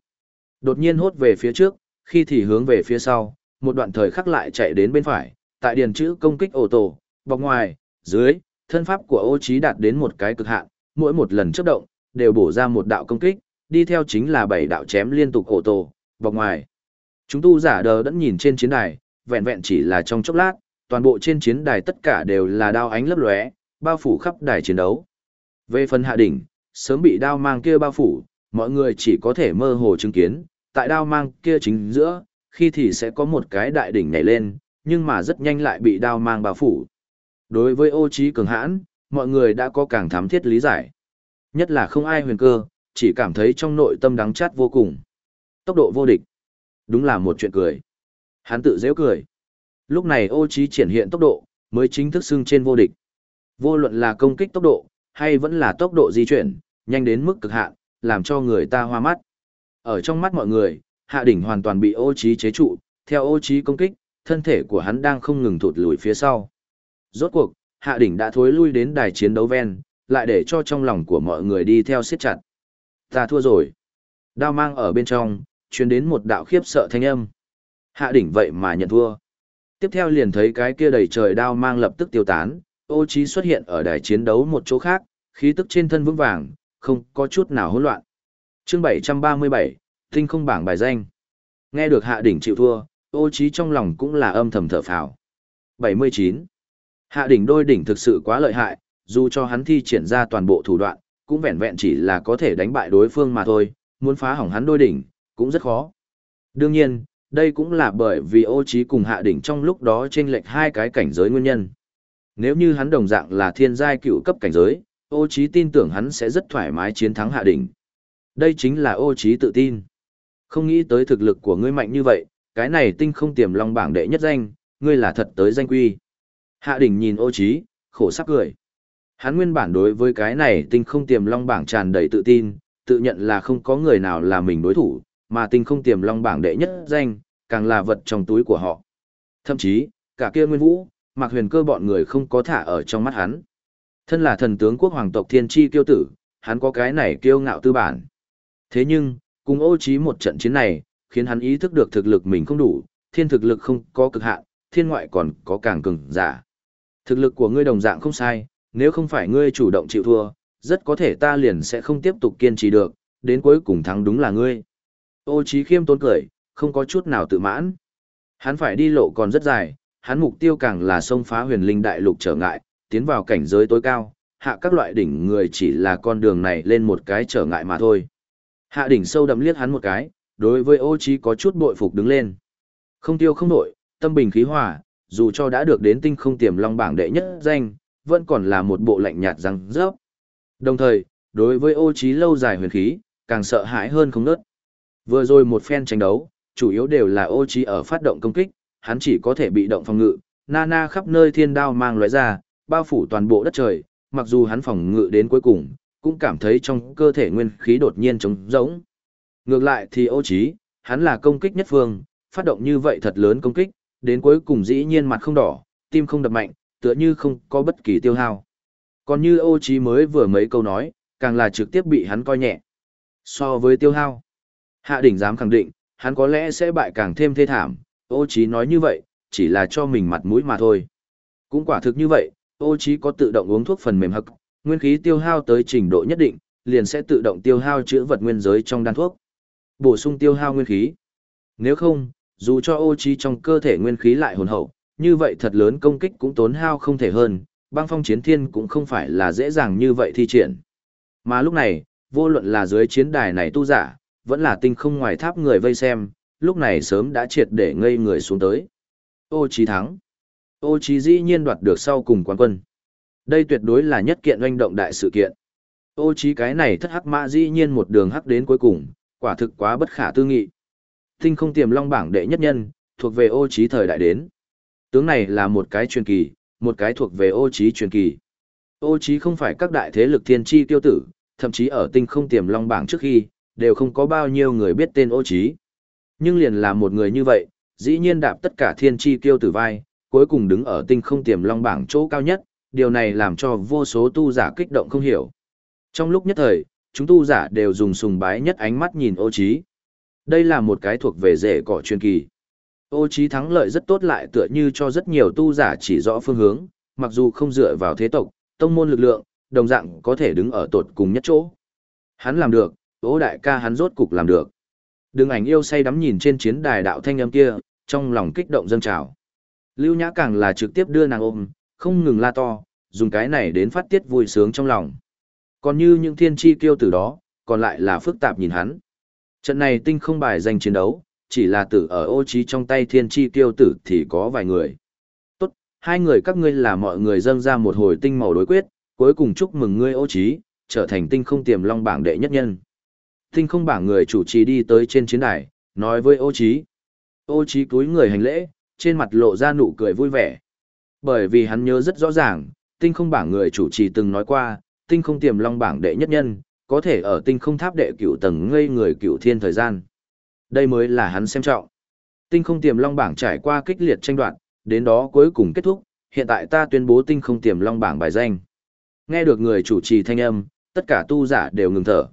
Đột nhiên hốt về phía trước, khi thì hướng về phía sau, một đoạn thời khắc lại chạy đến bên phải, tại điền chữ công kích ổ tổ, bọc ngoài, dưới, thân pháp của ô trí đạt đến một cái cực hạn, mỗi một lần chớp động, đều bổ ra một đạo công kích, đi theo chính là bảy đạo chém liên tục ổ tổ, bọc ngoài. Chúng tu giả đờ đẫn nhìn trên chiến đài, vẹn vẹn chỉ là trong chốc lát, toàn bộ trên chiến đài tất cả đều là đao ánh lấp lóe, bao phủ khắp đài chiến đấu. Về phần hạ đỉnh, sớm bị đao mang kia bao phủ, mọi người chỉ có thể mơ hồ chứng kiến, tại đao mang kia chính giữa, khi thì sẽ có một cái đại đỉnh nhảy lên, nhưng mà rất nhanh lại bị đao mang bao phủ. Đối với ô trí cường hãn, mọi người đã có càng thám thiết lý giải. Nhất là không ai huyền cơ, chỉ cảm thấy trong nội tâm đắng chát vô cùng. Tốc độ vô địch. Đúng là một chuyện cười. Hắn tự dễ cười. Lúc này ô trí triển hiện tốc độ, mới chính thức xưng trên vô địch. Vô luận là công kích tốc độ, hay vẫn là tốc độ di chuyển, nhanh đến mức cực hạn, làm cho người ta hoa mắt. Ở trong mắt mọi người, hạ đỉnh hoàn toàn bị ô trí chế trụ, theo ô trí công kích, thân thể của hắn đang không ngừng thụt lùi phía sau. Rốt cuộc, hạ đỉnh đã thối lui đến đài chiến đấu ven, lại để cho trong lòng của mọi người đi theo siết chặt. Ta thua rồi. Đao mang ở bên trong, truyền đến một đạo khiếp sợ thanh âm. Hạ đỉnh vậy mà nhận thua. Tiếp theo liền thấy cái kia đầy trời đao mang lập tức tiêu tán, ô trí xuất hiện ở đài chiến đấu một chỗ khác, khí tức trên thân vững vàng, không có chút nào hỗn loạn. Chương 737, tinh không bảng bài danh. Nghe được hạ đỉnh chịu thua, ô trí trong lòng cũng là âm thầm thở phào. 79. Hạ đỉnh đôi đỉnh thực sự quá lợi hại, dù cho hắn thi triển ra toàn bộ thủ đoạn, cũng vẹn vẹn chỉ là có thể đánh bại đối phương mà thôi, muốn phá hỏng hắn đôi đỉnh, cũng rất khó. Đương nhiên, đây cũng là bởi vì ô trí cùng hạ đỉnh trong lúc đó chênh lệch hai cái cảnh giới nguyên nhân. Nếu như hắn đồng dạng là thiên giai cựu cấp cảnh giới, ô trí tin tưởng hắn sẽ rất thoải mái chiến thắng hạ đỉnh. Đây chính là ô trí tự tin. Không nghĩ tới thực lực của ngươi mạnh như vậy, cái này tinh không tiềm long bảng đệ nhất danh, ngươi là thật tới danh quy. Hạ đỉnh nhìn ô trí, khổ sắc cười. Hắn nguyên bản đối với cái này tinh không tiềm long bảng tràn đầy tự tin, tự nhận là không có người nào là mình đối thủ, mà tinh không tiềm long bảng đệ nhất danh, càng là vật trong túi của họ. Thậm chí, cả kia nguyên vũ, mặc huyền cơ bọn người không có thả ở trong mắt hắn. Thân là thần tướng quốc hoàng tộc thiên tri kiêu tử, hắn có cái này kiêu ngạo tư bản. Thế nhưng, cùng ô trí một trận chiến này, khiến hắn ý thức được thực lực mình không đủ, thiên thực lực không có cực hạn, thiên ngoại còn có càng cường giả. Thực lực của ngươi đồng dạng không sai, nếu không phải ngươi chủ động chịu thua, rất có thể ta liền sẽ không tiếp tục kiên trì được, đến cuối cùng thắng đúng là ngươi. Ô trí khiêm tốn cười, không có chút nào tự mãn. Hắn phải đi lộ còn rất dài, hắn mục tiêu càng là xông phá huyền linh đại lục trở ngại, tiến vào cảnh giới tối cao, hạ các loại đỉnh người chỉ là con đường này lên một cái trở ngại mà thôi. Hạ đỉnh sâu đậm liếc hắn một cái, đối với ô trí có chút bội phục đứng lên. Không tiêu không nổi, tâm bình khí hòa, dù cho đã được đến tinh không tiềm long bảng đệ nhất danh, vẫn còn là một bộ lạnh nhạt răng rớp. Đồng thời, đối với ô trí lâu dài huyền khí, càng sợ hãi hơn không nớt. Vừa rồi một phen tranh đấu, chủ yếu đều là ô trí ở phát động công kích, hắn chỉ có thể bị động phòng ngự, Nana khắp nơi thiên đao mang loại ra, bao phủ toàn bộ đất trời, mặc dù hắn phòng ngự đến cuối cùng, cũng cảm thấy trong cơ thể nguyên khí đột nhiên trống rỗng. Ngược lại thì ô trí, hắn là công kích nhất phương, phát động như vậy thật lớn công kích, đến cuối cùng dĩ nhiên mặt không đỏ, tim không đập mạnh, tựa như không có bất kỳ tiêu hao. Còn như ô trí mới vừa mấy câu nói, càng là trực tiếp bị hắn coi nhẹ. So với tiêu hao, hạ đỉnh dám khẳng định, hắn có lẽ sẽ bại càng thêm thê thảm, ô trí nói như vậy, chỉ là cho mình mặt mũi mà thôi. Cũng quả thực như vậy, ô trí có tự động uống thuốc phần mềm hắc, nguyên khí tiêu hao tới trình độ nhất định, liền sẽ tự động tiêu hao chữa vật nguyên giới trong đan thuốc. Bổ sung tiêu hao nguyên khí. Nếu không, dù cho ô trí trong cơ thể nguyên khí lại hồn hậu, như vậy thật lớn công kích cũng tốn hao không thể hơn, băng phong chiến thiên cũng không phải là dễ dàng như vậy thi triển. Mà lúc này, vô luận là dưới chiến đài này tu giả, vẫn là tinh không ngoài tháp người vây xem, lúc này sớm đã triệt để ngây người xuống tới. Ô trí thắng. Ô Chí dĩ nhiên đoạt được sau cùng quán quân. Đây tuyệt đối là nhất kiện doanh động đại sự kiện. Ô Chí cái này thất hắc mã dĩ nhiên một đường hắc đến cuối cùng, quả thực quá bất khả tư nghị. Tinh không tiềm long bảng đệ nhất nhân, thuộc về ô Chí thời đại đến. Tướng này là một cái truyền kỳ, một cái thuộc về ô Chí truyền kỳ. Ô Chí không phải các đại thế lực thiên chi tiêu tử, thậm chí ở tinh không tiềm long bảng trước khi, đều không có bao nhiêu người biết tên ô Chí. Nhưng liền là một người như vậy, dĩ nhiên đạp tất cả thiên chi tiêu tử vai, cuối cùng đứng ở tinh không tiềm long bảng chỗ cao nhất, điều này làm cho vô số tu giả kích động không hiểu. Trong lúc nhất thời, chúng tu giả đều dùng sùng bái nhất ánh mắt nhìn ô Chí. Đây là một cái thuộc về rể cỏ truyền kỳ. Ô Chí thắng lợi rất tốt lại tựa như cho rất nhiều tu giả chỉ rõ phương hướng, mặc dù không dựa vào thế tộc, tông môn lực lượng, đồng dạng có thể đứng ở tột cùng nhất chỗ. Hắn làm được, ô đại ca hắn rốt cục làm được. Đường ảnh yêu say đắm nhìn trên chiến đài đạo thanh âm kia, trong lòng kích động dâng trào. Lưu Nhã càng là trực tiếp đưa nàng ôm, không ngừng la to, dùng cái này đến phát tiết vui sướng trong lòng. Còn như những thiên chi kiêu tử đó, còn lại là phức tạp nhìn hắn. Trận này tinh không bài danh chiến đấu, chỉ là tử ở ô trí trong tay thiên chi kiêu tử thì có vài người. Tốt, hai người các ngươi là mọi người dâng ra một hồi tinh màu đối quyết, cuối cùng chúc mừng ngươi ô trí, trở thành tinh không tiềm long bảng đệ nhất nhân. Tinh không bảng người chủ trì đi tới trên chiến đài, nói với ô Chí. Ô Chí cúi người hành lễ, trên mặt lộ ra nụ cười vui vẻ. Bởi vì hắn nhớ rất rõ ràng, tinh không bảng người chủ trì từng nói qua, tinh không tiềm long bảng đệ nhất nhân, có thể ở tinh không tháp đệ cửu tầng ngây người cửu thiên thời gian. Đây mới là hắn xem trọng. Tinh không tiềm long bảng trải qua kích liệt tranh đoạt, đến đó cuối cùng kết thúc, hiện tại ta tuyên bố tinh không tiềm long bảng bài danh. Nghe được người chủ trì thanh âm, tất cả tu giả đều ngừng thở.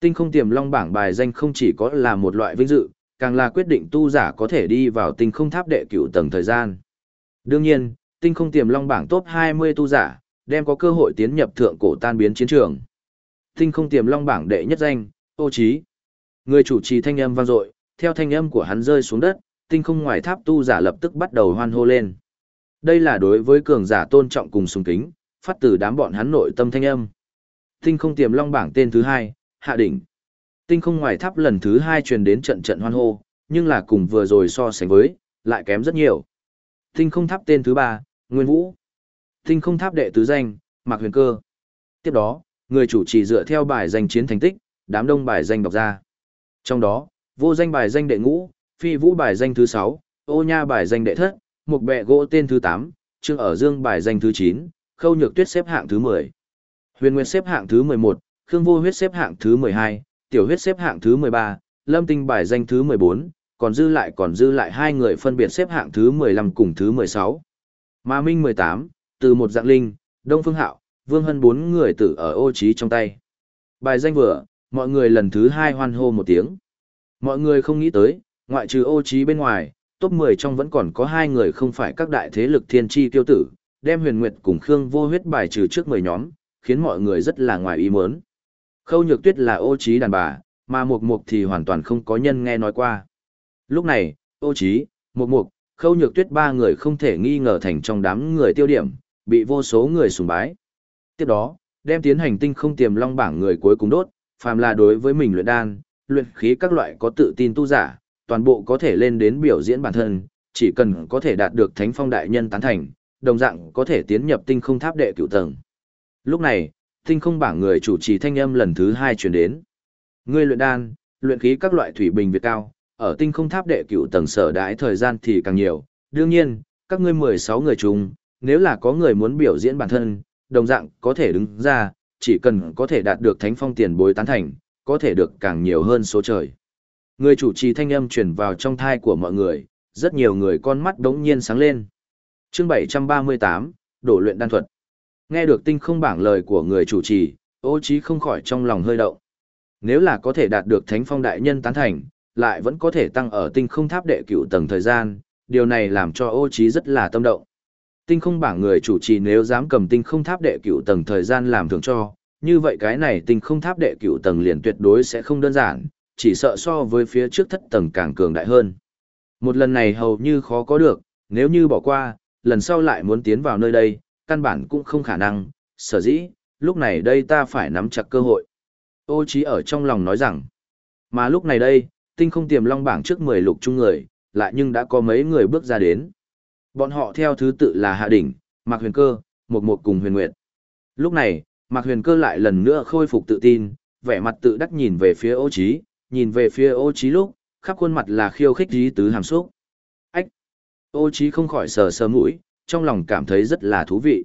Tinh không tiềm long bảng bài danh không chỉ có là một loại vinh dự, càng là quyết định tu giả có thể đi vào tinh không tháp đệ cửu tầng thời gian. Đương nhiên, tinh không tiềm long bảng top 20 tu giả, đem có cơ hội tiến nhập thượng cổ tan biến chiến trường. Tinh không tiềm long bảng đệ nhất danh, ô trí. Người chủ trì thanh âm vang dội, theo thanh âm của hắn rơi xuống đất, tinh không ngoài tháp tu giả lập tức bắt đầu hoan hô lên. Đây là đối với cường giả tôn trọng cùng sùng kính, phát từ đám bọn hắn nội tâm thanh âm. Tinh không tiềm long bảng tên thứ hai, hạ đỉnh. Tinh không ngoài tháp lần thứ hai truyền đến trận trận hoan hô, nhưng là cùng vừa rồi so sánh với, lại kém rất nhiều. Tinh không tháp tên thứ ba, Nguyên Vũ. Tinh không tháp đệ tứ danh, Mạc Huyền Cơ. Tiếp đó, người chủ trì dựa theo bài danh chiến thành tích, đám đông bài danh đọc ra. Trong đó, vô danh bài danh đệ ngũ, phi vũ bài danh thứ sáu, ô nha bài danh đệ thất, mục bẹ gỗ tên thứ tám, trương ở dương bài danh thứ chín, khâu nhược tuyết xếp hạng thứ mười, huyền nguyệt xếp hạng thứ mười một, khương vô huyết xếp hạng thứ mười hai, tiểu huyết xếp hạng thứ mười ba, lâm tinh bài danh thứ mười bốn, còn dư lại còn dư lại hai người phân biệt xếp hạng thứ mười lăm cùng thứ mười sáu, Ma Minh mười tám, từ một dạng linh, Đông Phương Hạo, Vương Hân bốn người tử ở ô trí trong tay. Bài danh vừa, mọi người lần thứ hai hoan hô một tiếng. Mọi người không nghĩ tới, ngoại trừ ô trí bên ngoài, top 10 trong vẫn còn có hai người không phải các đại thế lực thiên tri tiêu tử, đem huyền nguyệt cùng Khương vô huyết bài trừ trước 10 nhóm, khiến mọi người rất là ngoài ý muốn. Khâu nhược tuyết là ô trí đàn bà, mà mục mục thì hoàn toàn không có nhân nghe nói qua. Lúc này, ô trí, mục mục, khâu nhược tuyết ba người không thể nghi ngờ thành trong đám người tiêu điểm, bị vô số người sùng bái. Tiếp đó, đem tiến hành tinh không tiềm long bảng người cuối cùng đốt, phàm là đối với mình luyện đan, luyện khí các loại có tự tin tu giả, toàn bộ có thể lên đến biểu diễn bản thân, chỉ cần có thể đạt được thánh phong đại nhân tán thành, đồng dạng có thể tiến nhập tinh không tháp đệ cửu tầng. Lúc này, tinh không bảng người chủ trì thanh âm lần thứ hai truyền đến. Ngươi luyện đan, luyện khí các loại thủy bình việt cao, ở tinh không tháp đệ cửu tầng sở đãi thời gian thì càng nhiều. Đương nhiên, các ngươi 16 người chung, nếu là có người muốn biểu diễn bản thân, đồng dạng có thể đứng ra, chỉ cần có thể đạt được thánh phong tiền bối tán thành, có thể được càng nhiều hơn số trời. Người chủ trì thanh âm truyền vào trong thai của mọi người, rất nhiều người con mắt đống nhiên sáng lên. chương 738, đổ luyện đan thuật. Nghe được tinh không bảng lời của người chủ trì, ô trí không khỏi trong lòng hơi động. Nếu là có thể đạt được thánh phong đại nhân tán thành, lại vẫn có thể tăng ở tinh không tháp đệ cửu tầng thời gian, điều này làm cho ô trí rất là tâm động. Tinh không bảng người chủ trì nếu dám cầm tinh không tháp đệ cửu tầng thời gian làm thưởng cho, như vậy cái này tinh không tháp đệ cửu tầng liền tuyệt đối sẽ không đơn giản, chỉ sợ so với phía trước thất tầng càng cường đại hơn. Một lần này hầu như khó có được, nếu như bỏ qua, lần sau lại muốn tiến vào nơi đây, căn bản cũng không khả năng, sở dĩ, lúc này đây ta phải nắm chặt cơ hội. Ô trí ở trong lòng nói rằng, mà lúc này đây, tinh không tiềm long bảng trước 10 lục trung người, lại nhưng đã có mấy người bước ra đến. Bọn họ theo thứ tự là Hạ Đỉnh, Mạc Huyền Cơ, Một Một cùng Huyền Nguyệt. Lúc này, Mạc Huyền Cơ lại lần nữa khôi phục tự tin, vẻ mặt tự đắc nhìn về phía ô trí, nhìn về phía ô trí lúc, khắp khuôn mặt là khiêu khích dí tứ hàm xúc. Ách! Ô Chí không khỏi sờ sờ mũi, trong lòng cảm thấy rất là thú vị.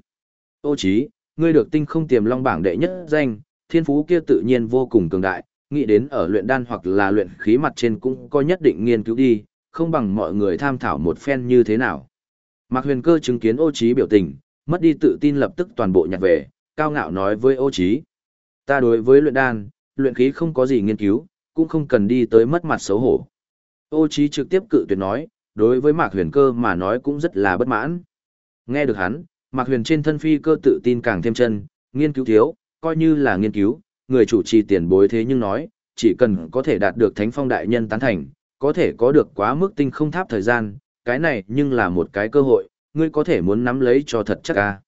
Ô Chí, ngươi được tinh không tiềm long bảng đệ nhất danh, thiên phú kia tự nhiên vô cùng cường đại, nghĩ đến ở luyện đan hoặc là luyện khí mặt trên cũng có nhất định nghiên cứu đi, không bằng mọi người tham thảo một phen như thế nào. Mạc huyền cơ chứng kiến ô Chí biểu tình, mất đi tự tin lập tức toàn bộ nhặt về, cao ngạo nói với ô Chí: Ta đối với luyện đan, luyện khí không có gì nghiên cứu, cũng không cần đi tới mất mặt xấu hổ. Ô Chí trực tiếp cự tuyệt nói, đối với Mạc Huyền Cơ mà nói cũng rất là bất mãn. Nghe được hắn, Mạc Huyền trên thân phi cơ tự tin càng thêm chân, nghiên cứu thiếu, coi như là nghiên cứu, người chủ trì tiền bối thế nhưng nói, chỉ cần có thể đạt được Thánh Phong đại nhân tán thành, có thể có được quá mức tinh không tháp thời gian, cái này nhưng là một cái cơ hội, ngươi có thể muốn nắm lấy cho thật chắc a.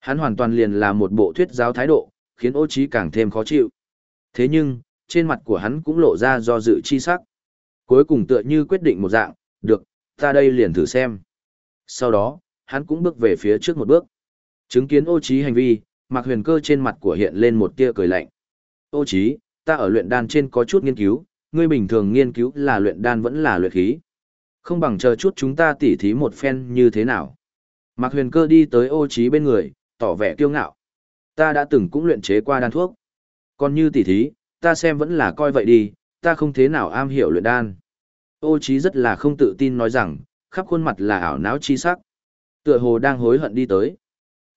Hắn hoàn toàn liền là một bộ thuyết giáo thái độ, khiến ô Chí càng thêm khó chịu. Thế nhưng, trên mặt của hắn cũng lộ ra do dự chi sắc. Cuối cùng tựa như quyết định một dạng, được, ta đây liền thử xem. Sau đó, hắn cũng bước về phía trước một bước. Chứng kiến ô trí hành vi, Mạc Huyền Cơ trên mặt của hiện lên một tia cười lạnh. Ô chí, ta ở luyện đan trên có chút nghiên cứu, ngươi bình thường nghiên cứu là luyện đan vẫn là luyện khí. Không bằng chờ chút chúng ta tỉ thí một phen như thế nào. Mạc Huyền Cơ đi tới ô chí bên người, tỏ vẻ kiêu ngạo. Ta đã từng cũng luyện chế qua đan thuốc. Còn như tỉ thí, ta xem vẫn là coi vậy đi, ta không thế nào am hiểu luyện đan. Ô Chí rất là không tự tin nói rằng, khắp khuôn mặt là ảo não chi sắc. Tựa hồ đang hối hận đi tới.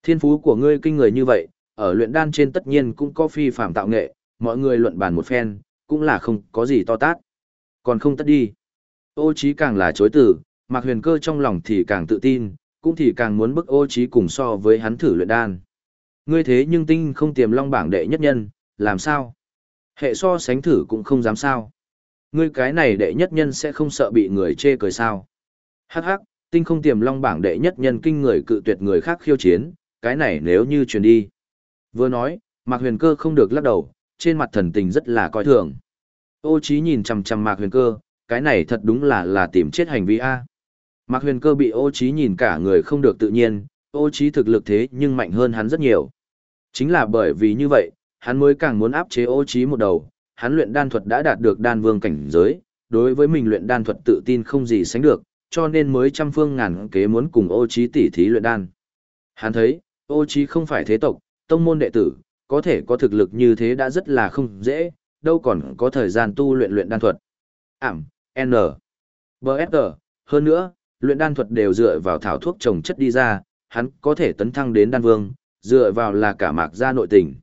Thiên phú của ngươi kinh người như vậy, ở luyện đan trên tất nhiên cũng có phi phạm tạo nghệ, mọi người luận bàn một phen, cũng là không có gì to tát. Còn không tất đi. Ô Chí càng là chối từ, Mạc Huyền Cơ trong lòng thì càng tự tin, cũng thì càng muốn bức Ô Chí cùng so với hắn thử luyện đan. Ngươi thế nhưng tinh không tiềm long bảng đệ nhất nhân, làm sao? Hệ so sánh thử cũng không dám sao. Ngươi cái này đệ nhất nhân sẽ không sợ bị người chê cười sao. Hắc hắc, tinh không tiềm long bảng đệ nhất nhân kinh người cự tuyệt người khác khiêu chiến, cái này nếu như truyền đi. Vừa nói, Mạc Huyền Cơ không được lắc đầu, trên mặt thần tình rất là coi thường. Ô Chí nhìn chằm chằm Mạc Huyền Cơ, cái này thật đúng là là tìm chết hành vi a. Mạc Huyền Cơ bị Ô Chí nhìn cả người không được tự nhiên, Ô Chí thực lực thế nhưng mạnh hơn hắn rất nhiều. Chính là bởi vì như vậy, hắn mới càng muốn áp chế Ô Chí một đầu, hắn luyện đan thuật đã đạt được đan vương cảnh giới, đối với mình luyện đan thuật tự tin không gì sánh được, cho nên mới trăm phương ngàn kế muốn cùng Ô Chí tỉ thí luyện đan. Hắn thấy, Ô Chí không phải thế tộc, tông môn đệ tử, có thể có thực lực như thế đã rất là không dễ, đâu còn có thời gian tu luyện luyện đan thuật. Ảm, N, BSG, hơn nữa, luyện đan thuật đều dựa vào thảo thuốc trồng chất đi ra, hắn có thể tấn thăng đến đan vương, dựa vào là cả mạc gia nội tình.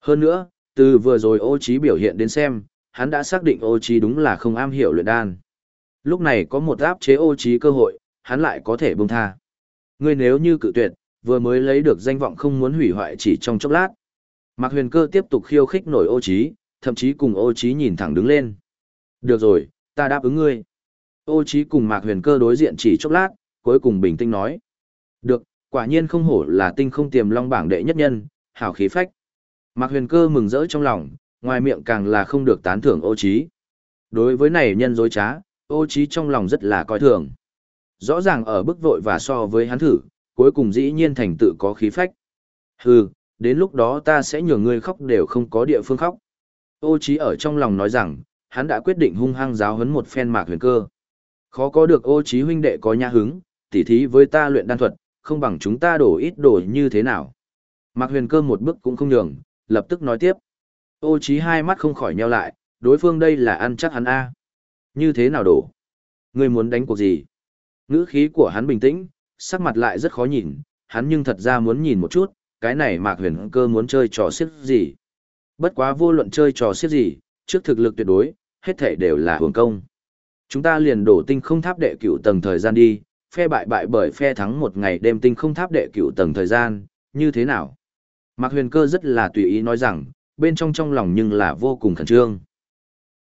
Hơn nữa, từ vừa rồi ô trí biểu hiện đến xem, hắn đã xác định ô trí đúng là không am hiểu luyện đan. Lúc này có một áp chế ô trí cơ hội, hắn lại có thể buông tha. Ngươi nếu như cự tuyệt, vừa mới lấy được danh vọng không muốn hủy hoại chỉ trong chốc lát. Mạc huyền cơ tiếp tục khiêu khích nổi ô trí, thậm chí cùng ô trí nhìn thẳng đứng lên. Được rồi, ta đáp ứng ngươi. Ô trí cùng Mạc huyền cơ đối diện chỉ chốc lát, cuối cùng bình tĩnh nói. Được, quả nhiên không hổ là tinh không tiềm long bảng đệ nhất nhân, hảo khí phách. Mạc huyền cơ mừng rỡ trong lòng, ngoài miệng càng là không được tán thưởng ô trí. Đối với này nhân dối trá, ô trí trong lòng rất là coi thường. Rõ ràng ở bức vội và so với hắn thử, cuối cùng dĩ nhiên thành tự có khí phách. Hừ, đến lúc đó ta sẽ nhường ngươi khóc đều không có địa phương khóc. Ô trí ở trong lòng nói rằng, hắn đã quyết định hung hăng giáo huấn một phen mạc huyền cơ. Khó có được ô trí huynh đệ có nhã hứng, tỉ thí với ta luyện đan thuật, không bằng chúng ta đổ ít đổ như thế nào. Mạc huyền cơ một bước cũng không nhường, lập tức nói tiếp. Ô trí hai mắt không khỏi nheo lại, đối phương đây là ăn chắc hắn A. Như thế nào đổ? Ngươi muốn đánh cuộc gì? Ngữ khí của hắn bình tĩnh, sắc mặt lại rất khó nhìn, hắn nhưng thật ra muốn nhìn một chút, cái này mạc huyền cơ muốn chơi trò xiết gì. Bất quá vô luận chơi trò xiết gì, trước thực lực tuyệt đối, hết thể đều là hưởng công. Chúng ta liền đổ tinh không tháp đệ cửu tầng thời gian đi, phe bại bại bởi phe thắng một ngày đêm tinh không tháp đệ cửu tầng thời gian, như thế nào? Mạc huyền cơ rất là tùy ý nói rằng, bên trong trong lòng nhưng là vô cùng khẩn trương.